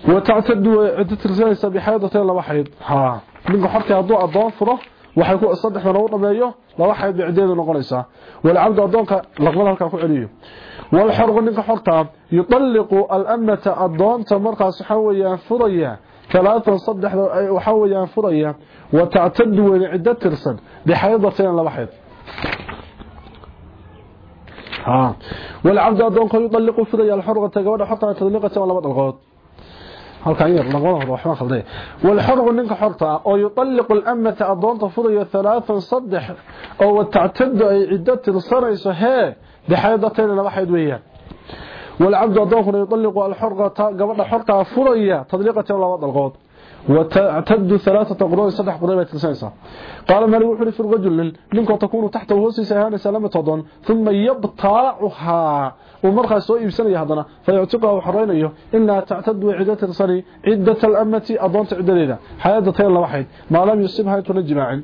وتعتد عدة رسالة بحيضة لما حيض ها. منك حرطة أضوء أضوان فرة. وحيكون الصدح من أول مايو لما حيض بعدين نقليسا والعبد أضوانك لقبلها كاكو عليه والحرق منك حرطة يطلق الأمة أضونت مرقى سحوية فرية ثلاثة صدح وحوية فرية وتعتد عدة رسالة بحيضة لما حيض ها والعبد أدونك يطلق فريا الحرقة قبل حتى تطلقة ولا بدلقود halkan yar laga wado waxba khalday wal xorgu ninka xorta oo yutalliqu al-amata adoonta furayo thalathan saddex oo ta'tadu ay ciddati sanayso hee bixaydateen laba xayd weeyaan wal abdu adoonku yutalliqu al-xorqata gabadha xorta furaya tadliqatan laba dalqood وتعتد ثلاثة قرون صدح قرون تلسانسا قال مالي وحري في الرجل منك تكون تحت وهوسي سيهان سلامة تضن ثم يبطاعها. ومرخى سوء بسنة هذا فيعتقها وحرينيه إنها تعتد عدة صني عدة الأمة أضونت عدة حياتة الله واحد ما لم يصيبها تنجماع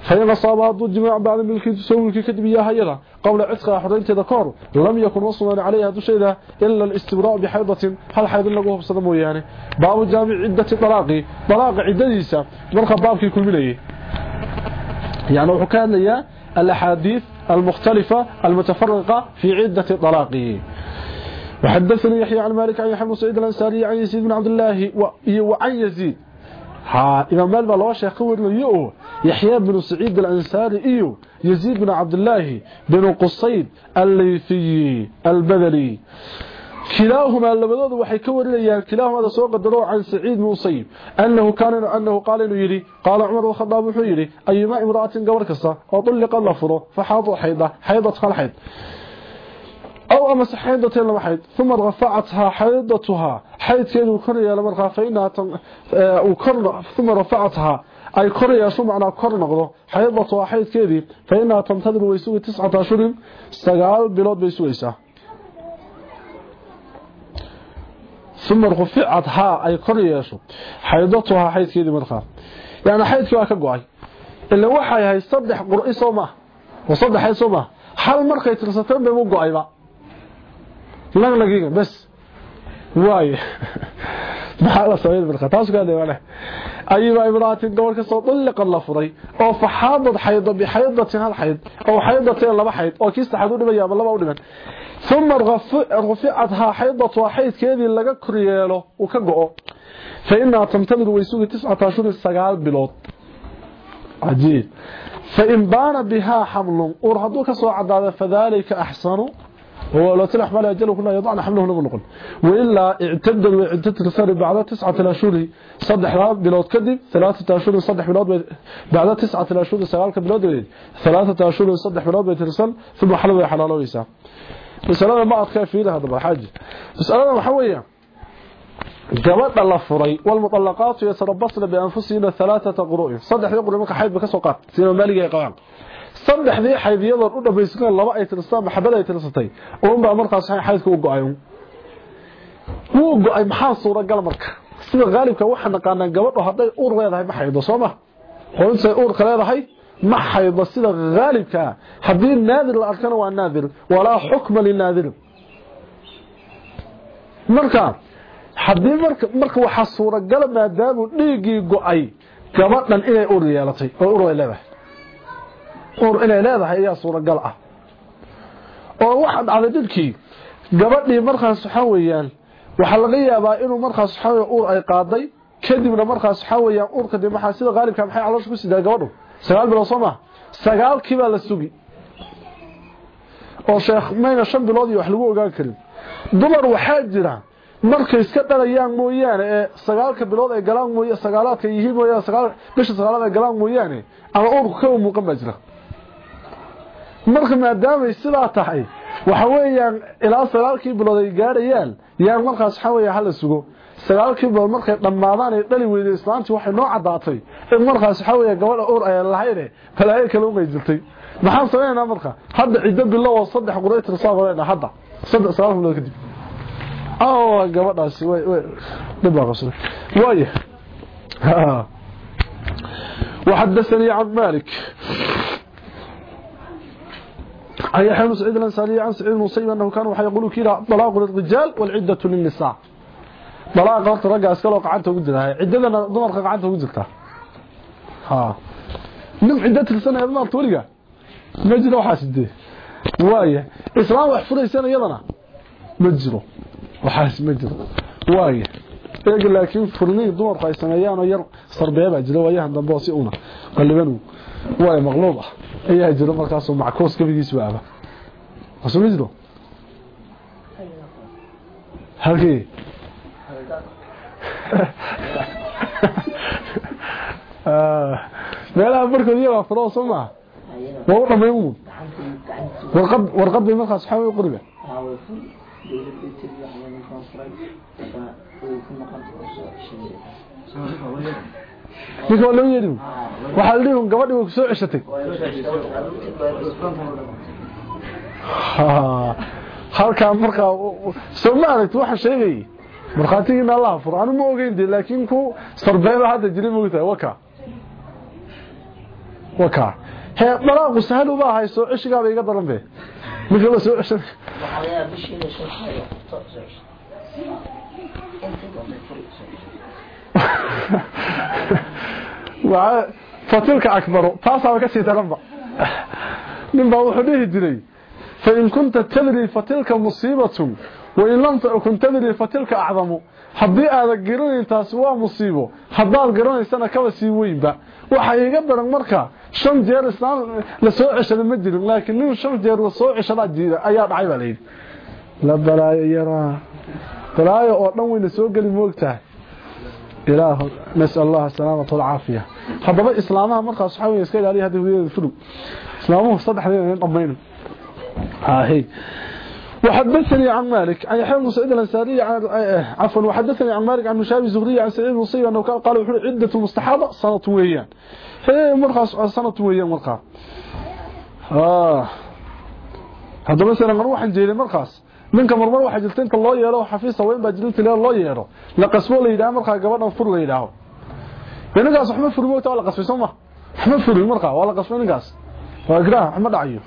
فإن أصابها ضد جماع بعد ملك تسوي ملك كتب إياها يلا قول عتقها حرينة ذكر لم يكن وصلا عليها دشيدة إلا الاستبراء بحيضة. هل حيض لقوه بصدمه يعني؟ باب جامع عدة طلاقي طلاق عدديسة مرخى بابكي كل مليه يعني وحكان لي الأحاديث المختلفة المتفرقة في عدة طلاقه وحدثني يحيى عن مالك عن يحيى بن سعيد الأنساري عن يزيد بن عبد الله وعن يزيد. ها إذا ما البلا واشي له ليؤه يحيى بن سعيد الأنسان إيو يزيد بن عبد الله بن قصيد الليثي البذلي كلاهما اللبذوذ وحيكور لي يعني كلاهما هذا سوق الدروع عن سعيد بن موصيب أنه, كان أنه قال إنه يري قال عمر الخضاب حيري أيما إمرأة قبر كسة وطلق اللفرو فحاضوا حيضة حيضة خال حيض. أو أمس حيضة لما حيض ثم رفعتها حيضتها. xaydkeedu kor yeelo markaa fainaa uma rafacathaa. Ay kor yeesho macnaa kor noqdo. Xaydatu waa xaydkeedii fainaa tamtadiru way sugi tiscata ashurin sagaal bilood bay sugaysaa. Uma ruficathaa ay kor yeesho xaydatuhaa xaydkeedii markaa yani xaydkii waa ka go'ay. Ila waxay ahay saddex qur soo maa oo saddex ayd soo maa hal markay tirsateen baygu go'ayba. Laglagiga bes. bas waay maxaa la sameeyay marka taas ka deewana ayba ibraatin gobol ka soo dhulqa la furay oo faxaadad xayda bi xaydatin hal xayd oo xaydatin laba xayd oo kiista xad u dhibaya laba u dhiban ثم رفعتها حيضة حيث كذي لغا كرييلو وكغو فإنها تمتمد ويسوغي تسعة أشهر السقال بلوت عجيب فإن بان بها حمل ورهدوك سوى عدادة فذلك أحسن هو لو تلح مالا يجلو كنا يضعنا حمله نقول وإلا اعتدد واعتدد رسالة بعد تسعة أشهر صدح بلوت كذب ثلاثة أشهر صدح بلوت بعد تسعة أشهر بلوت ثلاثة أشهر صدح بلوت بيترسل ثم حلوة حلالة ويسا. مسألة ما أدخل فيها هذا الحاج. مسألة محوية gabadha la furay walmuطallaqaatu yatarabasna bianfusihina alaaata quru'in saddexdii quri marka xayd ba ka soo qaat maaligay qabaan saddexdii xaydiyadoon u dhammaystiran laba ay tirstaan maxabad ay tirsatay uunbaa markaas xaydka u go'ay wuu go'ay maxaa suuragal sida qaalibka waxaa naqaanaa gabadhu hadday uur leedahay ma xaydo soo ma? Qoyntay uurka sida qaalibka haddii naadir la arkana waa naadir. Walaa xukma linaadir. Marka haddii marka marka waxaa suuragala maadaamuu dhiiggii go'ay gabadhan inay ur yeelatay oo ur ay leedahay ur inay leedahay ayaa suuragal ah. oo waxaa dhacday dhibkii gabadhii markaas waxaa weeyaan waxaa laga yaabaa inuu markaas waxaa weya ur ay qaaday kadibna markaas waxaa weeyaan urka dee maxaa sida qaalibka maxay caloosha ku sidaa gabadhu? Sagaal bilood soo maha sagaalkii la sugi. oo sheekh mayna shan bilood iyo wax lagu ogaan karin. Dumar waxaa jira markay iska dhalayaan mooyaane ee sagaalka bilood ay galaan mooy sagaalaadka yihiin mooyaane sagaal bisha sagaalaad galaan mooyaane ama uurku ka muuqan baa jira marka maadaamay sidaa tahay waxa weeyaan ilaa sagaalkii bilood ay gaadhayaan yaan markaas waxaa weeya hala sugo sagaalkii bilood markay dhammaadaan ay dhali weyday islaantii waxay noo caddaatay in markaas waxaa weeya gabadha uur ay lahayne balaayo kale umay jirtay maxaan sameynaa marka hadda ciddo bilow oo saddex quraytir soo qorayna hadda saddex sagaal bilood kadib oo gabadhaasi way way dhibaa qasray waaye وحدثني عن مالك عن يحيى بن سعيد الانصاري عن سعيد بن المسيب أنه كان يقول كذا طلاق للرجال والعدة للنساء. طلاق قلت رجع اسكلو قعنته وجدها عددنا دمر قعنته وجدتها ها. من عدة السنة ما طوليا ما جرى وحاسده وايه furaysan iyadana ma jiro waxaas ma jiro waaye eeg laakiin furniin dumarku ay sameeyaan oo yar sarbeeba jiro waayahan dambe si una qalibanu waaye maqluub ah. Ayaa jiro markaas oo mackoos kabigiis waaba. Asoo jiro? Halkii? Meelaha markood iyagaa furo soo maaha waa u dhammayn uun. Warqad bay markaas waxaa wey qoriga ninka waa loo yeedhi? Waxaa la dhihi gabadhi way ku soo ceshatay. Halkaa markaa soo ma aragti waxaan sheegayay markhaatigiina allaha furo anu ma ogeyn de laakiin ku sarbeeba hadda jira mogtahay waka. Waka. Hee dalaaqu sahal uba ahay soo ceshigaaba iga daran be. Ninka la soo ceshan fatilka akbaru. Taasaaba ka sii daranba. Nin baa wuxuu dhihi jiray fain kunta tadri fatilka musiibatun wain lam takun tadri fatilka acdamu. Haddii aadan garanayn taasi waa musiibo haddaad garanaysana kaba sii weynba. Waxa iga daran marka shan jeer islaam la soo ceshada ma jirin laakiin nin shan jeer la soo ceshadaa jiida ayaa dhacay baa layidhi la balaayo yaraa. Balaayo oo dhan wayna soo geli moogtahay ilaahu nasal allah salaamata walcaafiya haddaba islaamaha markaas waxaa wey iska ilaaliya hadda hudiyada fudug islaamuhu saddexdeeda in dhammayno هاهي وحدثني عن مالك عن يحيى بن سعيد الأنصاري عن عفوا وحدثني عن مالك عن مشابه الزهري عن سعيد بن مصيب أنه كان قال وحول عدة المستحاضه سنة ويان. هي مرخص سنة ويان مرخص آه. هذا مثلا روح جيلي مرخص ninka marmar waxa jirta inta loo yeelo xafiis weyn baa jirinta loo yeero la qasbo la marka gabadhan fur la yiraahdo ninkaas wax ma furmo taa la qasbay soo ma. Ma furmo marka waa la qasbay waa dhacayo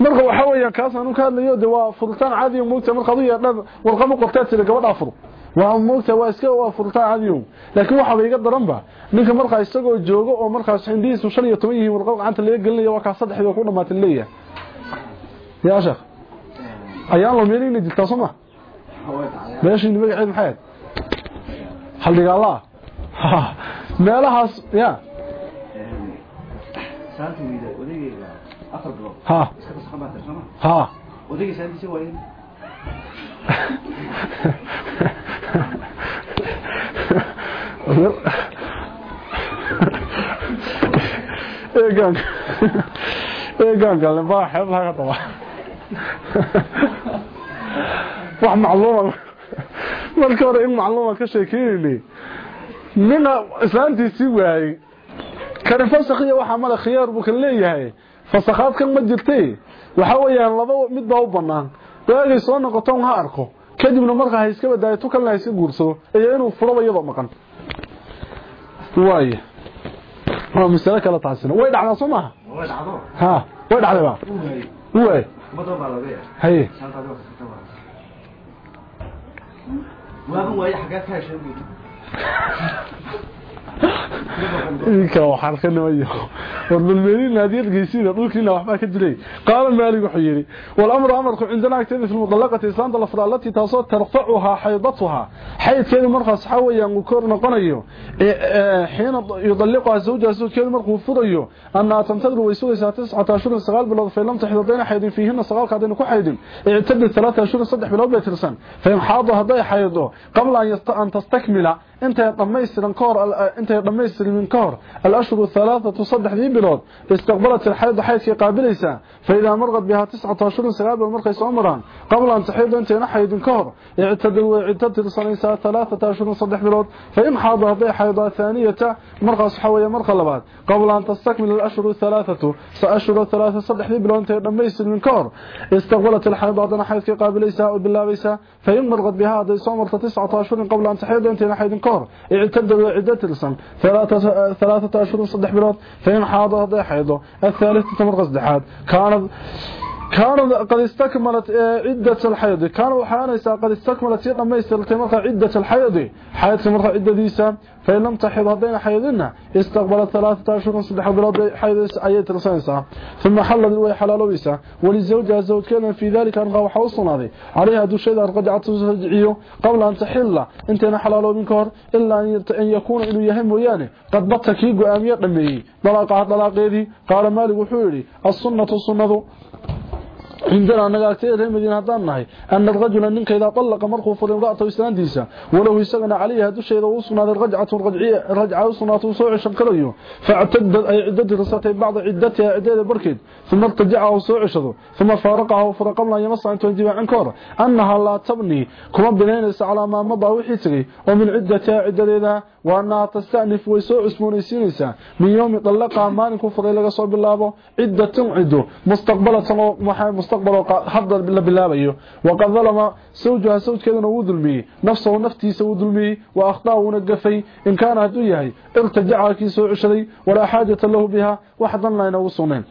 marka waxa weeyaan kaas aanu ka hadlayo de waa furtaan caadi moogta marka adu yeedhan warqamo qortaa sida gabadha fur waa moogta waa iska waa furtaan caadi laakiin waxa iga daran ba ninka marka isagoo joogo oo markaas hindiisu 15 yihiin warqad gacanta laga gelinayo waa ka saddexda ku dhamaatay leeyahay. Yaa sheekh ayaan la meelin jirta soma meeshii magaceed maxay hal digaala meelahaas ya saanta wiida odaygeega afar bilood ha iska saxabaata soma ha odayga saantiisa waa in eegaan eegaan galle baa xeeb laga daba wax macluuma marka hore in macluuma ka sheekeynayni nina islaantiisii waayey kani fasakhiya waxaa mala khiyaar buu kan leeyahay. Fasakhaadkan ma jirtay. Waxaa weeyaan laba mid baa u bannaan. Waagay soo noqoto un ha arko. Kadibna markaa ha iska badaayo tu kalena ha iska guursado iyo inuu furaba iyadoo maqan. Waaye. Waa masalo kale taasina. Way dhacdaa soo maaha waa dhacdo. Ha. Way dhacday ba waay haye saanta adiga kasata waa waaban waaye xaggaad ka heshay buyi idinka waxaan ka nimayo wardulmeelin hadiyad geysiina dhulkiina waxbaa ka dilay qaala maalig wuxuu yidhi walamru amarku cindana agteeda fi lmudallaqati islaanta lafra allatii taasoo tarfacuhaa xaydatuhaa xaydkeedu markaas waxaa weeyaan uu kor noqonayo xiina yudalliquhaa zawjaha zawjkeedu markuu furayo annaha tantadiru way sugaysaa tiscata ashhurin sagaal bilood fain lam taxid haddayna xaydin fiihina sagaalka haddayna ku xaydin ictadad talaata ashhurin saddex bilood bay tirsan fain xaado hadday xaydo qabla an tastakmila intay dhamaystiran ka hor intay dhamaystirin ka hor al-ashhur thalathatu saddexdii bilood istaqbalat al-hayd haydkii qaabilaysa فإذا مرقت بها تسعة أشهر سقابل مرقى سعمران قبل أن تحيض أنت نحيد كهر اعتدل واعتدل صنيسا ثلاثة أشهر صدح بلود فإن حاض هذه حيضة ثانية مرقى صحوية مرقى لبعض قبل أن تستكمل الأشهر الثلاثة سأشهر الثلاثة صدح بلود أنت نميس من كهر استقبلت الحيضة نحيد في قابليسا بالله بيسا فإن مرقت بها هذه سعمرة تسعة أشهر قبل أن تحيض أنت نحيد كهر اعتدل واعتدل صن ثلاثة, ثلاثة أشهر صدح بلود فإن حاض هذه حيضة الثالثة مرقى صدحات كانت كانت قد استكملت عدة الحيض. كانوا حانيسا قد استكملت دميسترتay marka عدة الحيض. حيض marka عدديسا فإن لم تحض هذين حيضنا استقبلت ثلاثة أشهر صدح بلاد حيض أي ترسانسا ثم حلت وي حلالويسا ولزوجها زوج كان في ذلك أن غوحة وصنادي عليها دو شيء رجعت ترجعيه قبل أن تحل. انت حلالو من إلا أن يكون إنه يهم ويانه قد بطكي قامية قمي طلاقها طلاقيدي قال مالك وحوري. السنة السنة عندنا أنك أكتير مدينة دانناي أن الرجل أنك إذا طلق مرخو فضل امرأته استنديسة ولو يسغن عليها دوش إذا وصنا للرجعة رجعة وصنا توصوع الشنكرية فاعتد عدد رساته بعض عدتها عدد البركيد ثم ارتجعه وصوع شده ثم فارقه وفرقمنا يمصى أن تنجيب عنكور أنها لا تبني. كما بنينس على ما مضى وحيتك ومن عدتها عدد إذا way soo cusboonaysiinaysa min yawmi talaqa maalinku furay laga soo bilaabo ciddatan ciddo mustaqbalatan waxa mustaqbal hadda la bilaabayo waqad zalama zawjaha zawjkeeduna uu dulmiyay nafsahu naftiisa uu dulmiyay wa akhtaa'una gafay in kaana haduu yahay irtajaca kii soo cishaday wala xaajata lahu biha waxdan la inagu sunneen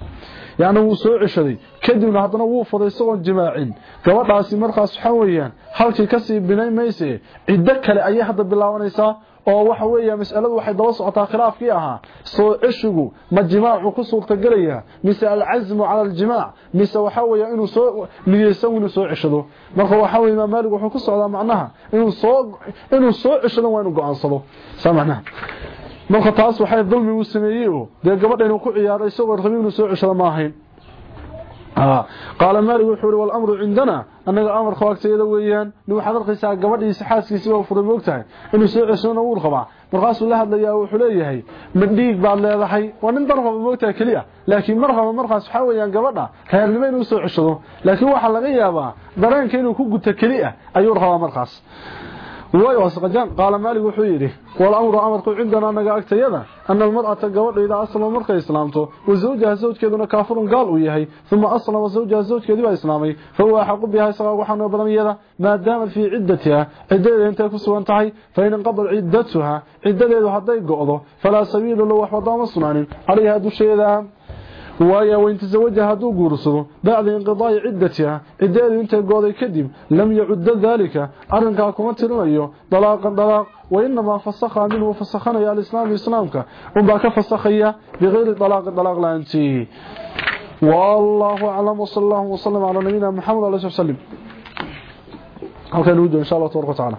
yaani wuu soo cishaday kadibna haddana wuu furay isagoon jimaacin gabadhaasi markaas waxa weeyaan halkii kasii binay mayse ciddo kale ayay hadda bilaabanaysaa oo waxa weeya mas'aladu waxay daba socotaa khilaafkii ahaa soo cishigu ma jimaacu ku suurta galaya mise al-azmu ala al-jimaa mise waxa weeya inuu soo niyeysan inuu soo cishado marka waxa weeya imaam Maalik wuxuu ku socdaa macnaha inuu soo inuu soo cishado waa inuu go'aansado samahna marka taas waxay dulmi u sameeyay de gabadha inuu ku ciyaaray isagoo rabay inuu soo cishado ma ahayn قال مالك وحوري والأمر عندنا أنك أمر خواكتيدا ويان. نو حضر قيسا قبضي سحاسكيسي وفري موقتها إنه سيعسون أول خبع مرقاس الله هذا وحليه مديك بعد لهذا ومن ضرفه بموقتها كليا. لكن مرقا مرقاس حاويان قبضها خير لمين وسوع عشده. لكن واحد لغا يابا درين كينو كوغتا كليا أيو رخوا مرقاس روايه وسقجان قال مالك وحيري والامر أمر أمر عندنا نغا اغتيدا ان المراه غوضه اذا اسلم مرخ اسلامته وزوجها زوجكدنا كافر قال ويهي ثم اسلم وزوجها زوجكدي با اسلامي فهو حق بها سقا وحنا بدميده ما دام في عدتها عدته انت كسوانتحي فان قبل عدتها عدته حداي غوضه فلا سبيل له وحو دام سنان عليها دشهده وايا وين تزوجها هدو غورسدو بعد انقضاء عدتها عدده انت غوday kadib lam yعد ذلك. arinka kuma tirinayo dalaqan dalaq وإنما فسخ منه فسخنا يا الإسلام إسلامك. وبا كفسخيا بغير طلاق طلاق لانتي والله أعلم. وصلى الله وسلم على نبينا محمد عليه وسلم هل كان وجه إن شاء الله تبارك وتعالى.